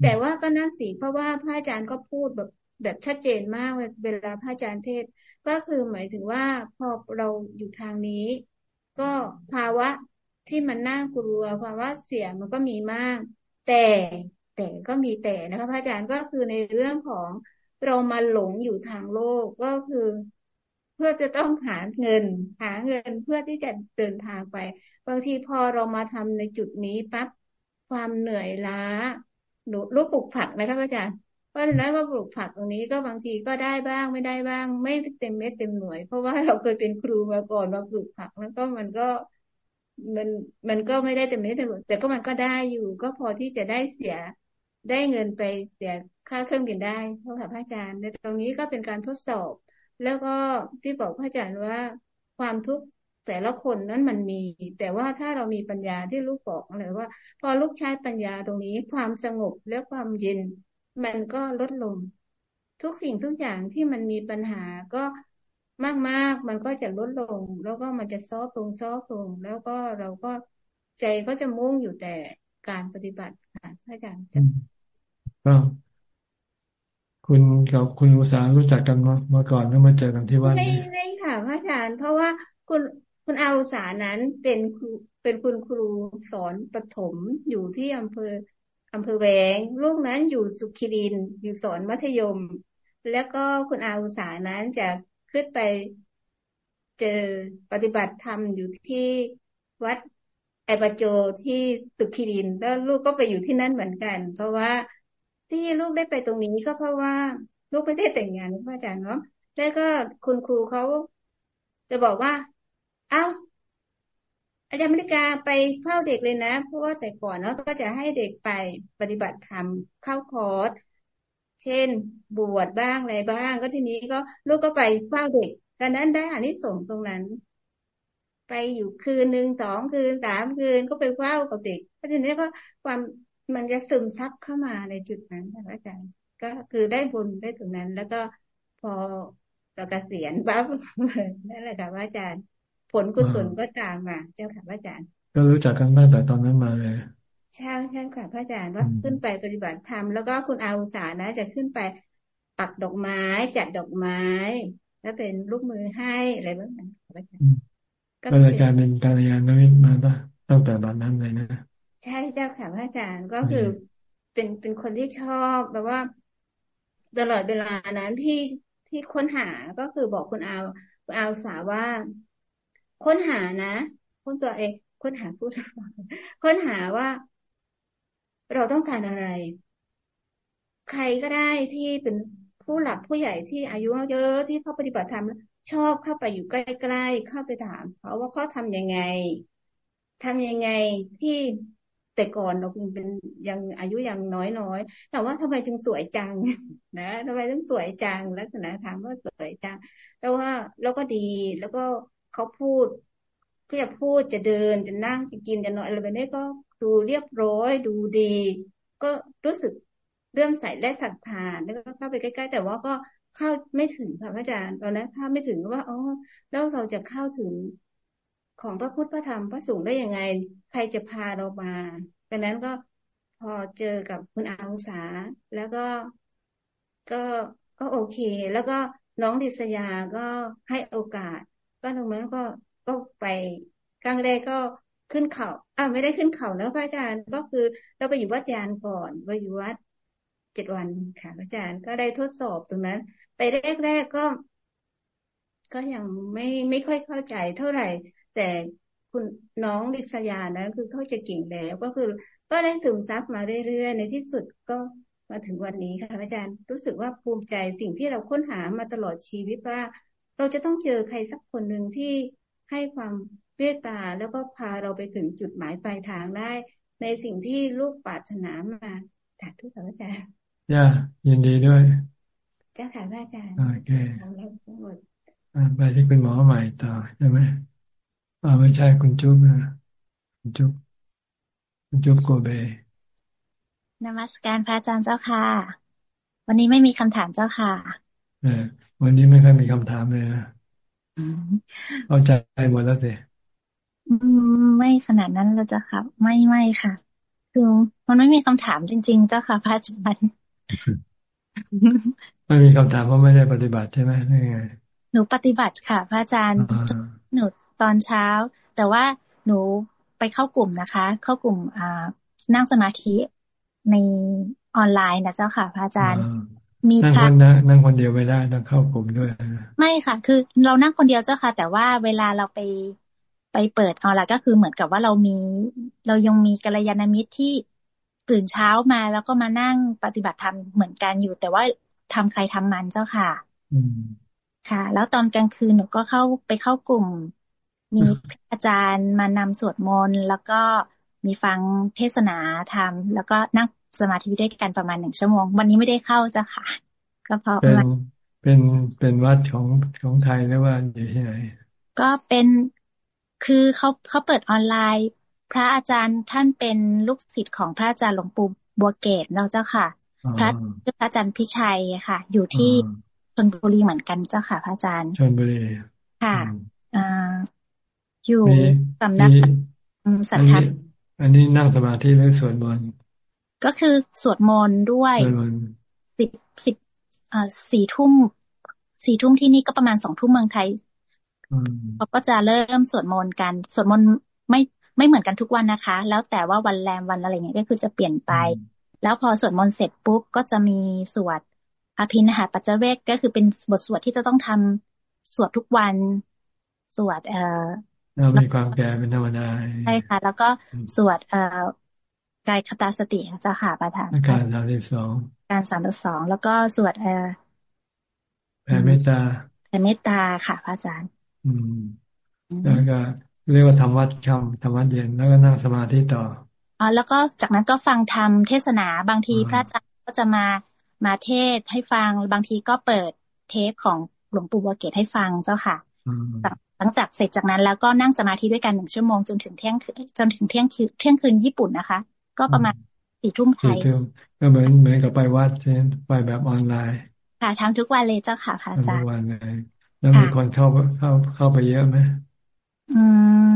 แต่ว่าก็นั่นสิเพราะว่าพระอาจารย์ก็พูดแบบแบบชัดเจนมากเวลาพระอาจารย์เทศ ก็คือหมายถึงว่าพอเราอยู่ทางนี้ ก็ภาวะที่มันน่ากลัวภาวะเสี่ยงมันก็มีมาก แต่แต่ก็มีแต่นะคะพระอาจารย์ก็คือในเรื่องของเรามาหลงอยู่ทางโลกก็คือ เพื่อจะต้องหาเงิน หาเงินเพื่อที่จะเดินทางไป บางทีพอเรามาทำในจุดนี้ปั๊บความเหนื่อยล้าหนูลูกปลูกผักนะคะพระอาจารย์เพราะฉะนั้นก็ปลูกผักตรงนี้ก็บางทีก็ได้บ้างไม่ได้บ้าง ไม่เต็มเม็ดเต็มหน่วย เพราะว่าเราเคยเป็นครูมาก่อนมาปลูกผักแล้วก็มันก็มันมันก็ไม่ได้แต่ไม่ได้แต่ก็มันก็ได้อยู่ ก็พอที่จะได้เสียได้เงินไปเสียค่าเครื่องบินได้เท่ากับพระอาจารย์ในตรงนี้ก็เป็นการทดสอบ แล้วก็ที่บอกพระอาจารย์ว่าความทุกข์ แต่ละคนนั้นมันมี แต่ว่าถ้าเรามีปัญญาที่ลูกบอกเลยว่า พอลูกใช้ปัญญาตรงนี้ความสงบและความเย็น มันก็ลดลง ทุกสิ่งทุกอย่างที่มันมีปัญหาก็มากๆมันก็จะลดลง แล้วก็มันจะซอฟลงซอฟลง แล้วก็เราก็ใจก็จะมุ่งอยู่แต่การปฏิบัติค่ะพระอาจารย์ก็คุณกับคุณอุสารู้จักกันมามาก่อนแล้วมาเจอกันที่วัดไม่ไม่ค่ะพระอาจารย์ เพราะว่าคุณ คุณอาอุสานั้นเป็นครูเป็นคุณครูสอนประถมอยู่ที่อำเภออำเภอแหวง ลูกนั้นอยู่สุขิรินอยู่สอนมัธยม แล้วก็คุณอาอุสานั้นจะขึ้นไปเจอปฏิบัติธรรมอยู่ที่วัดไอปโจที่ตุกิริน แล้วลูกก็ไปอยู่ที่นั่นเหมือนกัน เพราะว่าที่ลูกได้ไปตรงนี้ก็เพราะว่าลูกไม่ได้แต่งงานพระอาจารย์เนาะแล้วก็คุณครูเขาจะบอกว่า เอา้าอาจารย์มริกาไปเฝ้าเด็กเลยนะ เพราะว่าแต่ก่อนเนาะก็จะให้เด็กไปปฏิบัติธรรมเข้าคอร์สเช่นบวชบ้างอะไรบ้าง ก็ทีนี้ก็ลูกก็ไปเฝ้าเด็กดังนั้นได้อานิสงส์ตรงนั้น ไปอยู่คืนหนึ่งสองคืนสามคืนก็ไปเฝ้ากับเด็กทีนี้ก็ความมันจะซึมซับเข้ามาในจุดนั้นนะอาจารย์ก็คือได้บุญได้ตรงนั้น แล้วก็พอเราเกษียณปั๊บนั่นแหละค่ะอาจารย์ ผลกุศลก็ตามมาเจ้าค่ะอาจารย์ ก็รู้จักกันตั้งแต่ตอนนั้นมาเลยใช่ใช่ค่ะพระอาจารย์ว่าขึ้นไปปฏิบัติธรรมแล้วก็คุณอาอุสานะจะขึ้นไปปักดอกไม้จัดดอกไม้ แล้วเป็นลูกมือให้อะไรแบบนั้นพระอาจารย์ก็เลยกลายเป็นการยานวิทย์มาตั้งแต่บัดนั้นเลยนะใช่เจ้าค่ะพระอาจารย์ก็คือเป็นเป็นคนที่ชอบแบบว่าตลอดเวลานั้นที่ที่ค้นหาก็คือบอกคุณอาคุณอาสาว่า ค้นหานะค้นตัวเอง ค้นหาพูดค้นหาว่า เราต้องการอะไร ใครก็ได้ที่เป็นผู้หลักผู้ใหญ่ที่อายุเยอะที่เขาปฏิบัติธรรมชอบเข้าไปอยู่ใกล้ๆเข้าไปถามเขาว่าเขาทำยังไงทำยังไงที่แต่ก่อนเราเป็นยังอายุยังน้อยน้อยแต่ว่าทำไมจึงสวยจัง นะทำไมถึงสวยจังลักษณะถามว่าสวยจังแล้วว่าแล้วก็ดีแล้วก็ เขาพูดก็จะพูดจะเดินจะนั่งจะกินจะนอนอะไรแบบนี้ก็ดูเรียบร้อย ดูดี ก็รู้สึกเริ่มใส่และศรัทธาแล้วก็เข้าไปใกล้ๆ แต่ว่าก็เข้าไม่ถึงค่ะพระอาจารย์ตอนนั้นเข้าไม่ถึงว่าอ๋อแล้วเราจะเข้าถึงของพระพุทธพระธรรมพระสงฆ์ได้ยังไง ใครจะพาเรามาดังนั้นก็พอเจอกับคุณอาอุสาแล้วก็ก็ก็โอเค แล้วก็น้องดิษยาก็ให้โอกาส ก็ตรงนั้นก็ก็ไปครั้งแรกก็ขึ้นเขาอ่าไม่ได้ขึ้นเขาแล้วพระอาจารย์ก็คือเราไปอยู่วัดยานก่อนไปอยู่วัดเจ็ดวันค่ะพระอาจารย์ก็ได้ทดสอบตรงนั้น ไปแรกๆก็ ก็ยังไม่ไม่ค่อยเข้าใจเท่าไหร่ แต่คุณน้องดิษยานะคือเขาจะเก่งแล้วก็คือ ก็ได้ซึมซับมาเรื่อยๆในที่สุดก็มาถึงวันนี้ค่ะอาจารย์รู้สึกว่าภูมิใจสิ่งที่เราค้นหามาตลอดชีวิตว่า เราจะต้องเจอใครสักคนหนึ่งที่ให้ความเมตตาแล้วก็พาเราไปถึงจุดหมายปลายทางได้ ในสิ่งที่ลูกปรารถนามาถาทุกท่านอาจารย์ย่ายินดีด้วยเจ้าค่ะอาจารย์โอเคไปที่คุณหมอใหม่ต่อใช่ไหมอ่าไม่ใช่คุณจุ๊บนะคุณจุ๊บคุณจุ๊บโกเบนมัสการพระอาจารย์เจ้าค่ะ วันนี้ไม่มีคำถามเจ้าค่ะเออ วันนี้ไม่ค่อยมีคำถามเลยนะเอาใจหมดแล้วสิไม่ขนาดนั้นเราจะค่ะ ไม่ไม่ค่ะ คือมันไม่มีคำถามจริง ๆ เจ้าค่ะพระอาจารย์ไม่มีคำถามเพราะไม่ได้ปฏิบัติใช่ไหมนี่ไงหนูปฏิบัติค่ะ พระอาจารย์หนูตอนเช้า แต่ว่าหนูไปเข้ากลุ่มนะคะ เข้ากลุ่มอ่านั่งสมาธิในออนไลน์นะเจ้าค่ะ พระอาจารย์ มีพระนั่งคนเดียวไม่ได้ต้องเข้ากลุ่มด้วยไม่ค่ะ คือเรานั่งคนเดียวเจ้าค่ะ แต่ว่าเวลาเราไปไปเปิดออนไลน์ก็คือเหมือนกับว่าเรามี เรายังมีกัลยาณมิตรที่ตื่นเช้ามาแล้วก็มานั่งปฏิบัติธรรมเหมือนกันอยู่ แต่ว่าทำใครทำมันเจ้าค่ะค่ะ แล้วตอนกลางคืนหนูก็เข้าไปเข้ากลุ่ม มีอาจารย์มานำสวดมนต์แล้วก็มีฟังเทศนาธรรม แล้วก็นั่ง สมาธิด้วยกันประมาณหนึ่งชั่วโมง วันนี้ไม่ได้เข้าเจ้าค่ะ ก็เพราะเป็นเป็นเป็นวัดของของไทยหรือว่าอยู่ที่ไหนก็เป็นคือเขาเขาเปิดออนไลน์ พระอาจารย์ท่านเป็นลูกศิษย์ของพระอาจารย์หลวงปู่บัวเกตเราเจ้าค่ะ พระพระอาจารย์พิชัยค่ะ อยู่ที่ชนบุรีเหมือนกันเจ้าค่ะ พระอาจารย์ชนบุรีค่ะอ่าอยู่สำนักสัทธาอันนี้นั่งสมาธิหรือสวดมนต์ ก็คือสวดมนต์ด้วยสิบสิบอ่าสี่ทุ่มสี่ทุ่มที่นี่ก็ประมาณสองทุ่มเมืองไทยเขาก็จะเริ่มสวดมนต์กันสวดมนต์ไม่ไม่เหมือนกันทุกวันนะคะ แล้วแต่ว่าวันแรมวันอะไรเงี้ยก็คือจะเปลี่ยนไป แล้วพอสวดมนต์เสร็จปุ๊บก็จะมีสวดอภินิหารปัจเจเวกก็คือเป็นบทสวดที่จะต้องทำสวดทุกวัน สวด เอ่อเรามีความแก่เป็นธรรมดาใช่ค่ะ แล้วก็สวดเอ่อ กายคตาสติเจ้าค่ะประธานการสามสิบสองการสามสิบสองแล้วก็สวดเอ่อแผ่เมตตาแผ่เมตตาค่ะพระอาจารย์ อืม แล้วก็เรียกว่าทำวัดค่ำทำวัดเย็นแล้วก็นั่งสมาธิต่ออ๋อแล้วก็จากนั้นก็ฟังธรรมเทศนาบางทีพระอาจารย์ก็จะมามาเทศให้ฟังบางทีก็เปิดเทปของหลวงปู่บัวเกตให้ฟังเจ้าค่ะหลังจากเสร็จจากนั้นแล้วก็นั่งสมาธิด้วยกันหนึ่งชั่วโมงจนถึงเที่ยงคืนจนถึงเที่ยงคืนเที่ยงคืนญี่ปุ่นนะคะ ก็ประมาณสี่ทุ่มไทยก็เหมือนเหมือนกับไปวัดใช่ไหมไปแบบออนไลน์ ค่ะทำทุกวันเลยเจ้าค่ะพระอาจารย์ทุกวันเลยแล้วมีคนเข้าเข้าเข้าไปเยอะไหมอืม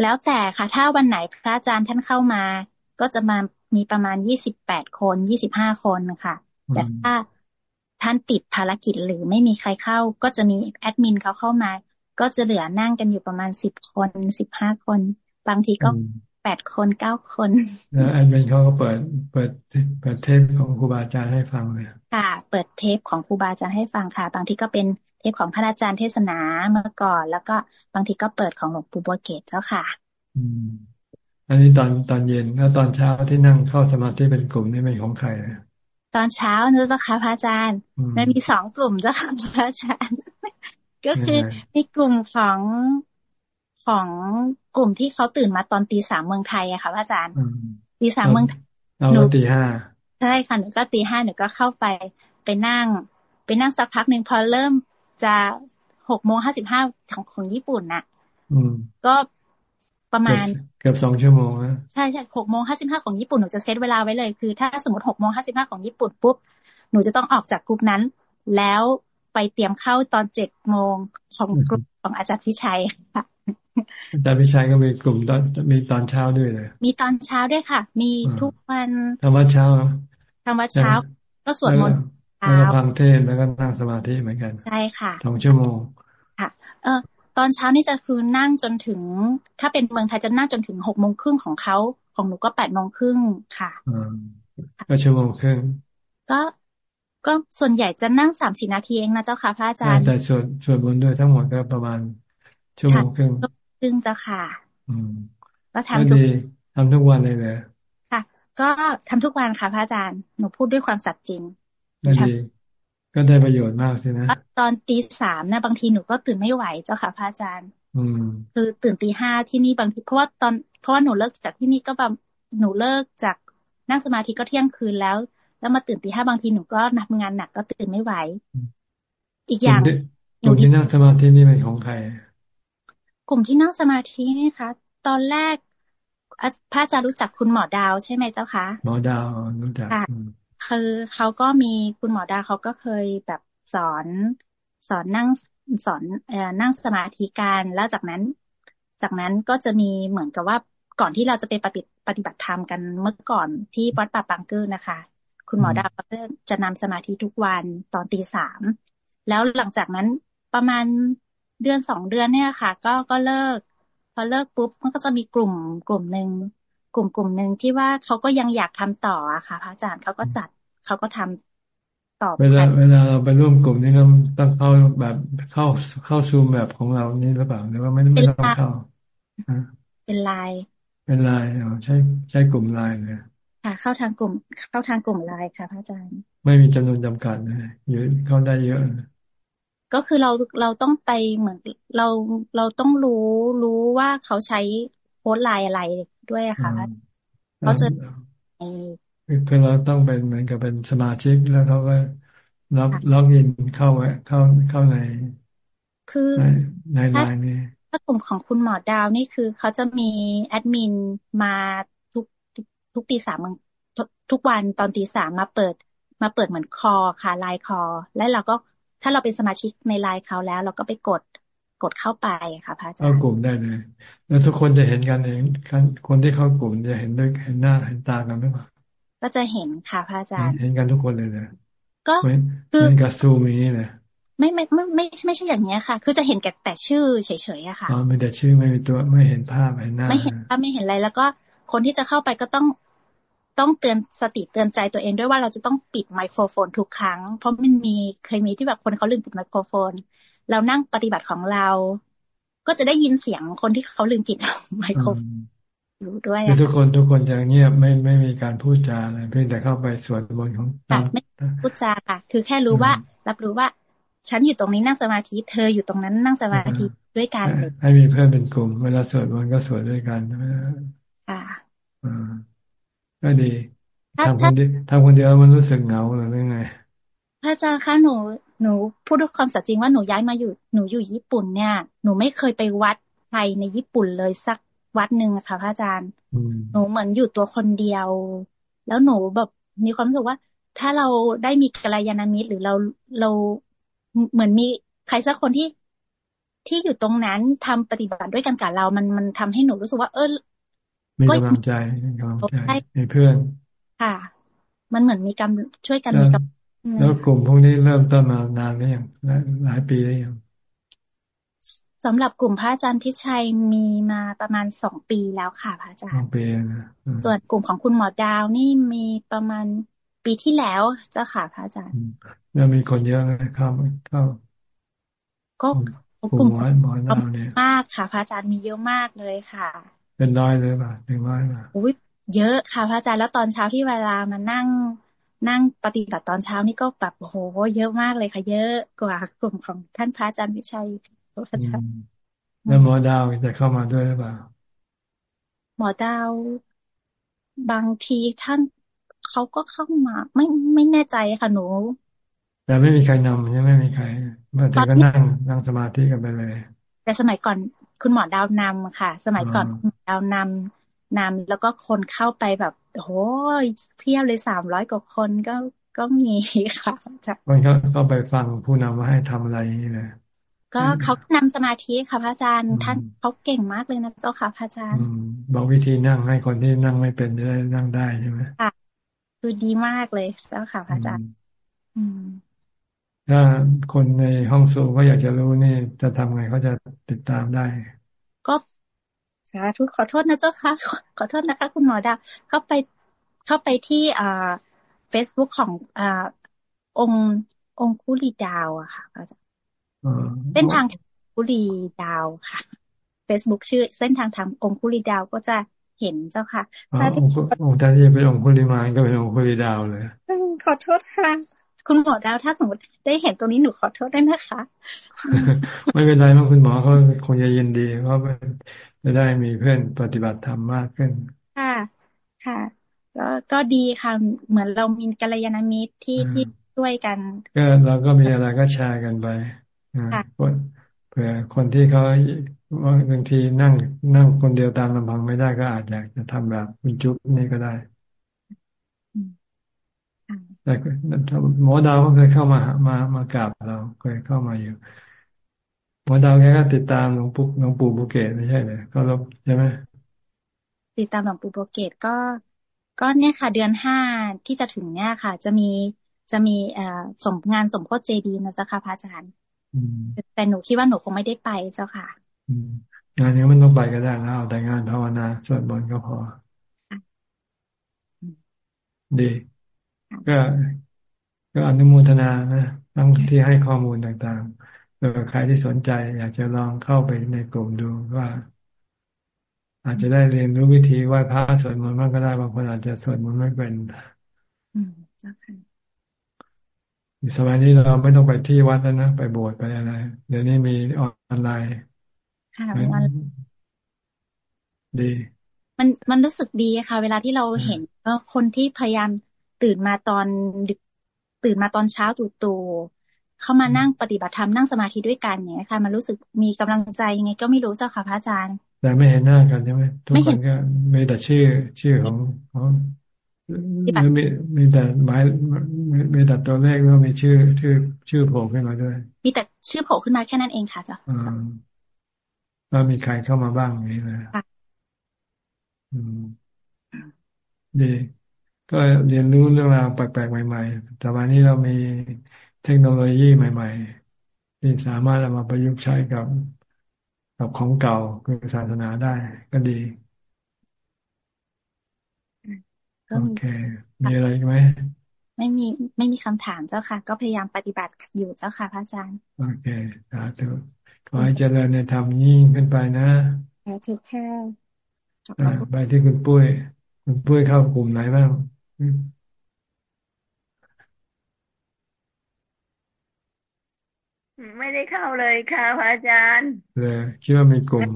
แล้วแต่ค่ะ ถ้าวันไหนพระอาจารย์ท่านเข้ามา ก็จะมามีประมาณยี่สิบแปดคนยี่สิบห้าคนค่ะ แต่ถ้าท่านติดภารกิจหรือไม่มีใครเข้า ก็จะมีแอดมินเขาเข้ามา ก็จะเหลือนั่งกันอยู่ประมาณสิบคนสิบห้าคน บางทีก็ แปดคนเก้าคนแล้วแอดมินเขาก็เปิดเปิดเปิดเทปของครูบาอาจารย์ให้ฟังเลยค่ะ เปิดเทปของครูบาอาจารย์ให้ฟังค่ะ บางทีก็เป็นเทปของพระอาจารย์เทศนาเมื่อก่อน แล้วก็บางทีก็เปิดของหลวงปู่บัวเกตเจ้าค่ะ อืม อันนี้ตอนตอนเย็นแล้วตอนเช้าที่นั่งเข้าสมาธิเป็นกลุ่มนี่เป็นของใครตอนเช้าเจ้าค่ะพระอาจารย์มันมีสองกลุ่มเจ้าค่ะพระอาจารย์ ก็คือมีกลุ่มของของ กลุ่มที่เขาตื่นมาตอนตีสามเมืองไทยอะค่ะพระอาจารย์ตีสามเมืองหนูตีห้าใช่ค่ะหนูก็ตีห้าหนูก็เข้าไปไปนั่ง ไปนั่งสักพักหนึ่งพอเริ่มจะหกโมงห้าสิบห้าของของญี่ปุ่นน่ะก็ประมาณเกือบสองชั่วโมงนะใช่ใช่หกโมงห้าสิบห้าของญี่ปุ่นหนูจะเซตเวลาไว้เลยคือ ถ้าสมมติหกโมงห้าสิบห้าของญี่ปุ่นปุ๊บหนูจะต้องออกจากกลุ่มนั้น แล้วไปเตรียมเข้าตอนเจ็ดโมงของกลุ่ม ของอาจารย์พิชัยค่ะอาจารย์พิชัยก็มีกลุ่มตอนมีตอนเช้าด้วยเลย มีตอนเช้าด้วยค่ะ มีทุกวันธรรมะเช้าธรรมะเช้า ก็สวดมนต์แล้วก็ฟังเทศแล้วก็นั่งสมาธิเหมือนกันใช่ค่ะสองชั่วโมงค่ะ เออตอนเช้านี่จะคือนั่งจนถึง ถ้าเป็นเมืองไทยจะนั่งจนถึงหกโมงครึ่งของเขาของหนูก็แปดโมงครึ่งค่ะก็ชั่วโมงครึ่งก็ ก็ส่วนใหญ่จะนั่งสามสิบนาทีเองนะเจ้าค่ะพระอาจารย์แต่ส่วนส่วนบนด้วยทั้งหมดก็ประมาณชั่วโมงครึ่งครึ่งเจ้าค่ะ อืมก็ทำทุกทำทุกวันเลยเลยค่ะ ก็ทำทุกวันค่ะพระอาจารย์หนูพูดด้วยความสัตย์จริงดีก็ได้ประโยชน์มากสินะตอนตีสามนะบางทีหนูก็ตื่นไม่ไหวเจ้าค่ะพระอาจารย์ อืม คือตื่นตีห้าที่นี่บางทีเพราะว่าตอนเพราะว่าหนูเลิกจากที่นี่ก็แบบหนูเลิกจากนั่งสมาธิก็เที่ยงคืนแล้ว แล้วมาตื่นตีห้าบางทีหนูก็ทำงานหนักก็ตื่นไม่ไหว อีกอย่างกลุ่มที่นั่งสมาธินี่เป็นของใคร กลุ่มที่นั่งสมาธินี่คะ ตอนแรกพระอาจารย์รู้จักคุณหมอดาวใช่ไหมเจ้าคะหมอดาวรู้จักคือเขาก็มีคุณหมอดาเขาก็เคยแบบสอนสอนนั่งสอนเอ่อนั่งสมาธิการแล้วจากนั้น จากนั้นก็จะมีเหมือนกับว่าก่อนที่เราจะไปปฏิปฏิบัติธรรมกันเมื่อก่อนที่วัดป่าปังเกอร์นะคะ คุณหมอดาก็จะนำสมาธิทุกวันตอนตีสามแล้วหลังจากนั้นประมาณเดือนสองเดือนเนี่ยค่ะ ก็ก็เลิก พอเลิกปุ๊บมันก็จะมีกลุ่มกลุ่มหนึ่งกลุ่มกลุ่มหนึ่งที่ว่าเขาก็ยังอยากทำต่ออะค่ะ พระอาจารย์เขาก็จัดเขาก็ทำต่อเวลาเวลาเราไปร่วมกลุ่มนี้เราต้องเข้าแบบเข้าเข้าซูมแบบของเรานี่หรือเปล่าหรือว่าไม่ไม่ต้องเข้าเป็นไลน์เป็นไลน์อ๋อใช้ใช้กลุ่มไลน์เลย ค่ะ เข้าทางกลุ่ม เข้าทางกลุ่มไลน์ค่ะพระอาจารย์ ไม่มีจำนวนจำกัดนะเยอะเข้าได้เยอะ ก็คือเราเราต้องไปเหมือนเราเราต้องรู้รู้ว่าเขาใช้โค้ดไลน์อะไรด้วยค่ะเขาจะคือเราต้องเป็นเหมือนกับเป็นสมาชิกแล้วเขาก็รับ login เข้าไว้เข้าเข้าในคือในไลน์นี้ถ้ากลุ่มของคุณหมอดาวนี่คือเขาจะมีแอดมินมา ทุกทุกตีสามทุกวันตอนตีสามมาเปิด มาเปิดเหมือนคอค่ะไลน์คอ แล้วเราก็ถ้าเราเป็นสมาชิกในไลน์เขาแล้ว เราก็ไปกดกดเข้าไปค่ะพระอาจารย์เข้ากลุ่มได้เลย แล้วทุกคนจะเห็นกันเองคนที่เข้ากลุ่มจะเห็นด้วยเห็นหน้าเห็นตากันหรือเปล่าก็จะเห็นค่ะพระอาจารย์ เห็นกันทุกคนเลยเลยก็คือเหมือนกับซูมนี้เลยไม่ไม่ไม่ไม่ไม่ใช่อย่างนี้ค่ะ คือจะเห็นแก่แต่ชื่อเฉยๆอะค่ะอ๋อไม่แต่ชื่อไม่มีตัวไม่เห็นภาพเห็นหน้าไม่เห็นภาพไม่เห็นอะไร แล้วก็คนที่จะเข้าไปก็ต้อง ต้องเตือนสติเตือนใจตัวเองด้วยว่าเราจะต้องปิดไมโครโฟนทุกครั้ง เพราะมันมีเคยมีที่แบบคนเขาลืมปิดไมโครโฟน เรานั่งปฏิบัติของเรา ก็จะได้ยินเสียงคนที่เขาลืมปิดไมโครโฟนอยู่ด้วยคือทุกคนทุกคนจะเงียบไม่ไม่มีการพูดจาอะไรเพียงแต่เข้าไปสวดมนต์ของตไม่พูดจาค่ะ คือแค่รู้ว่า รับรู้ว่าฉันอยู่ตรงนี้นั่งสมาธิ เธออยู่ตรงนั้นนั่งสมาธิด้วยกันให้มีเพื่อนเป็นกลุ่ม เวลาสวดมนต์ก็สวดด้วยกันค่ะอ่า ก็ดีทำคนเดียวทำคนเดียวมันรู้สึกเหงาหรือไงพระอาจารย์คะหนูหนูพูดด้วยความสัจจริงว่าหนูย้ายมาอยู่หนูอยู่ญี่ปุ่นเนี่ย หนูไม่เคยไปวัดไทยในญี่ปุ่นเลยสักวัดหนึ่งค่ะพระอาจารย์หนูเหมือนอยู่ตัวคนเดียว แล้วหนูแบบมีความรู้สึกว่า ถ้าเราได้มีกัลยาณมิตรหรือเราเราเหมือนมีใครสักคนที่ที่อยู่ตรงนั้นทำปฏิบัติด้วยกันกับเรา มันมันทำให้หนูรู้สึกว่า เออ มีกำลังใจมีกำลังใจมีเพื่อน ค่ะ มันเหมือนมีกำช่วยกันมีกำแล้วกลุ่มพวกนี้เริ่มต้นมานานหรือยังหลายปีแล้วยังสำหรับกลุ่มพระอาจารย์พิชัยมีมาประมาณสองปีแล้วค่ะพระอาจารย์สองปีนะส่วนกลุ่มของคุณหมอดาวนี่มีประมาณปีที่แล้วเจ้าค่ะพระอาจารย์แล้วมีคนเยอะไหมเข้าเข้าก็กลุ่มหมอดาวเนี่ยมากค่ะพระอาจารย์มีเยอะมากเลยค่ะ เป็นร้อยเลยป่ะหนึ่งร้อยป่ะอุ้ยเยอะค่ะพระอาจารย์แล้วตอนเช้าที่เวลามานั่งนั่งปฏิบัติตอนเช้านี่ก็แบบโอ้โหเยอะมากเลยค่ะ เยอะกว่ากลุ่มของท่านพระอาจารย์วิชัยพระอาจารย์แล้วหมอดาวจะเข้ามาด้วยหรือเปล่า หมอดาวบางทีท่านเขาก็เข้ามา ไม่ไม่แน่ใจค่ะหนู แต่ไม่มีใครนำยังไม่มีใครเมื่อก็นั่งนั่งสมาธิกันไปเลย แต่สมัยก่อน คุณหมอดาวนำค่ะ สมัยก่อนคุณหมอดาวนำนำแล้วก็คนเข้าไปแบบโหเพียบเลยสามร้อยกว่าคนก็ก็มีค่ะคนเขาเข้าไปฟังผู้นำว่าให้ทำอะไรนี่เลยก็เขานำสมาธิค่ะพระอาจารย์ ท่านเขาเก่งมากเลยนะเจ้าค่ะพระอาจารย์บอกวิธีนั่งให้คนที่นั่งไม่เป็นได้นั่งได้ใช่ไหมค่ะคือดีมากเลยเจ้าค่ะพระอาจารย์ ถ้าคนในห้องสูงก็อยากจะรู้นี่ จะทำไงเขาจะติดตามได้ ก็สาธุขอโทษนะเจ้าค่ะ ขอโทษนะคะ คุณหมอดาวเข้าไปเข้าไปที่อ่าเฟซบุ๊กของอ่าองค์องคุลีดาวอะค่ะอาจารย์เส้นทางคุลีดาวค่ะ Facebook ชื่อ เส้นทางธรรมองคุลีดาวก็จะเห็นเจ้าค่ะถ้าที่องค์ท่านที่เป็นองคุลีมาก็เป็นองคุลีดาวเลยขอโทษค่ะ คุณหมอดาวถ้าสมมติได้เห็นตรงนี้หนูขอโทษได้นะคะ ไม่เป็นไรมั้งคุณหมอเขาคงจะยินดีเพราะจะได้มีเพื่อนปฏิบัติธรรมมากขึ้น ค่ะ ค่ะก็ก็ดีค่ะ เหมือนเรามีกัลยาณมิตรที่ที่ช่วยกัน ก็เราก็มีอะไรก็แชร์กันไปคนเผื่อคนที่เขาบางทีนั่งนั่งคนเดียวตามลำพังไม่ได้ก็อาจอยากจะทำแบบคุณจุ๊บนี่ก็ได้ แต่หมอดาวก็เคยเข้ามามามากราบเราเคยเข้ามาอยู่หมอดาวแกก็ติดตามหลวงปู่หลวงปู่บุเกตไม่ใช่เลยก็รบใช่ไหมติดตามหลวงปู่บุเกตก็ก็เนี่ยค่ะ เดือนห้าที่จะถึงเนี่ยค่ะ จะมีจะมีเอ่อสมงานสมโพธิเจดีนะจ๊ะค่ะพระอาจารย์แต่หนูคิดว่าหนูคงไม่ได้ไปเจ้าค่ะงานนี้มันต้องไปก็ได้แล้วแต่งานภาวนาสวดมนต์ก็พอดี ก็ก็อนุโมทนานะทั้งที่ให้ข้อมูลต่างๆเผื่อใครที่สนใจ อยากจะลองเข้าไปในกลุ่มดูว่า อาจจะได้เรียนรู้วิธีไหว้พระสวดมนต์บ้างก็ได้บางคนอาจจะสวดมนต์ไม่เป็น อืมเจ้าค่ะสมัยนี้เราไม่ต้องไปที่วัดแล้วนะไปโบสถ์ไปอะไรเดี๋ยวนี้มีออนไลน์ค่ะวันดี มันมันรู้สึกดีค่ะ เวลาที่เราเห็นว่าคนที่พยายาม ตื่นมาตอนดึกตื่นมาตอนเช้าตู่ตู่เข้ามานั่งปฏิบัติธรรมนั่งสมาธิด้วยกันเนี่ยค่ะมันรู้สึกมีกำลังใจยังไงก็ไม่รู้เจ้าค่ะพระอาจารย์ แต่ไม่เห็นหน้ากันใช่ไหมทุกคนก็มีแต่ชื่อชื่อของของมีมีแต่หมายมีแต่ตัวเลขแล้วมีชื่อชื่อชื่อโผล่ขึ้นมาด้วย มีแต่ชื่อโผล่ขึ้นมาแค่นั้นเองค่ะจ้ะแล้วมีใครเข้ามาบ้างอย่างนี้เลยดี ก็เรียนรู้เรื่องราวแปลกๆใหม่ ๆ แต่วันนี้เรามีเทคโนโลยีใหม่ ๆ ที่สามารถเอามาประยุกต์ใช้กับกับของเก่าคือศาสนาได้ก็ดีโอเค มีอะไรไหมไม่มีไม่มีคำถามเจ้าค่ะ ก็พยายามปฏิบัติอยู่เจ้าค่ะพระอาจารย์โอเคสาธุขอให้เจริญในธรรมยิ่งขึ้นไปนะสาธุแค่ไปที่คุณปุ้ย คุณปุ้ยเข้ากลุ่มไหนบ้าง ไม่ได้เข้าเลยค่ะพระอาจารย์เลยคิดว่ามีกลุ่ม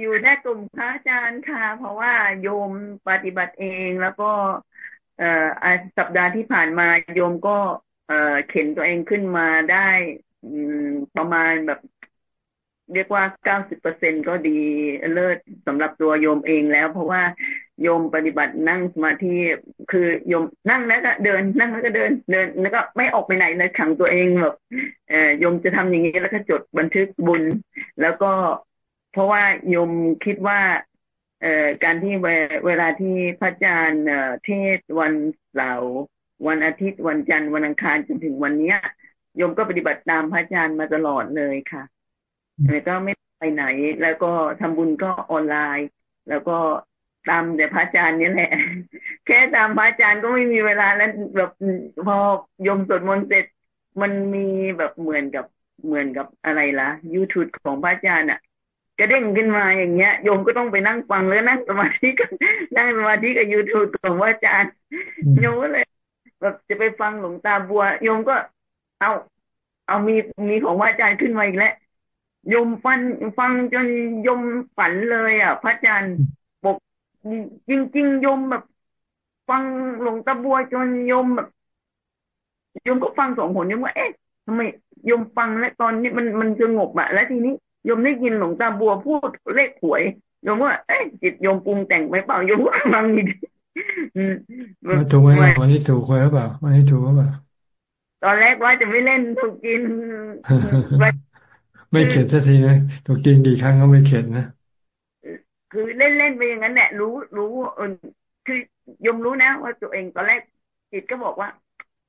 อยู่ในกลุ่มพระอาจารย์ค่ะ เพราะว่าโยมปฏิบัติเองแล้วก็เอ่อสัปดาห์ที่ผ่านมาโยมก็ เอ่อเข็นตัวเองขึ้นมาได้ประมาณแบบ เรียกว่าเก้าสิบเปอร์เซ็นก็ดีเลิศสำหรับตัวโยมเองแล้ว เพราะว่า โยมปฏิบัตินั่งสมาธิคือโยมนั่งแล้วก็เดิน นั่งแล้วก็เดิน เดิน แล้วก็ไม่ออกไปไหนเลยขังตัวเองแบบเออโยมจะทำอย่างนี้แล้วก็จดบันทึกบุญ แล้วก็เพราะว่าโยมคิดว่า เอ่อการที่เวลาที่พระอาจารย์เทศวันเสาร์วันอาทิตย์วันจันทร์วันอังคารจนถึงวันเนี้ยโยมก็ปฏิบัติตามพระอาจารย์มาตลอดเลยค่ะแล้วก็ไม่ไปไหน แล้วก็ทำบุญก็ออนไลน์ แล้วก็ ตามแต่พระอาจารย์นี่แหละ แค่ตามพระอาจารย์ก็ไม่มีเวลาแล้วแบบพอยมสวดมนต์เสร็จ มันมีแบบเหมือนกับเหมือนกับอะไรล่ะยูทูบของพระอาจารย์อะกระเด้งขึ้นมาอย่างเงี้ยโยมก็ต้องไปนั่งฟังแล้วนั่งสมาธิกันนั่งสมาธิกับยูทูบของพระอาจารย์โยมก็เลย แบบจะไปฟังหลวงตาบัวโยมก็เอา เอามีมีของพระอาจารย์ขึ้นมาอีกแล้วโยมฟังฟังจนโยมฝันเลย อะ พระอาจารย์ บอกจริงๆโยมแบบ ฟังหลวงตาบัวจนโยมแบบโยมก็ฟังสองผลโยมว่าเอ๊ะทำไมโยมฟังแล้วตอนนี้มันมันสงบอะแล้วทีนี้โยมได้ยินหลวงตาบัวพูดเลขหวยโยมว่าเอ๊ะจิตโยมปรุงแต่งไปเปล่าโยมก็ฟังดีถูกไหมวันนี้ถูกหวยหรือเปล่าวันนี้ถูกหรือเปล่าตอนแรกว่าจะไม่เล่นถูกกิน ไม่เข็ดสักทีนะถูกกินกี่ครั้งก็ไม่เข็ดนะ คือเล่นเล่นไปอย่างนั้นแหละรู้รู้เออคือยมรู้นะ ว่าตัวเองตอนแรกจิตก็บอกว่า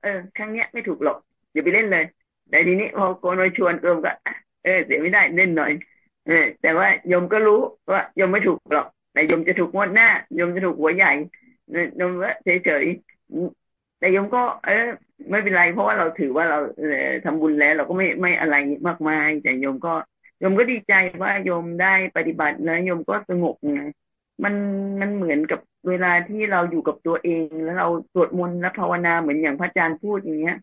เออ ครั้งเนี้ยไม่ถูกหรอกอย่าไปเล่นเลยแต่ทีนี้พอโกนชวนเกิมก็เออเสียไม่ได้เล่นหน่อย เออ แต่ว่ายมก็รู้ว่ายมไม่ถูกหรอก แต่ยมจะถูกงวดหน้ายมจะถูกหัวใหญ่ยมว่าเฉยๆแต่ยมก็ เออ ไม่เป็นไร เพราะว่าเราถือว่าเราทำบุญแล้ว เราก็ไม่ไม่อะไรมากมาย แต่ยมก็ ยมก็ดีใจว่าโยมได้ปฏิบัติแล้วโยมก็สงบไงมันมันเหมือนกับเวลาที่เราอยู่กับตัวเอง แล้วเราสวดมนต์และภาวนาเหมือนอย่างพระอาจารย์พูดอย่างเงี้ย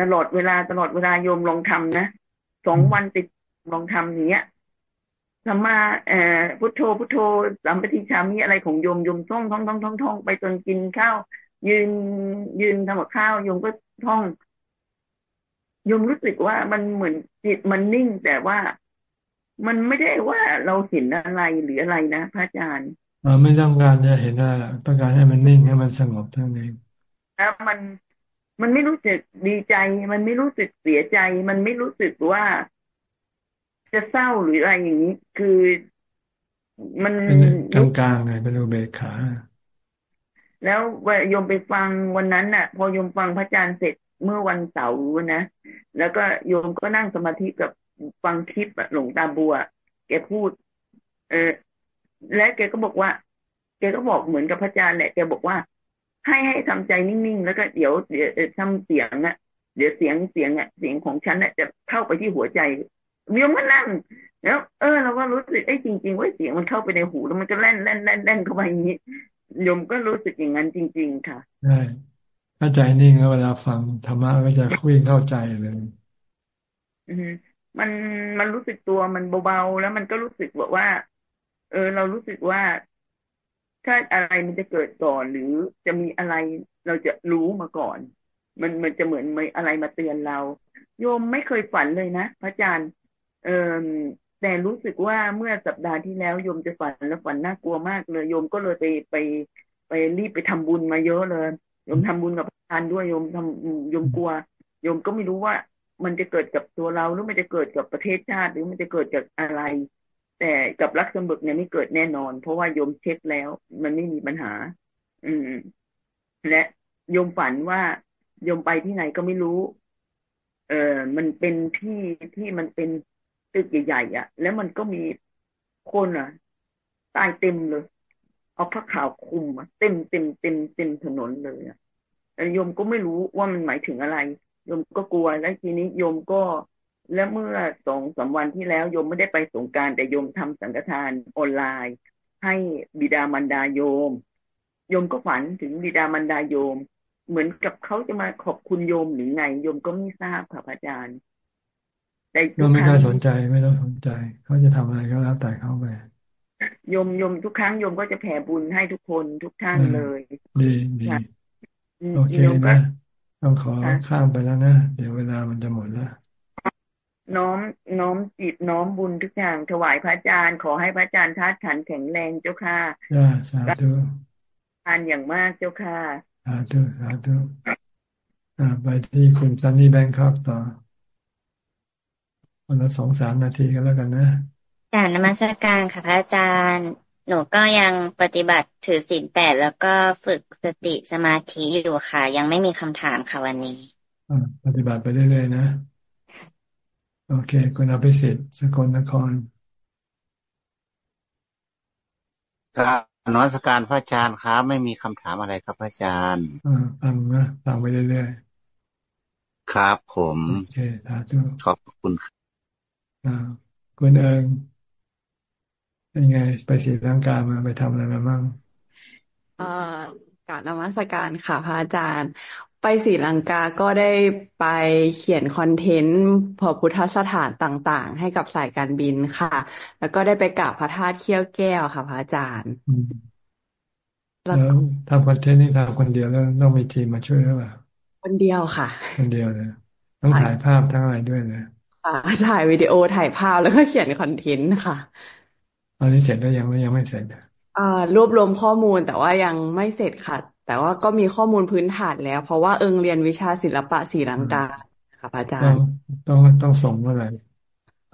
ตลอดเวลาตลอดเวลาโยมลองทำนะสองวันติดลองทำอย่างเงี้ยธรรมาเอ่อพุทโธพุทโธสัมปติชามีอะไรของโยมโยมท่องท่องท่องท่องท่องไปจนกินข้าวยืนยืนทำกับข้าวโยมก็ท่อง ยมรู้สึกว่ามันเหมือนจิตมันนิ่งแต่ว่ามันไม่ได้ว่าเราเห็นอะไรหรืออะไรนะพระอาจารย์เออไม่ต้องการจะเห็นอะไรต้องการให้มันนิ่งให้มันสงบเท่านั้นแล้วมันมันไม่รู้สึกดีใจ มันไม่รู้สึกเสียใจ มันไม่รู้สึกว่า จะเศร้าหรืออะไรอย่างนี้ คือมันกลางกลางไงเป็นอุเบกขา แล้วโยมไปฟังวันนั้นน่ะ พอโยมฟังพระอาจารย์เสร็จ เมื่อวันเสาร์นะ แล้วก็โยมก็นั่งสมาธิกับฟังคลิปหลวงตาบัว แกพูด เออและแกก็บอกว่า แกก็บอกเหมือนกับพระอาจารย์แหละแกบอกว่า ให้ให้ทำใจนิ่งๆแล้วก็เดี๋ยวเดี๋ยวทำเสียงอะเดี๋ยวเสียงเสียงอะเสียงของฉันอะจะเข้าไปที่หัวใจโยมก็นั่งแล้วเออเราก็รู้สึกไอ้จริงๆว่าเสียงมันเข้าไปในหูแล้วมันก็แล่นแล่นแล่นแล่นเข้าไปอย่างนี้โยมก็รู้สึกอย่างนั้นจริง ๆ ค่ะใช่ ถ้าใจนิ่งแล้วเวลาฟังธรรมะก็จะคุยเข้าใจเลยมันมันรู้สึกตัวมันเบาๆแล้วมันก็รู้สึกแบบว่า เออ เรารู้สึกว่าถ้าอะไรมันจะเกิดก่อนหรือจะมีอะไรเราจะรู้มาก่อน มันมันจะเหมือนไม่อะไรมาเตือนเรา โยมไม่เคยฝันเลยนะพระอาจารย์ เออแต่รู้สึกว่าเมื่อสัปดาห์ที่แล้วโยมจะฝันแล้วฝันน่ากลัวมากเลย โยมก็เลยไปไปไปรีบไปทำบุญมาเยอะเลย โยมทำบุญกับพระอาจารย์ด้วยโยมทำโยมกลัวโยมก็ไม่รู้ว่ามันจะเกิดกับตัวเราหรือมันจะเกิดกับประเทศชาติ หรือมันจะเกิดจากอะไร แต่กับลักเซมเบิร์กเนี่ยไม่เกิดแน่นอน เพราะว่าโยมเช็คแล้ว มันไม่มีปัญหา อืม และโยมฝันว่าโยมไปที่ไหนก็ไม่รู้ เออมันเป็นที่ที่มันเป็นตึกใหญ่ๆอะ แล้วมันก็มีคนอะ ตายเต็มเลย เอาผ้าขาวคลุมเต็มเต็มเต็มเต็มถนนเลยอะ โยมก็ไม่รู้ว่ามันหมายถึงอะไร โยมก็กลัวแล้วทีนี้โยมก็แล้วเมื่อสองสาวันที่แล้วโยมไม่ได้ไปสงการแต่โยมทำสังฆทานออนไลน์ ให้บิดามารดาโยม โยมก็ฝันถึงบิดามารดาโยม เหมือนกับเขาจะมาขอบคุณโยมหรือไง โยมก็ไม่ทราบค่ะพระอาจารย์แต่โยมไม่ได้สนใจไม่ต้องสนใจเขาจะทำอะไรก็แล้วแต่เขาไปโยมโยมทุกครั้งโยมก็จะแผ่บุญให้ทุกคนทุกท่านเลยดีดี โอเคนะต้องขอข้ามไปแล้วนะ เดี๋ยวเวลามันจะหมดแล้ว น้อมน้อมจิตน้อมบุญทุกอย่างถวายพระอาจารย์ ขอให้พระอาจารย์ทัดขันแข็งแรงเจ้าค่ะสาธุทานอย่างมากเจ้าค่ะสาธุสาธุไปที่คุณซันนี่แบงคอกต่อวันละสองสามนาทีก็แล้วกันนะกาบนมัสการค่ะพระอาจารย์ หนูก็ยังปฏิบัติถือศีลแปดแล้วก็ฝึกสติสมาธิอยู่ค่ะ ยังไม่มีคำถามค่ะวันนี้ปฏิบัติไปเรื่อยๆนะ โอเค คุณอภิสิทธิ์สกลนครครับนวัตการพระอาจารย์ครับไม่มีคำถามอะไรครับพระอาจารย์ฟังนะฟังไปเรื่อยๆครับผมโอเคสาธุขอบคุณอ่าคุณเอิง เป็นไง ไปศรีลังกามาไปทำอะไรมาบ้างเอ่อกาบนมัสการค่ะพระอาจารย์ ไปศรีลังกาก็ได้ไปเขียนคอนเทนต์พอพุทธสถานต่าง ๆ ให้กับสายการบินค่ะ แล้วก็ได้ไปกราบพระธาตุเขี้ยวแก้วค่ะพระอาจารย์แล้วทำคอนเทนต์นี่ทำคนเดียวแล้วต้องมีทีมมาช่วยหรือเปล่าคนเดียวค่ะ คนเดียวเลยต้องถ่ายภาพทั้งอะไรด้วยเลยค่ะถ่ายวิดีโอถ่ายภาพแล้วก็เขียนคอนเทนต์ค่ะ ตอนนี้เสร็จแล้วยังไม่ยังไม่เสร็จอ่ารวบรวมข้อมูลแต่ว่ายังไม่เสร็จค่ะ แต่ว่าก็มีข้อมูลพื้นฐานแล้ว เพราะว่าเอิงเรียนวิชาศิลปะศรีลังกาค่ะอาจารย์ ต้องต้องส่งเมื่อไหร่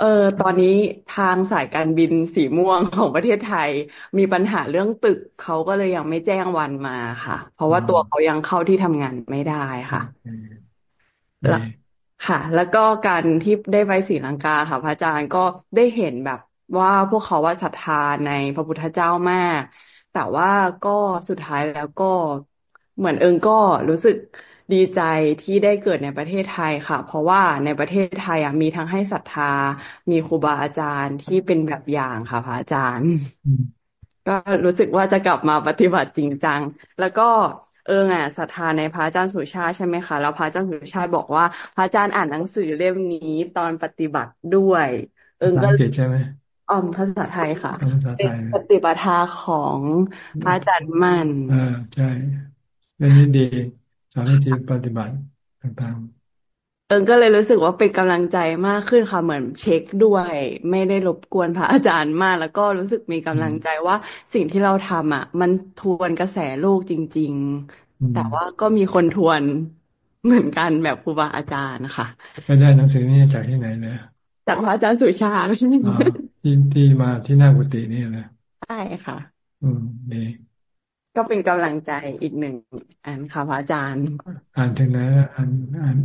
เออตอนนี้ทางสายการบินสีม่วงของประเทศไทย มีปัญหาเรื่องตึกเขาก็เลยยังไม่แจ้งวันมาค่ะ เพราะว่าตัวเขายังเข้าที่ทำงานไม่ได้ค่ะแล้วค่ะ แล้วก็การที่ได้ไปศรีลังกาค่ะพระอาจารย์ก็ได้เห็นแบบ ว่าพวกเขาว่าศรัทธาในพระพุทธเจ้ามาก แต่ว่าก็สุดท้ายแล้วก็เหมือนเอิงก็รู้สึกดีใจที่ได้เกิดในประเทศไทยค่ะ เพราะว่าในประเทศไทยอะมีทั้งให้ศรัทธา มีครูบาอาจารย์ที่เป็นแบบอย่างค่ะพระอาจารย์ ก็รู้สึกว่าจะกลับมาปฏิบัติจริงจัง แล้วก็เอิงอะศรัทธาในพระอาจารย์สุชาติใช่ไหมคะแล้วพระอาจารย์สุชาติบอกว่าพระอาจารย์อ่านหนังสือเล่มนี้ตอนปฏิบัติด้วย เอิงก็ใช่ไหม อ๋อภาษาไทยค่ะ เป็นปฏิปทาของพระอาจารย์มั่นอ่าใช่เรื่องนี้ดีสอนวิธีปฏิบัติต่างๆเอิงก็เลยรู้สึกว่าเป็นกำลังใจมากขึ้นค่ะเหมือนเช็คด้วย ไม่ได้รบกวนพระอาจารย์มาก แล้วก็รู้สึกมีกำลังใจว่าสิ่งที่เราทำอะ มันทวนกระแสโลกจริง ๆ แต่ว่าก็มีคนทวนเหมือนกันแบบครูบาอาจารย์ค่ะไปได้หนังสือนี้จากที่ไหนเนี่ยจากพระอาจารย์สุชาติ ที่ที่มาที่หน้ากุฏินี่แหละใช่ค่ะ อืมดีก็เป็นกำลังใจอีกหนึ่งอ่านค่ะพระอาจารย์ อ่านถึงไหนอ่านอ่าน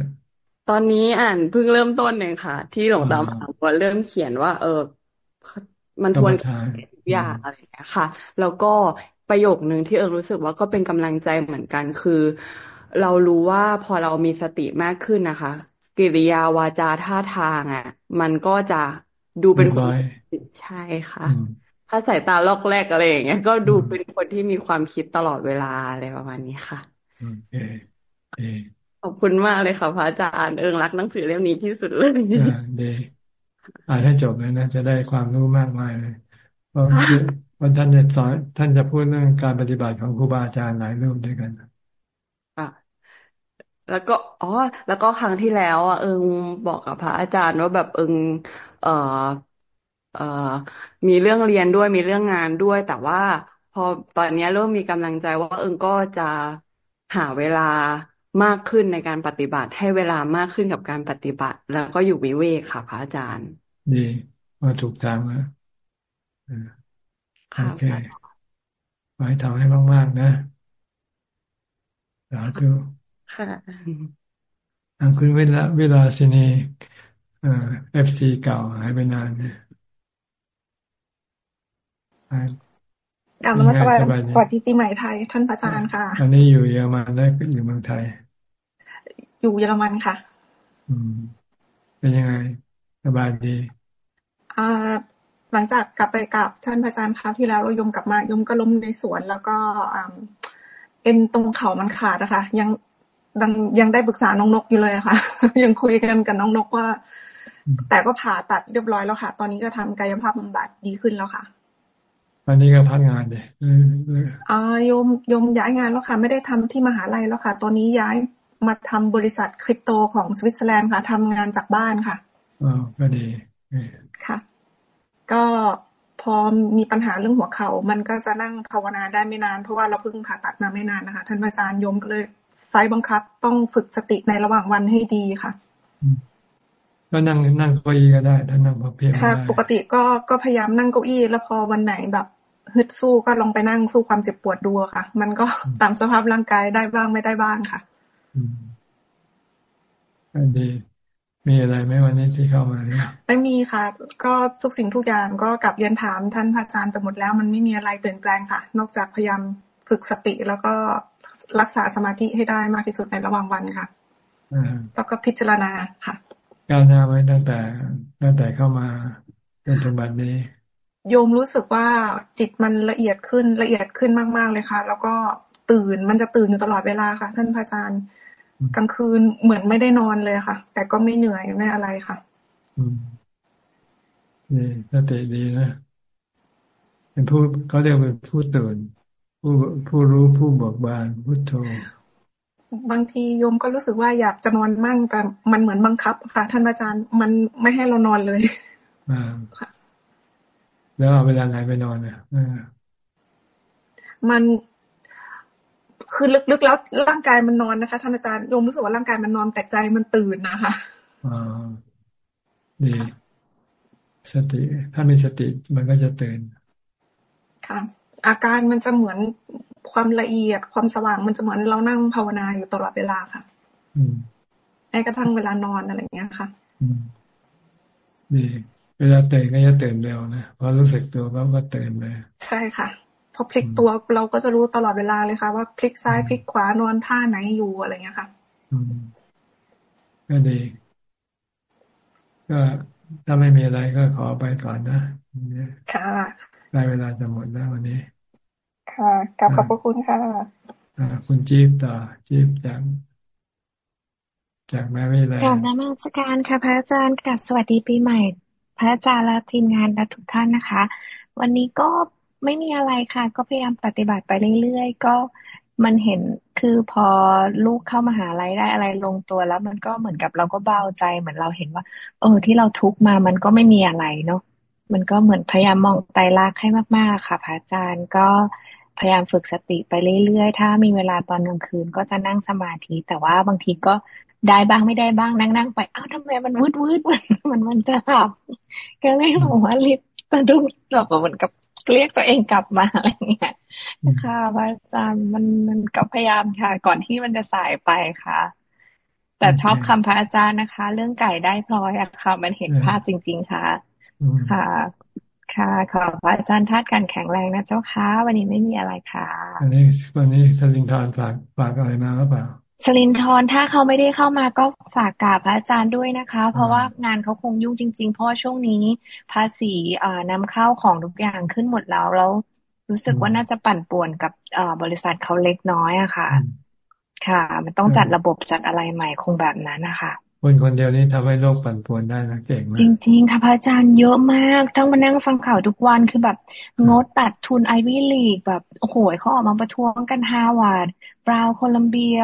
ตอนนี้อ่านเพิ่งเริ่มต้นเองค่ะ ที่หลวงตาว่าเริ่มเขียนว่า เออ มันทวนทุกอย่างอะไรอย่างเงี้ยค่ะ แล้วก็ประโยคนึงที่เอิงรู้สึกว่าก็เป็นกำลังใจเหมือนกันคือ เรารู้ว่าพอเรามีสติมากขึ้นนะคะ กิริยาวาจาท่าทางอะ มันก็จะ ดูเป็นคนใช่ค่ะ ถ้าสายตาลอกแรกอะไรอย่างเงี้ย ก็ดูเป็นคนที่มีความคิดตลอดเวลาอะไรประมาณนี้ค่ะขอบคุณมากเลยค่ะพระอาจารย์เอิงรักหนังสือเล่มนี้ที่สุดเลยดีอ่านให้จบเลยนะจะได้ความรู้มากมายเลยเพราะวันท่านจะสอนท่านจะพูดเรื่องการปฏิบัติของครูบาอาจารย์หลายเรื่องด้วยกันอะแล้วก็อ๋อแล้วก็ครั้งที่แล้วอะเอิงบอกกับพระอาจารย์ว่าแบบเอิง เอ่อเอ่อมีเรื่องเรียนด้วยมีเรื่องงานด้วย แต่ว่าพอตอนนี้เริ่มมีกำลังใจว่าเอิงก็จะหาเวลามากขึ้นในการปฏิบัติให้เวลามากขึ้นกับการปฏิบัติ แล้วก็อยู่วิเวกค่ะพระอาจารย์ ดีว่าถูกทางแล้วโอเคไว้ทำให้มาก ๆ นะสาธุค่ะทางคุณเวลาเวลาสินี FC เก่าหายไปนานเนี่ยกลับมาสวัสดีสวัสดีปีใหม่ไทย ท่านพระอาจารย์ค่ะตอนนี้อยู่เยอรมันได้อยู่เมืองไทย อยู่เยอรมันค่ะ อืม เป็นยังไงสบายดีอ่าหลังจากกลับไปกับท่านพระอาจารย์คราวที่แล้วเราโยมกลับมาโยมก็ล้มในสวนแล้วก็เอ็นตรงเข่ามันขาดนะคะยังยังยังได้ปรึกษาน้องนกอยู่เลยค่ะ ยังคุยกันกับน้องนกว่า แต่ก็ผ่าตัดเรียบร้อยแล้วค่ะ ตอนนี้ก็ทำกายภาพบำบัดดีขึ้นแล้วค่ะวันนี้ก็พักงานเลยอ่าโยมโยมย้ายงานแล้วค่ะ ไม่ได้ทำที่มหาลัยแล้วค่ะ ตอนนี้ย้ายมาทำบริษัทคริปโตของสวิตเซอร์แลนด์ค่ะทำงานจากบ้านค่ะออ๋อก็ดีค่ะ ก็พอมีปัญหาเรื่องหัวเขา่ามันก็จะนั่งภาวนาได้ไม่นาน เพราะว่าเราเพิ่งผ่าตัดมาไม่นานนะคะ ท่านอาจารย์ยมก็เลยไฟบังคับ ต้องฝึกสติในระหว่างวันให้ดีค่ะ ก็นั่งนั่งเก้าอี้ก็ได้ถ้านั่งพอเพียงค่ะปกติก็ก็พยายามนั่งเก้าอี้แล้วพอวันไหนแบบฮึดสู้ก็ลองไปนั่งสู้ความเจ็บปวดดูค่ะ มันก็ตามสภาพร่างกายได้บ้างไม่ได้บ้างค่ะอันดีมีอะไรไหมวันนี้ที่เข้ามาเนี่ยไม่มีค่ะ ก็ทุกสิ่งทุกอย่างก็กลับเรียนถามท่านพระอาจารย์ไปหมดแล้ว มันไม่มีอะไรเปลี่ยนแปลงค่ะ นอกจากพยายามฝึกสติแล้วก็รักษาสมาธิให้ได้มากที่สุดในระหว่างวันค่ะแล้วก็พิจารณาค่ะ ก้าวหน้าไว้ตั้งแต่ตั้งแต่เข้ามาจนถึงบัดนี้ โยมรู้สึกว่าจิตมันละเอียดขึ้นละเอียดขึ้นมาก ๆเลยค่ะ แล้วก็ตื่นมันจะตื่นอยู่ตลอดเวลาค่ะ ท่านพระอาจารย์กลางคืนเหมือนไม่ได้นอนเลยค่ะ แต่ก็ไม่เหนื่อยไม่อะไรค่ะอืมนี่สติดีนะเป็นผู้เขาเรียกเป็นผู้ตื่น ผู้ผู้รู้ผู้เบิกบานพุทโธ บางทีโยมก็รู้สึกว่าอยากจะนอนมั่งแต่มันเหมือนบังคับ ค่ะ ท่านอาจารย์มันไม่ให้เรานอนเลยอ่าแล้วเวลาไหนไปนอนเนี่ยมันคือลึกๆแล้วร่างกายมันนอนนะคะท่านอาจารย์โยมรู้สึกว่าร่างกายมันนอนแต่ใจมันตื่นนะคะอ่าดีสติ ถ้ามีสติมันก็จะตื่นค่ะอาการมันจะเหมือน ความละเอียดความสว่างมันจะเหมือนเรานั่งภาวนาอยู่ตลอดเวลาค่ะอืมแม้กระทั่งเวลานอนอะไรอย่างเงี้ยค่ะอืมดีเวลาตื่นก็จะตื่นเร็วนะพอรู้สึกตัวแล้วก็ตื่นเลยใช่ค่ะพอพลิกตัวเราก็จะรู้ตลอดเวลาเลยค่ะ ว่าพลิกซ้ายพลิกขวานอนท่าไหนอยู่อะไรเงี้ยค่ะอืมก็ดี ก็ถ้าไม่มีอะไรก็ขอไปก่อนนะค่ะได้เวลาจะหมดแล้ววันนี้ ค่ะกลับขอบพระคุณค่ะอ่าคุณจี๊บต่อจี๊บจากจากแม่ไม่ไรกลับนมัสการค่ะ พระอาจารย์กับสวัสดีปีใหม่ พระอาจารย์และทีมงานและทุกท่านนะคะ วันนี้ก็ไม่มีอะไรค่ะ ก็พยายามปฏิบัติไปเรื่อยๆ ก็มันเห็นคือพอลูกเข้ามาหาลัยได้อะไรลงตัวแล้ว มันก็เหมือนกับเราก็เบาใจเหมือนเราเห็นว่า เออ ที่เราทุกมา มันก็ไม่มีอะไรเนาะมันก็เหมือนพยายามมองไตรลักษณ์ให้มากๆค่ะพระอาจารย์ก็ พยายามฝึกสติไปเรื่อยๆ ถ้ามีเวลาตอนกลางคืนก็จะนั่งสมาธิ แต่ว่าบางทีก็ได้บ้างไม่ได้บ้างนั่งๆไปอ้าวทำไมมันวืดวืดมันมันมันจะหลับก็เลยบอกว่าลิบสะดุ้งแบบเหมือนกับเรียกตัวเองกลับมาอะไรเงี้ยค่ะพระอาจารย์มันมันก็พยายามค่ะ ก่อนที่มันจะสายไปค่ะ แต่ชอบคำพระอาจารย์นะคะ เรื่องไก่ได้พลอยอะค่ะ มันเห็นภาพจริง ๆ ค่ะ ค่ะ ค่ะ ขอพระอาจารย์ทัดการแข็งแรงนะเจ้าค่ะ วันนี้ไม่มีอะไรค่ะ วันนี้วันนี้สลิงทอนฝากฝากอะไรมาหรือเปล่าชลินทรถ้าเขาไม่ได้เข้ามาก็ฝากกราบพระอาจารย์ด้วยนะคะ เพราะว่างานเขาคงยุ่งจริง ๆ เพราะช่วงนี้ภาษีนำเข้าของทุกอย่างขึ้นหมดแล้ว แล้วรู้สึกว่าน่าจะปั่นป่วนกับบริษัทเขาเล็กน้อยอะค่ะ ค่ะ มันต้องจัดระบบจัดอะไรใหม่คงแบบนั้นนะคะ คนคนเดียวนี้ทำให้โลกปั่นป่วนได้นะเก่งมากจริง ๆ ค่ะพระอาจารย์เยอะมาก ต้องมานั่งฟังข่าวทุกวันคือแบบงดตัดทุนไอวี่ลีกแบบโอ้โหเขาออกมาประท้วงกันฮาวาดบราวโคลัมเบีย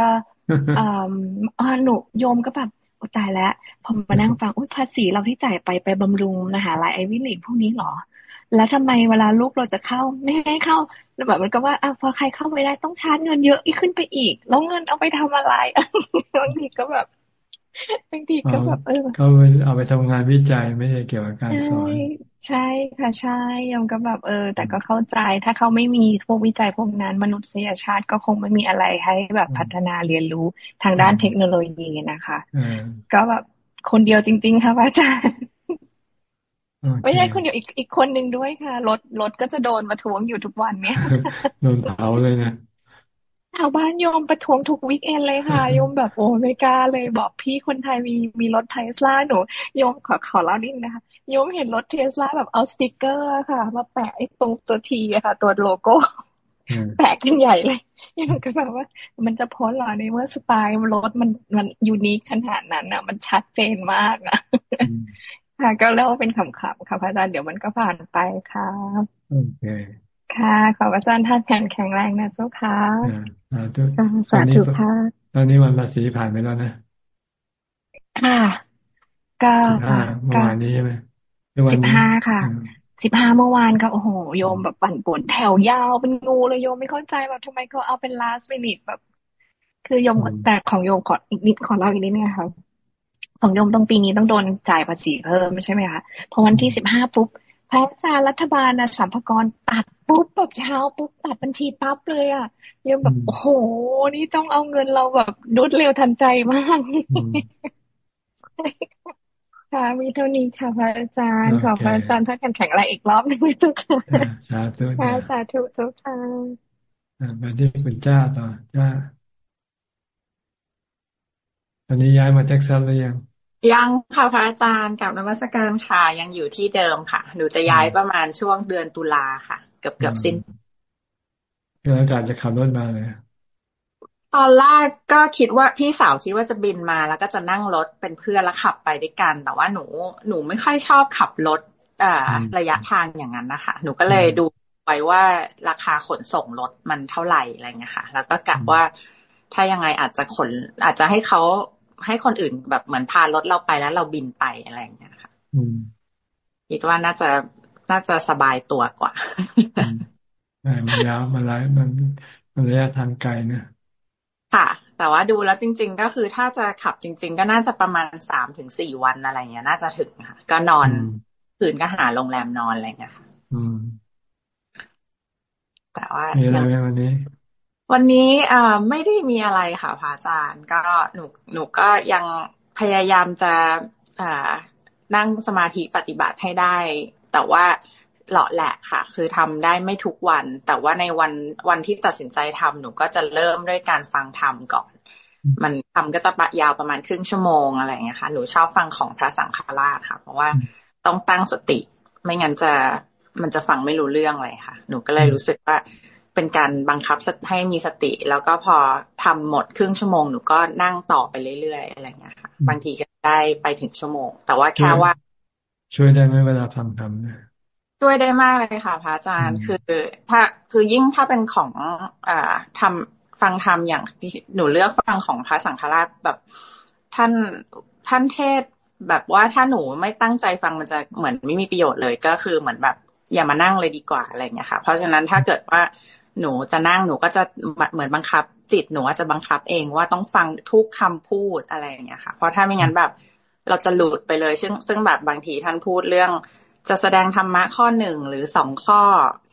อ่าหนูโยมก็แบบตายแล้วพอมานั่งฟังอุ้ยภาษีเราที่จ่ายไปไปบำรุงมหาลัยไอวิลิกพวกนี้หรอ แล้วทำไมเวลาลูกเราจะเข้าไม่ให้เข้าแล้วแบบมันก็ว่าอะพอใครเข้าไม่ได้ต้องชาร์จเงินเยอะอีกขึ้นไปอีก แล้วเงินเอาไปทำอะไรบางทีก็แบบ บางทีก็แบบเออเขาเอาไปทำงานวิจัยไม่ใช่เกี่ยวกับการสอน ใช่ค่ะใช่ยมก็แบบเออ แต่ก็เข้าใจถ้าเขาไม่มีพวกวิจัยพวกนั้น มนุษยชาติก็คงไม่มีอะไรให้แบบพัฒนาเรียนรู้ทางด้านเทคโนโลยีนะคะก็แบบคนเดียวจริง ๆ ค่ะอาจารย์ไม่ใช่คนเดียวอีกอีกคนหนึ่งด้วยค่ะรถรถก็จะโดนมาทวงอยู่ทุกวันเนี่ยโดนเผาเลยนะ ชาวบ้านโยมประท้วงทุกวิกเอนเลยค่ะโยมแบบโอ้ไม่กล้าเลยบอกพี่คนไทยมีมีรถเทสลาหนูโยมขอขอเล่านิดนะคะโยมเห็นรถเทสลาแบบเอาสติกเกอร์ค่ะ มาแปะไอ้ตรงตัวทีอะค่ะ ตัวโลโก้แปะกันใหญ่เลยยังก็แบบว่า มันจะพ้นหรอในเมื่อสไตล์รถมันมันยูนิคขนาดนั้นอะ มันชัดเจนมากนะค่ะก็เรียกว่าเป็นขำๆค่ะพระอาจารย์เดี๋ยวมันก็ผ่านไปค่ะโอเค ค่ะ ขออาจารย์ท่านแข็งแข็งแรงนะเจ้าค่ะสาธุค่ะตอนนี้วันภาษีผ่านไปแล้วนะค่ะก็ค่ะเมื่อวานนี้ใช่ไหมสิบห้าค่ะสิบห้าเมื่อวานก็โอ้โหโยมแบบปั่นป่วนแถวยาวเป็นงูเลยโยมไม่เข้าใจแบบทำไมเขาเอาเป็น last minute แบบ คือโยมแต่ของโยมขออีกนิดขอเล่าอีกนิดนึงค่ะของโยมต้องปีนี้ต้องโดนจ่ายภาษีเพิ่มใช่ไหมคะพอวันที่สิบห้าปุ๊บ พระอาจารย์รัฐบาลนะสัมภากรตัดปุ๊บแบบเช้าปุ๊บตัดบัญชีปั๊บเลยอะโยมแบบโอ้โหนี่ต้องเอาเงินเราแบบรวดเร็วทันใจมากค่ะมีเท่านี้ค่ะพระอาจารย์ขอพระอาจารย์ท่านแข็งแรงอีกรอบหนึ่งทุกค่ะสาธุสาธุเจ้าค่ะมาที่คุณจ้าต่อจ้าตอนนี้ย้ายมาเท็กซัสหรือยัง ยังค่ะพระอาจารย์กับนวัตการค่ะ ยังอยู่ที่เดิมค่ะ หนูจะย้ายประมาณช่วงเดือนตุลาค่ะ เกือบเกือบสิ้นแล้วอาจารย์จะขับรถมาเลยตอนแรกก็คิดว่าพี่สาวคิดว่าจะบินมาแล้วก็จะนั่งรถเป็นเพื่อนแล้วขับไปด้วยกัน แต่ว่าหนูหนูไม่ค่อยชอบขับรถอ่าระยะทางอย่างนั้นนะคะ หนูก็เลยดูไปว่าราคาขนส่งรถมันเท่าไหร่อะไรเงี้ยค่ะ แล้วก็กะว่าถ้ายังไงอาจจะขนอาจจะให้เขา ให้คนอื่นแบบเหมือนพารถเราไปแล้วเราบินไปอะไรเงี้ยค่ะคิดว่าน่าจะน่าจะสบายตัวกว่ามันยาวมันไรมันมันระยะทางไกลนะค่ะ แต่ว่าดูแล้วจริง ๆ ก็คือถ้าจะขับจริง ๆ ก็น่าจะประมาณสามถึงสี่วันอะไรเงี้ย น่าจะถึงค่ะ ก็นอนคืนก็หาโรงแรมนอนอะไรเงี้ยค่ะแต่ว่ามีอะไรไหมวันนี้ วันนี้อ่าไม่ได้มีอะไรค่ะพระอาจารย์ ก็หนูหนูก็ยังพยายามจะอ่านั่งสมาธิปฏิบัติให้ได้ แต่ว่าหล่อแหละค่ะ คือทำได้ไม่ทุกวัน แต่ว่าในวันวันที่ตัดสินใจทำหนูก็จะเริ่มด้วยการฟังธรรมก่อน มันทำก็จะยาวประมาณครึ่งชั่วโมงอะไรเงี้ยค่ะหนูชอบฟังของพระสังฆราชค่ะ เพราะว่าต้องตั้งสติ ไม่งั้นจะมันจะฟังไม่รู้เรื่องเลยค่ะ หนูก็เลยรู้สึกว่า เป็นการบังคับให้มีสติ แล้วก็พอทำหมดครึ่งชั่วโมงหนูก็นั่งต่อไปเรื่อยๆอะไรเงี้ยค่ะบางทีก็ได้ไปถึงชั่วโมง แต่ว่าแค่ว่า ช่วยได้ไหมเวลาฟังธรรมเนี่ยช่วยได้มากเลยค่ะพระอาจารย์คือ ถ้าคือยิ่งถ้าเป็นของอ่าทำฟังธรรมอย่างที่หนูเลือกฟังของพระสังฆราชแบบท่านท่านเทศแบบว่าถ้าหนูไม่ตั้งใจฟังมันจะเหมือนไม่มีประโยชน์เลยก็คือเหมือนแบบอย่ามานั่งเลยดีกว่าอะไรเงี้ยค่ะ เพราะฉะนั้นถ้าเกิดว่า หนูจะนั่งหนูก็จะเหมือนบังคับ จิตหนูจะบังคับเองว่าต้องฟังทุกคำพูดอะไรอย่างเงี้ยค่ะ เพราะถ้าไม่งั้นแบบ เราจะหลุดไปเลยซึ่งซึ่งแบบบางทีท่านพูดเรื่อง จะแสดงธรรมะข้อหนึ่งหรือสองข้อ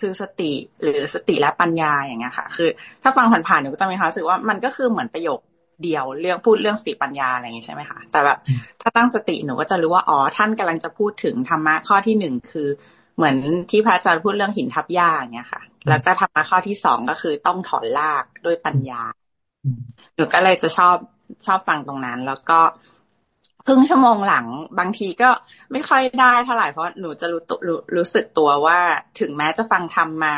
คือสติหรือสติและปัญญาอย่างเงี้ยค่ะ คือ ถ้าฟังผ่านๆหนูก็จะมีความรู้สึกว่ามันก็คือเหมือนประโยคเดียวเรื่องพูดเรื่องสติปัญญาอะไรอย่างงี้ใช่ไหมคะแต่แบบถ้าตั้งสติหนูก็จะรู้ว่าอ๋อท่านกำลังจะพูดถึงธรรมะข้อที่หนึ่งคือ เหมือนที่พระอาจารย์พูดเรื่องหินทับหญ้าอย่างเงี้ยค่ะ แล้วก็ธรรมะข้อที่สองก็คือต้องถอนลากด้วยปัญญา หนูก็เลยจะชอบชอบฟังตรงนั้น แล้วก็ครึ่งชั่วโมงหลังบางทีก็ไม่ค่อยได้เท่าไหร่เพราะหนูจะรู้รู้รู้สึกตัวว่าถึงแม้จะฟังทำมา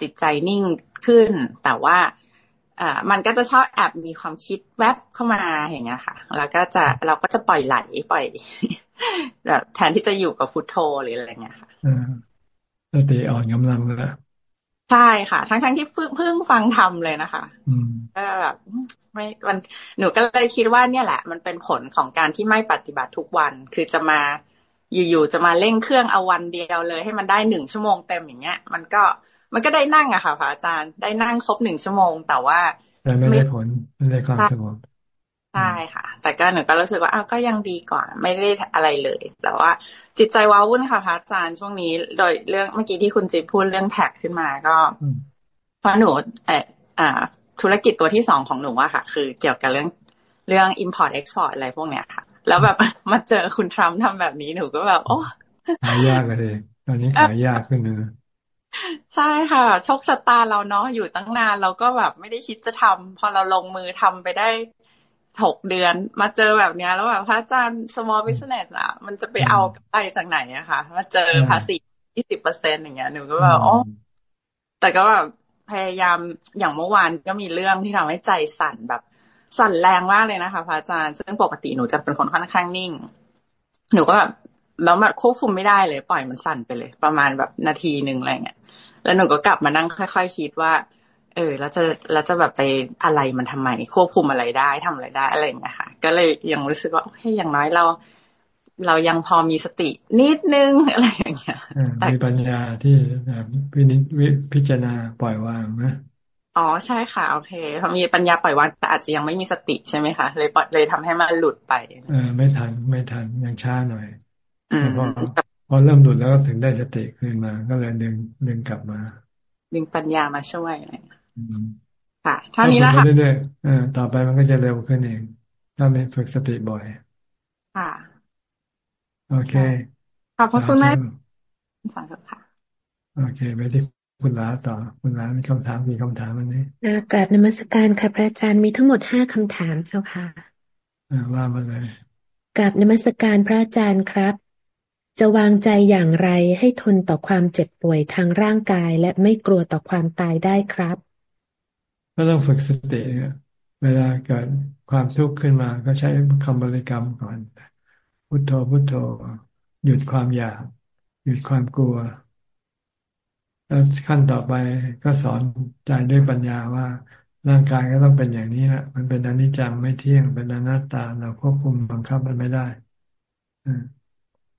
จิตใจนิ่งขึ้น แต่ว่าอ่ามันก็จะชอบแอบมีความคิดแวบเข้ามาอย่างเงี้ยค่ะ แล้วก็จะเราก็จะปล่อยไหลปล่อยแบบแทนที่จะอยู่กับฟุตโทหรืออะไรเงี้ยค่ะสติอ่อนกำลังแล้ว ใช่ค่ะ ทั้งทั้งที่เพิ่งเพิ่งฟังทำเลยนะคะก็แบบไม่มันหนูก็เลยคิดว่าเนี่ยแหละ มันเป็นผลของการที่ไม่ปฏิบัติทุกวัน คือจะมาอยู่ๆจะมาเร่งเครื่องเอาวันเดียวเลย ให้มันได้หนึ่งชั่วโมงเต็มอย่างเงี้ย มันก็มันก็ได้นั่งอะค่ะพระอาจารย์ได้นั่งครบหนึ่งชั่วโมง แต่ว่าไม่ได้ผลไม่ได้ความสงบ ใช่ค่ะ แต่ก็หนูก็รู้สึกว่าอ้าวก็ยังดีกว่า ไม่ได้อะไรเลย แต่ว่า จิตใจว้าวุ่นค่ะพระอาจารย์ช่วงนี้ โดยเรื่องเมื่อกี้ที่คุณจิ๊บพูดเรื่องแท็กขึ้นมาก็ เพราะหนูเอออ่า ธุรกิจตัวที่สองของหนูอะค่ะ คือเกี่ยวกับเรื่องเรื่อง import export อะไรพวกเนี้ยค่ะ แล้วแบบมาเจอคุณทรัมป์ทำแบบนี้หนูก็แบบ โอ้หายากเลยตอนนี้หายากขึ้นนะใช่ค่ะโชคชะตาเราเนาะอยู่ตั้งนานเราก็แบบไม่ได้คิดจะทำพอเราลงมือทำไปได้ หกเดือน มาเจอแบบเนี้ย แล้วแบบพระอาจารย์ small business อะมันจะไปเอาอะไรจากไหนอะคะมาเจอภาษียี่สิบเปอร์เซ็นต์อย่างเงี้ยหนูก็แบบโอ้แต่ก็แบบพยายามอย่างเมื่อวานก็มีเรื่องที่ทำให้ใจสั่นแบบสั่นแรงมากเลยนะคะพระอาจารย์ซึ่งปกติหนูจะเป็นคนค่อนข้างนิ่ง หนูก็แบบแล้วมันควบคุมไม่ได้เลย ปล่อยมันสั่นไปเลย ประมาณแบบนาทีหนึ่งอะไรเงี้ยแล้วหนูก็กลับมานั่งค่อย ๆ คิดว่า เออ แล้วจะแล้วจะแบบไปอะไรมันทำไมควบคุมอะไรได้ทำอะไรได้อะไรเงี้ยค่ะ ก็เลยยังรู้สึกว่าโอเคอย่างน้อยเรา เรายังพอมีสตินิดนึงอะไรอย่างเงี้ยมีปัญญาที่แบบพินิจพิจารณาปล่อยวางนะอ๋อใช่ค่ะโอเคพอมีปัญญาปล่อยวางแต่อาจจะยังไม่มีสติใช่ไหมคะเลยเลยทำให้มันหลุดไป เออไม่ทันไม่ทันยังช้าหน่อยพอพอเริ่มหลุดแล้วก็ถึงได้สติขึ้นมา ก็เลยดึงดึงกลับมา ดึงปัญญามาช่วยอะไร ค่ะเท่านี้นะคะเรื่อยๆต่อไปมันก็จะเร็วขึ้นเอง ถ้าไม่ฝึกสติบ่อย ค่ะ โอเค ขอบคุณแม่สาธุค่ะ โอเคไปที่คุณล้าต่อ คุณล้ามีคำถามมีคำถามอันนี้กราบนมัสการค่ะพระอาจารย์มีทั้งหมดห้าคำถามเจ้าค่ะว่ามาเลยกราบนมัสการพระอาจารย์ครับ จะวางใจอย่างไรให้ทนต่อความเจ็บป่วยทางร่างกาย และไม่กลัวต่อความตายได้ครับ ก็ต้องฝึกสติเวลาเกิดความทุกข์ขึ้นมา ก็ใช้คำบริกรรมก่อนพุทโธพุทโธ หยุดความอยาก หยุดความกลัว แล้วขั้นต่อไปก็สอนใจด้วยปัญญาว่าร่างกายก็ต้องเป็นอย่างนี้แหละมันเป็นอนิจจังไม่เที่ยง เป็นอนัตตา เราควบคุมบังคับมันไม่ได้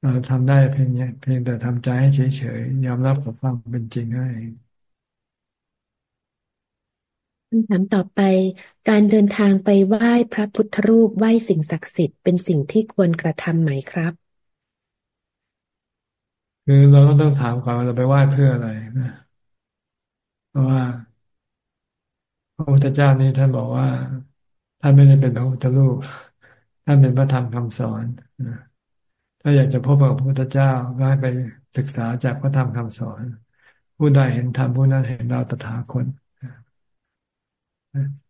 เราทำได้เพียงเพียงแต่ทำใจให้เฉยๆยอมรับกับความเป็นจริงให้ คำถามต่อไป การเดินทางไปไหว้พระพุทธรูปไหว้สิ่งศักดิ์สิทธิ์เป็นสิ่งที่ควรกระทำไหมครับ คือเราก็ต้องถามก่อนว่าเราไปไหว้เพื่ออะไรนะเพราะว่าพระพุทธเจ้านี่ท่านบอกว่าท่านไม่ได้เป็นพระพุทธรูปท่านเป็นพระธรรมคำสอนถ้าอยากจะพบกับพระพุทธเจ้าก็ให้ไปศึกษาจากพระธรรมคำสอน ผู้ใดเห็นธรรมผู้นั้นเห็นเราตถาคต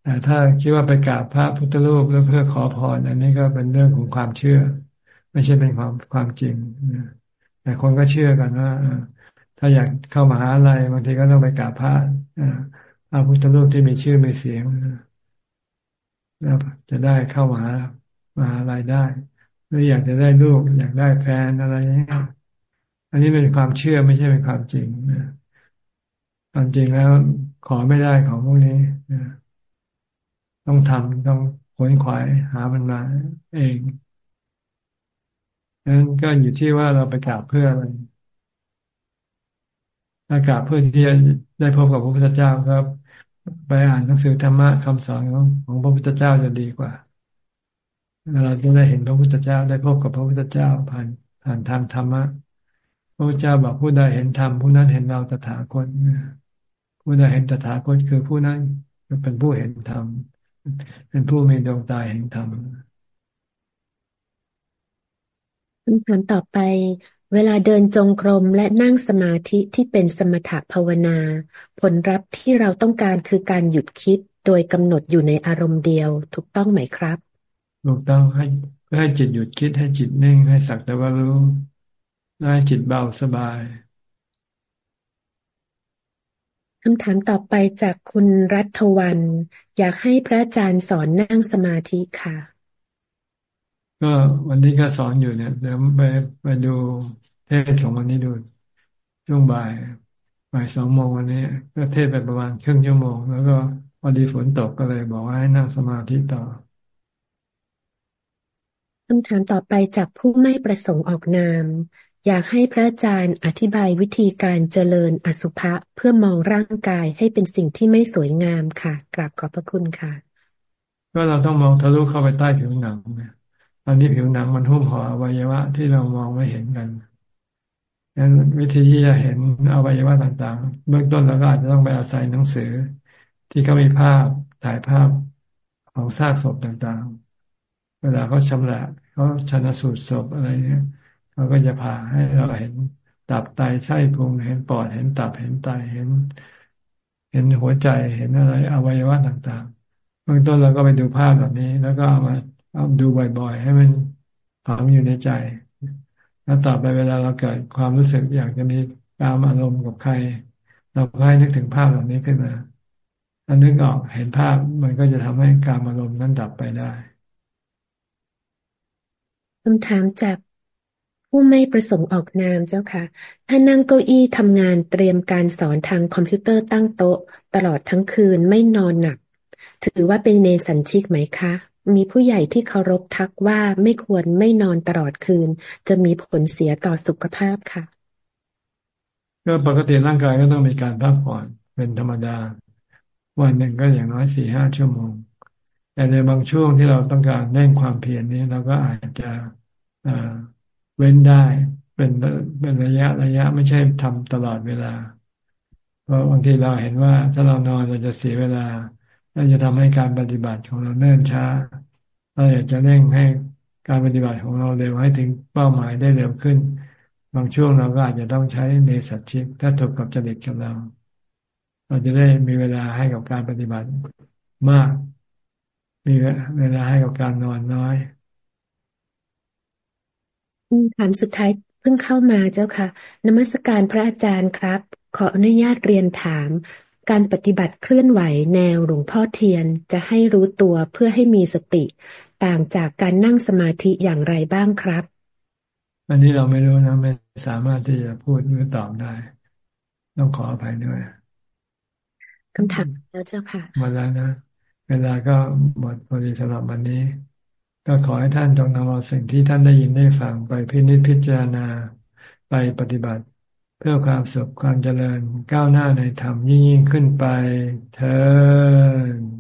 แต่ถ้าคิดว่าไปกราบพระพุทธรูปแล้วเพื่อขอพรอันนี้ก็เป็นเรื่องของความเชื่อ ไม่ใช่เป็นความความจริงแต่คนก็เชื่อกันว่าถ้าอยากเข้ามาหาอะไรบางทีก็ต้องไปกราบพระพระพุทธรูปที่มีชื่อมีเสียงแล้วจะได้เข้ามามาอะไรได้หรืออยากจะได้ลูก อยากได้แฟนอะไรอย่างนี้อันนี้เป็นความเชื่อไม่ใช่เป็นความจริงความจริงแล้วขอไม่ได้ของพวกนี้ ต้องทำต้องขวนขวายหามันมาเองนั้นก็อยู่ที่ว่าเราไปกราบเพื่ออะไรถ้ากราบเพื่อที่จะได้พบกับพระพุทธเจ้าครับ ไปอ่านหนังสือธรรมะคำสอนของของพระพุทธเจ้าจะดีกว่า เราจะได้เห็นพระพุทธเจ้าได้พบกับพระพุทธเจ้าผ่านผ่านทางธรรมะพระพุทธเจ้าบอกผู้ใดเห็นธรรมผู้นั้นเห็นเราตถาคตผู้ใดเห็นตถาคตคือผู้นั้นเป็นผู้เห็นธรรม เป็นผู้มีดวงตาเห็นธรรมคำถามต่อไปเวลาเดินจงกรมและนั่งสมาธิที่เป็นสมถภาวนา ผลลัพธ์ที่เราต้องการคือการหยุดคิดโดยกำหนดอยู่ในอารมณ์เดียว ถูกต้องไหมครับ ถูกต้องให้ให้จิตหยุดคิดให้จิตนิ่งให้สักแต่ว่ารู้ให้จิตเบาสบาย คำถามต่อไปจากคุณรัฐวัน อยากให้พระอาจารย์สอนนั่งสมาธิค่ะ ก็วันนี้ก็สอนอยู่เนี่ยเดี๋ยวไปไปดูเทศของวันนี้ดูช่วงบ่ายบ่ายสองโมงวันนี้ ก็เทศไปประมาณครึ่งชั่วโมง แล้วก็พอดีฝนตกก็เลยบอกว่าให้นั่งสมาธิต่อคำถามต่อไปจากผู้ไม่ประสงค์ออกนาม อยากให้พระอาจารย์อธิบายวิธีการเจริญอสุภะเพื่อมองร่างกายให้เป็นสิ่งที่ไม่สวยงามค่ะ กราบขอบพระคุณค่ะ ก็เราต้องมองทะลุเข้าไปใต้ผิวหนังเนี่ยตอนนี้ผิวหนังมันหุ้มห่ออวัยวะที่เรามองไม่เห็นกันดังนั้นวิธีที่จะเห็นอวัยวะต่างๆ เบื้องต้นเราก็อาจจะต้องไปอาศัยหนังสือ ที่เขามีภาพถ่ายภาพของซากศพต่างๆ เวลาเขาชำระเขาชนะสูตรศพอะไรเนี่ย เราก็จะพาให้เราเห็นตับไตไส้พุงเห็นปอดเห็นตับเห็นไตเห็น เห็นหัวใจเห็นอะไรอวัยวะต่างๆเบื้องต้นเราก็ไปดูภาพแบบนี้ แล้วก็เอามาเอาดูบ่อย ๆ ให้มันฝังอยู่ในใจ แล้วต่อไปเวลาเราเกิดความรู้สึกอยากจะมีตามอารมณ์กับใคร เราก็ให้นึกถึงภาพแบบนี้ขึ้นมาถ้านึกออกเห็นภาพมันก็จะทำให้การอารมณ์นั้นดับไปได้คำถามจาก ผู้ไม่ประสงค์ออกนามเจ้าค่ะ ถ้านั่งเก้าอี้ทำงานเตรียมการสอนทางคอมพิวเตอร์ตั้งโต๊ะ ตลอดทั้งคืนไม่นอนหนัก ถือว่าเป็นเนสันชิกไหมคะ มีผู้ใหญ่ที่เคารพทักว่าไม่ควรไม่นอนตลอดคืน จะมีผลเสียต่อสุขภาพค่ะ ก็ปกติร่างกายก็ต้องมีการพักผ่อนเป็นธรรมดา วันหนึ่งก็อย่างน้อยสี่ห้าชั่วโมง แต่ในบางช่วงที่เราต้องการเร่งความเพียรนี้เราก็อาจจะ เว้นได้ เป็นเป็นระยะระยะไม่ใช่ทำตลอดเวลา เพราะบางทีเราเห็นว่าถ้าเรานอนเราจะเสียเวลาเราจะทำให้การปฏิบัติของเราเนิ่นช้า เราอยากจะเร่งให้การปฏิบัติของเราเร็วให้ถึงเป้าหมายได้เร็วขึ้น บางช่วงเราก็อาจจะต้องใช้เนสัตชิกถ้าถูกกับจริตกับเรา เราจะได้มีเวลาให้กับการปฏิบัติมาก มีเวลาให้กับการนอนน้อย ถามสุดท้ายเพิ่งเข้ามาเจ้าค่ะ นมัสการพระอาจารย์ครับ ขออนุญาตเรียนถาม การปฏิบัติเคลื่อนไหวแนวหลวงพ่อเทียนจะให้รู้ตัวเพื่อให้มีสติ ต่างจากการนั่งสมาธิอย่างไรบ้างครับ อันนี้เราไม่รู้นะไม่สามารถที่จะพูดหรือตอบได้ ต้องขออภัยด้วยคำถามแล้วเจ้าค่ะมาแล้วนะ เวลาก็หมดพอดีสำหรับวันนี้ ก็ขอให้ท่านจงนำเอาสิ่งที่ท่านได้ยินได้ฟังไปพินิจพิจารณาไปปฏิบัติ เพื่อความสุขความเจริญก้าวหน้าในธรรมยิ่งยิ่งขึ้นไปเธอ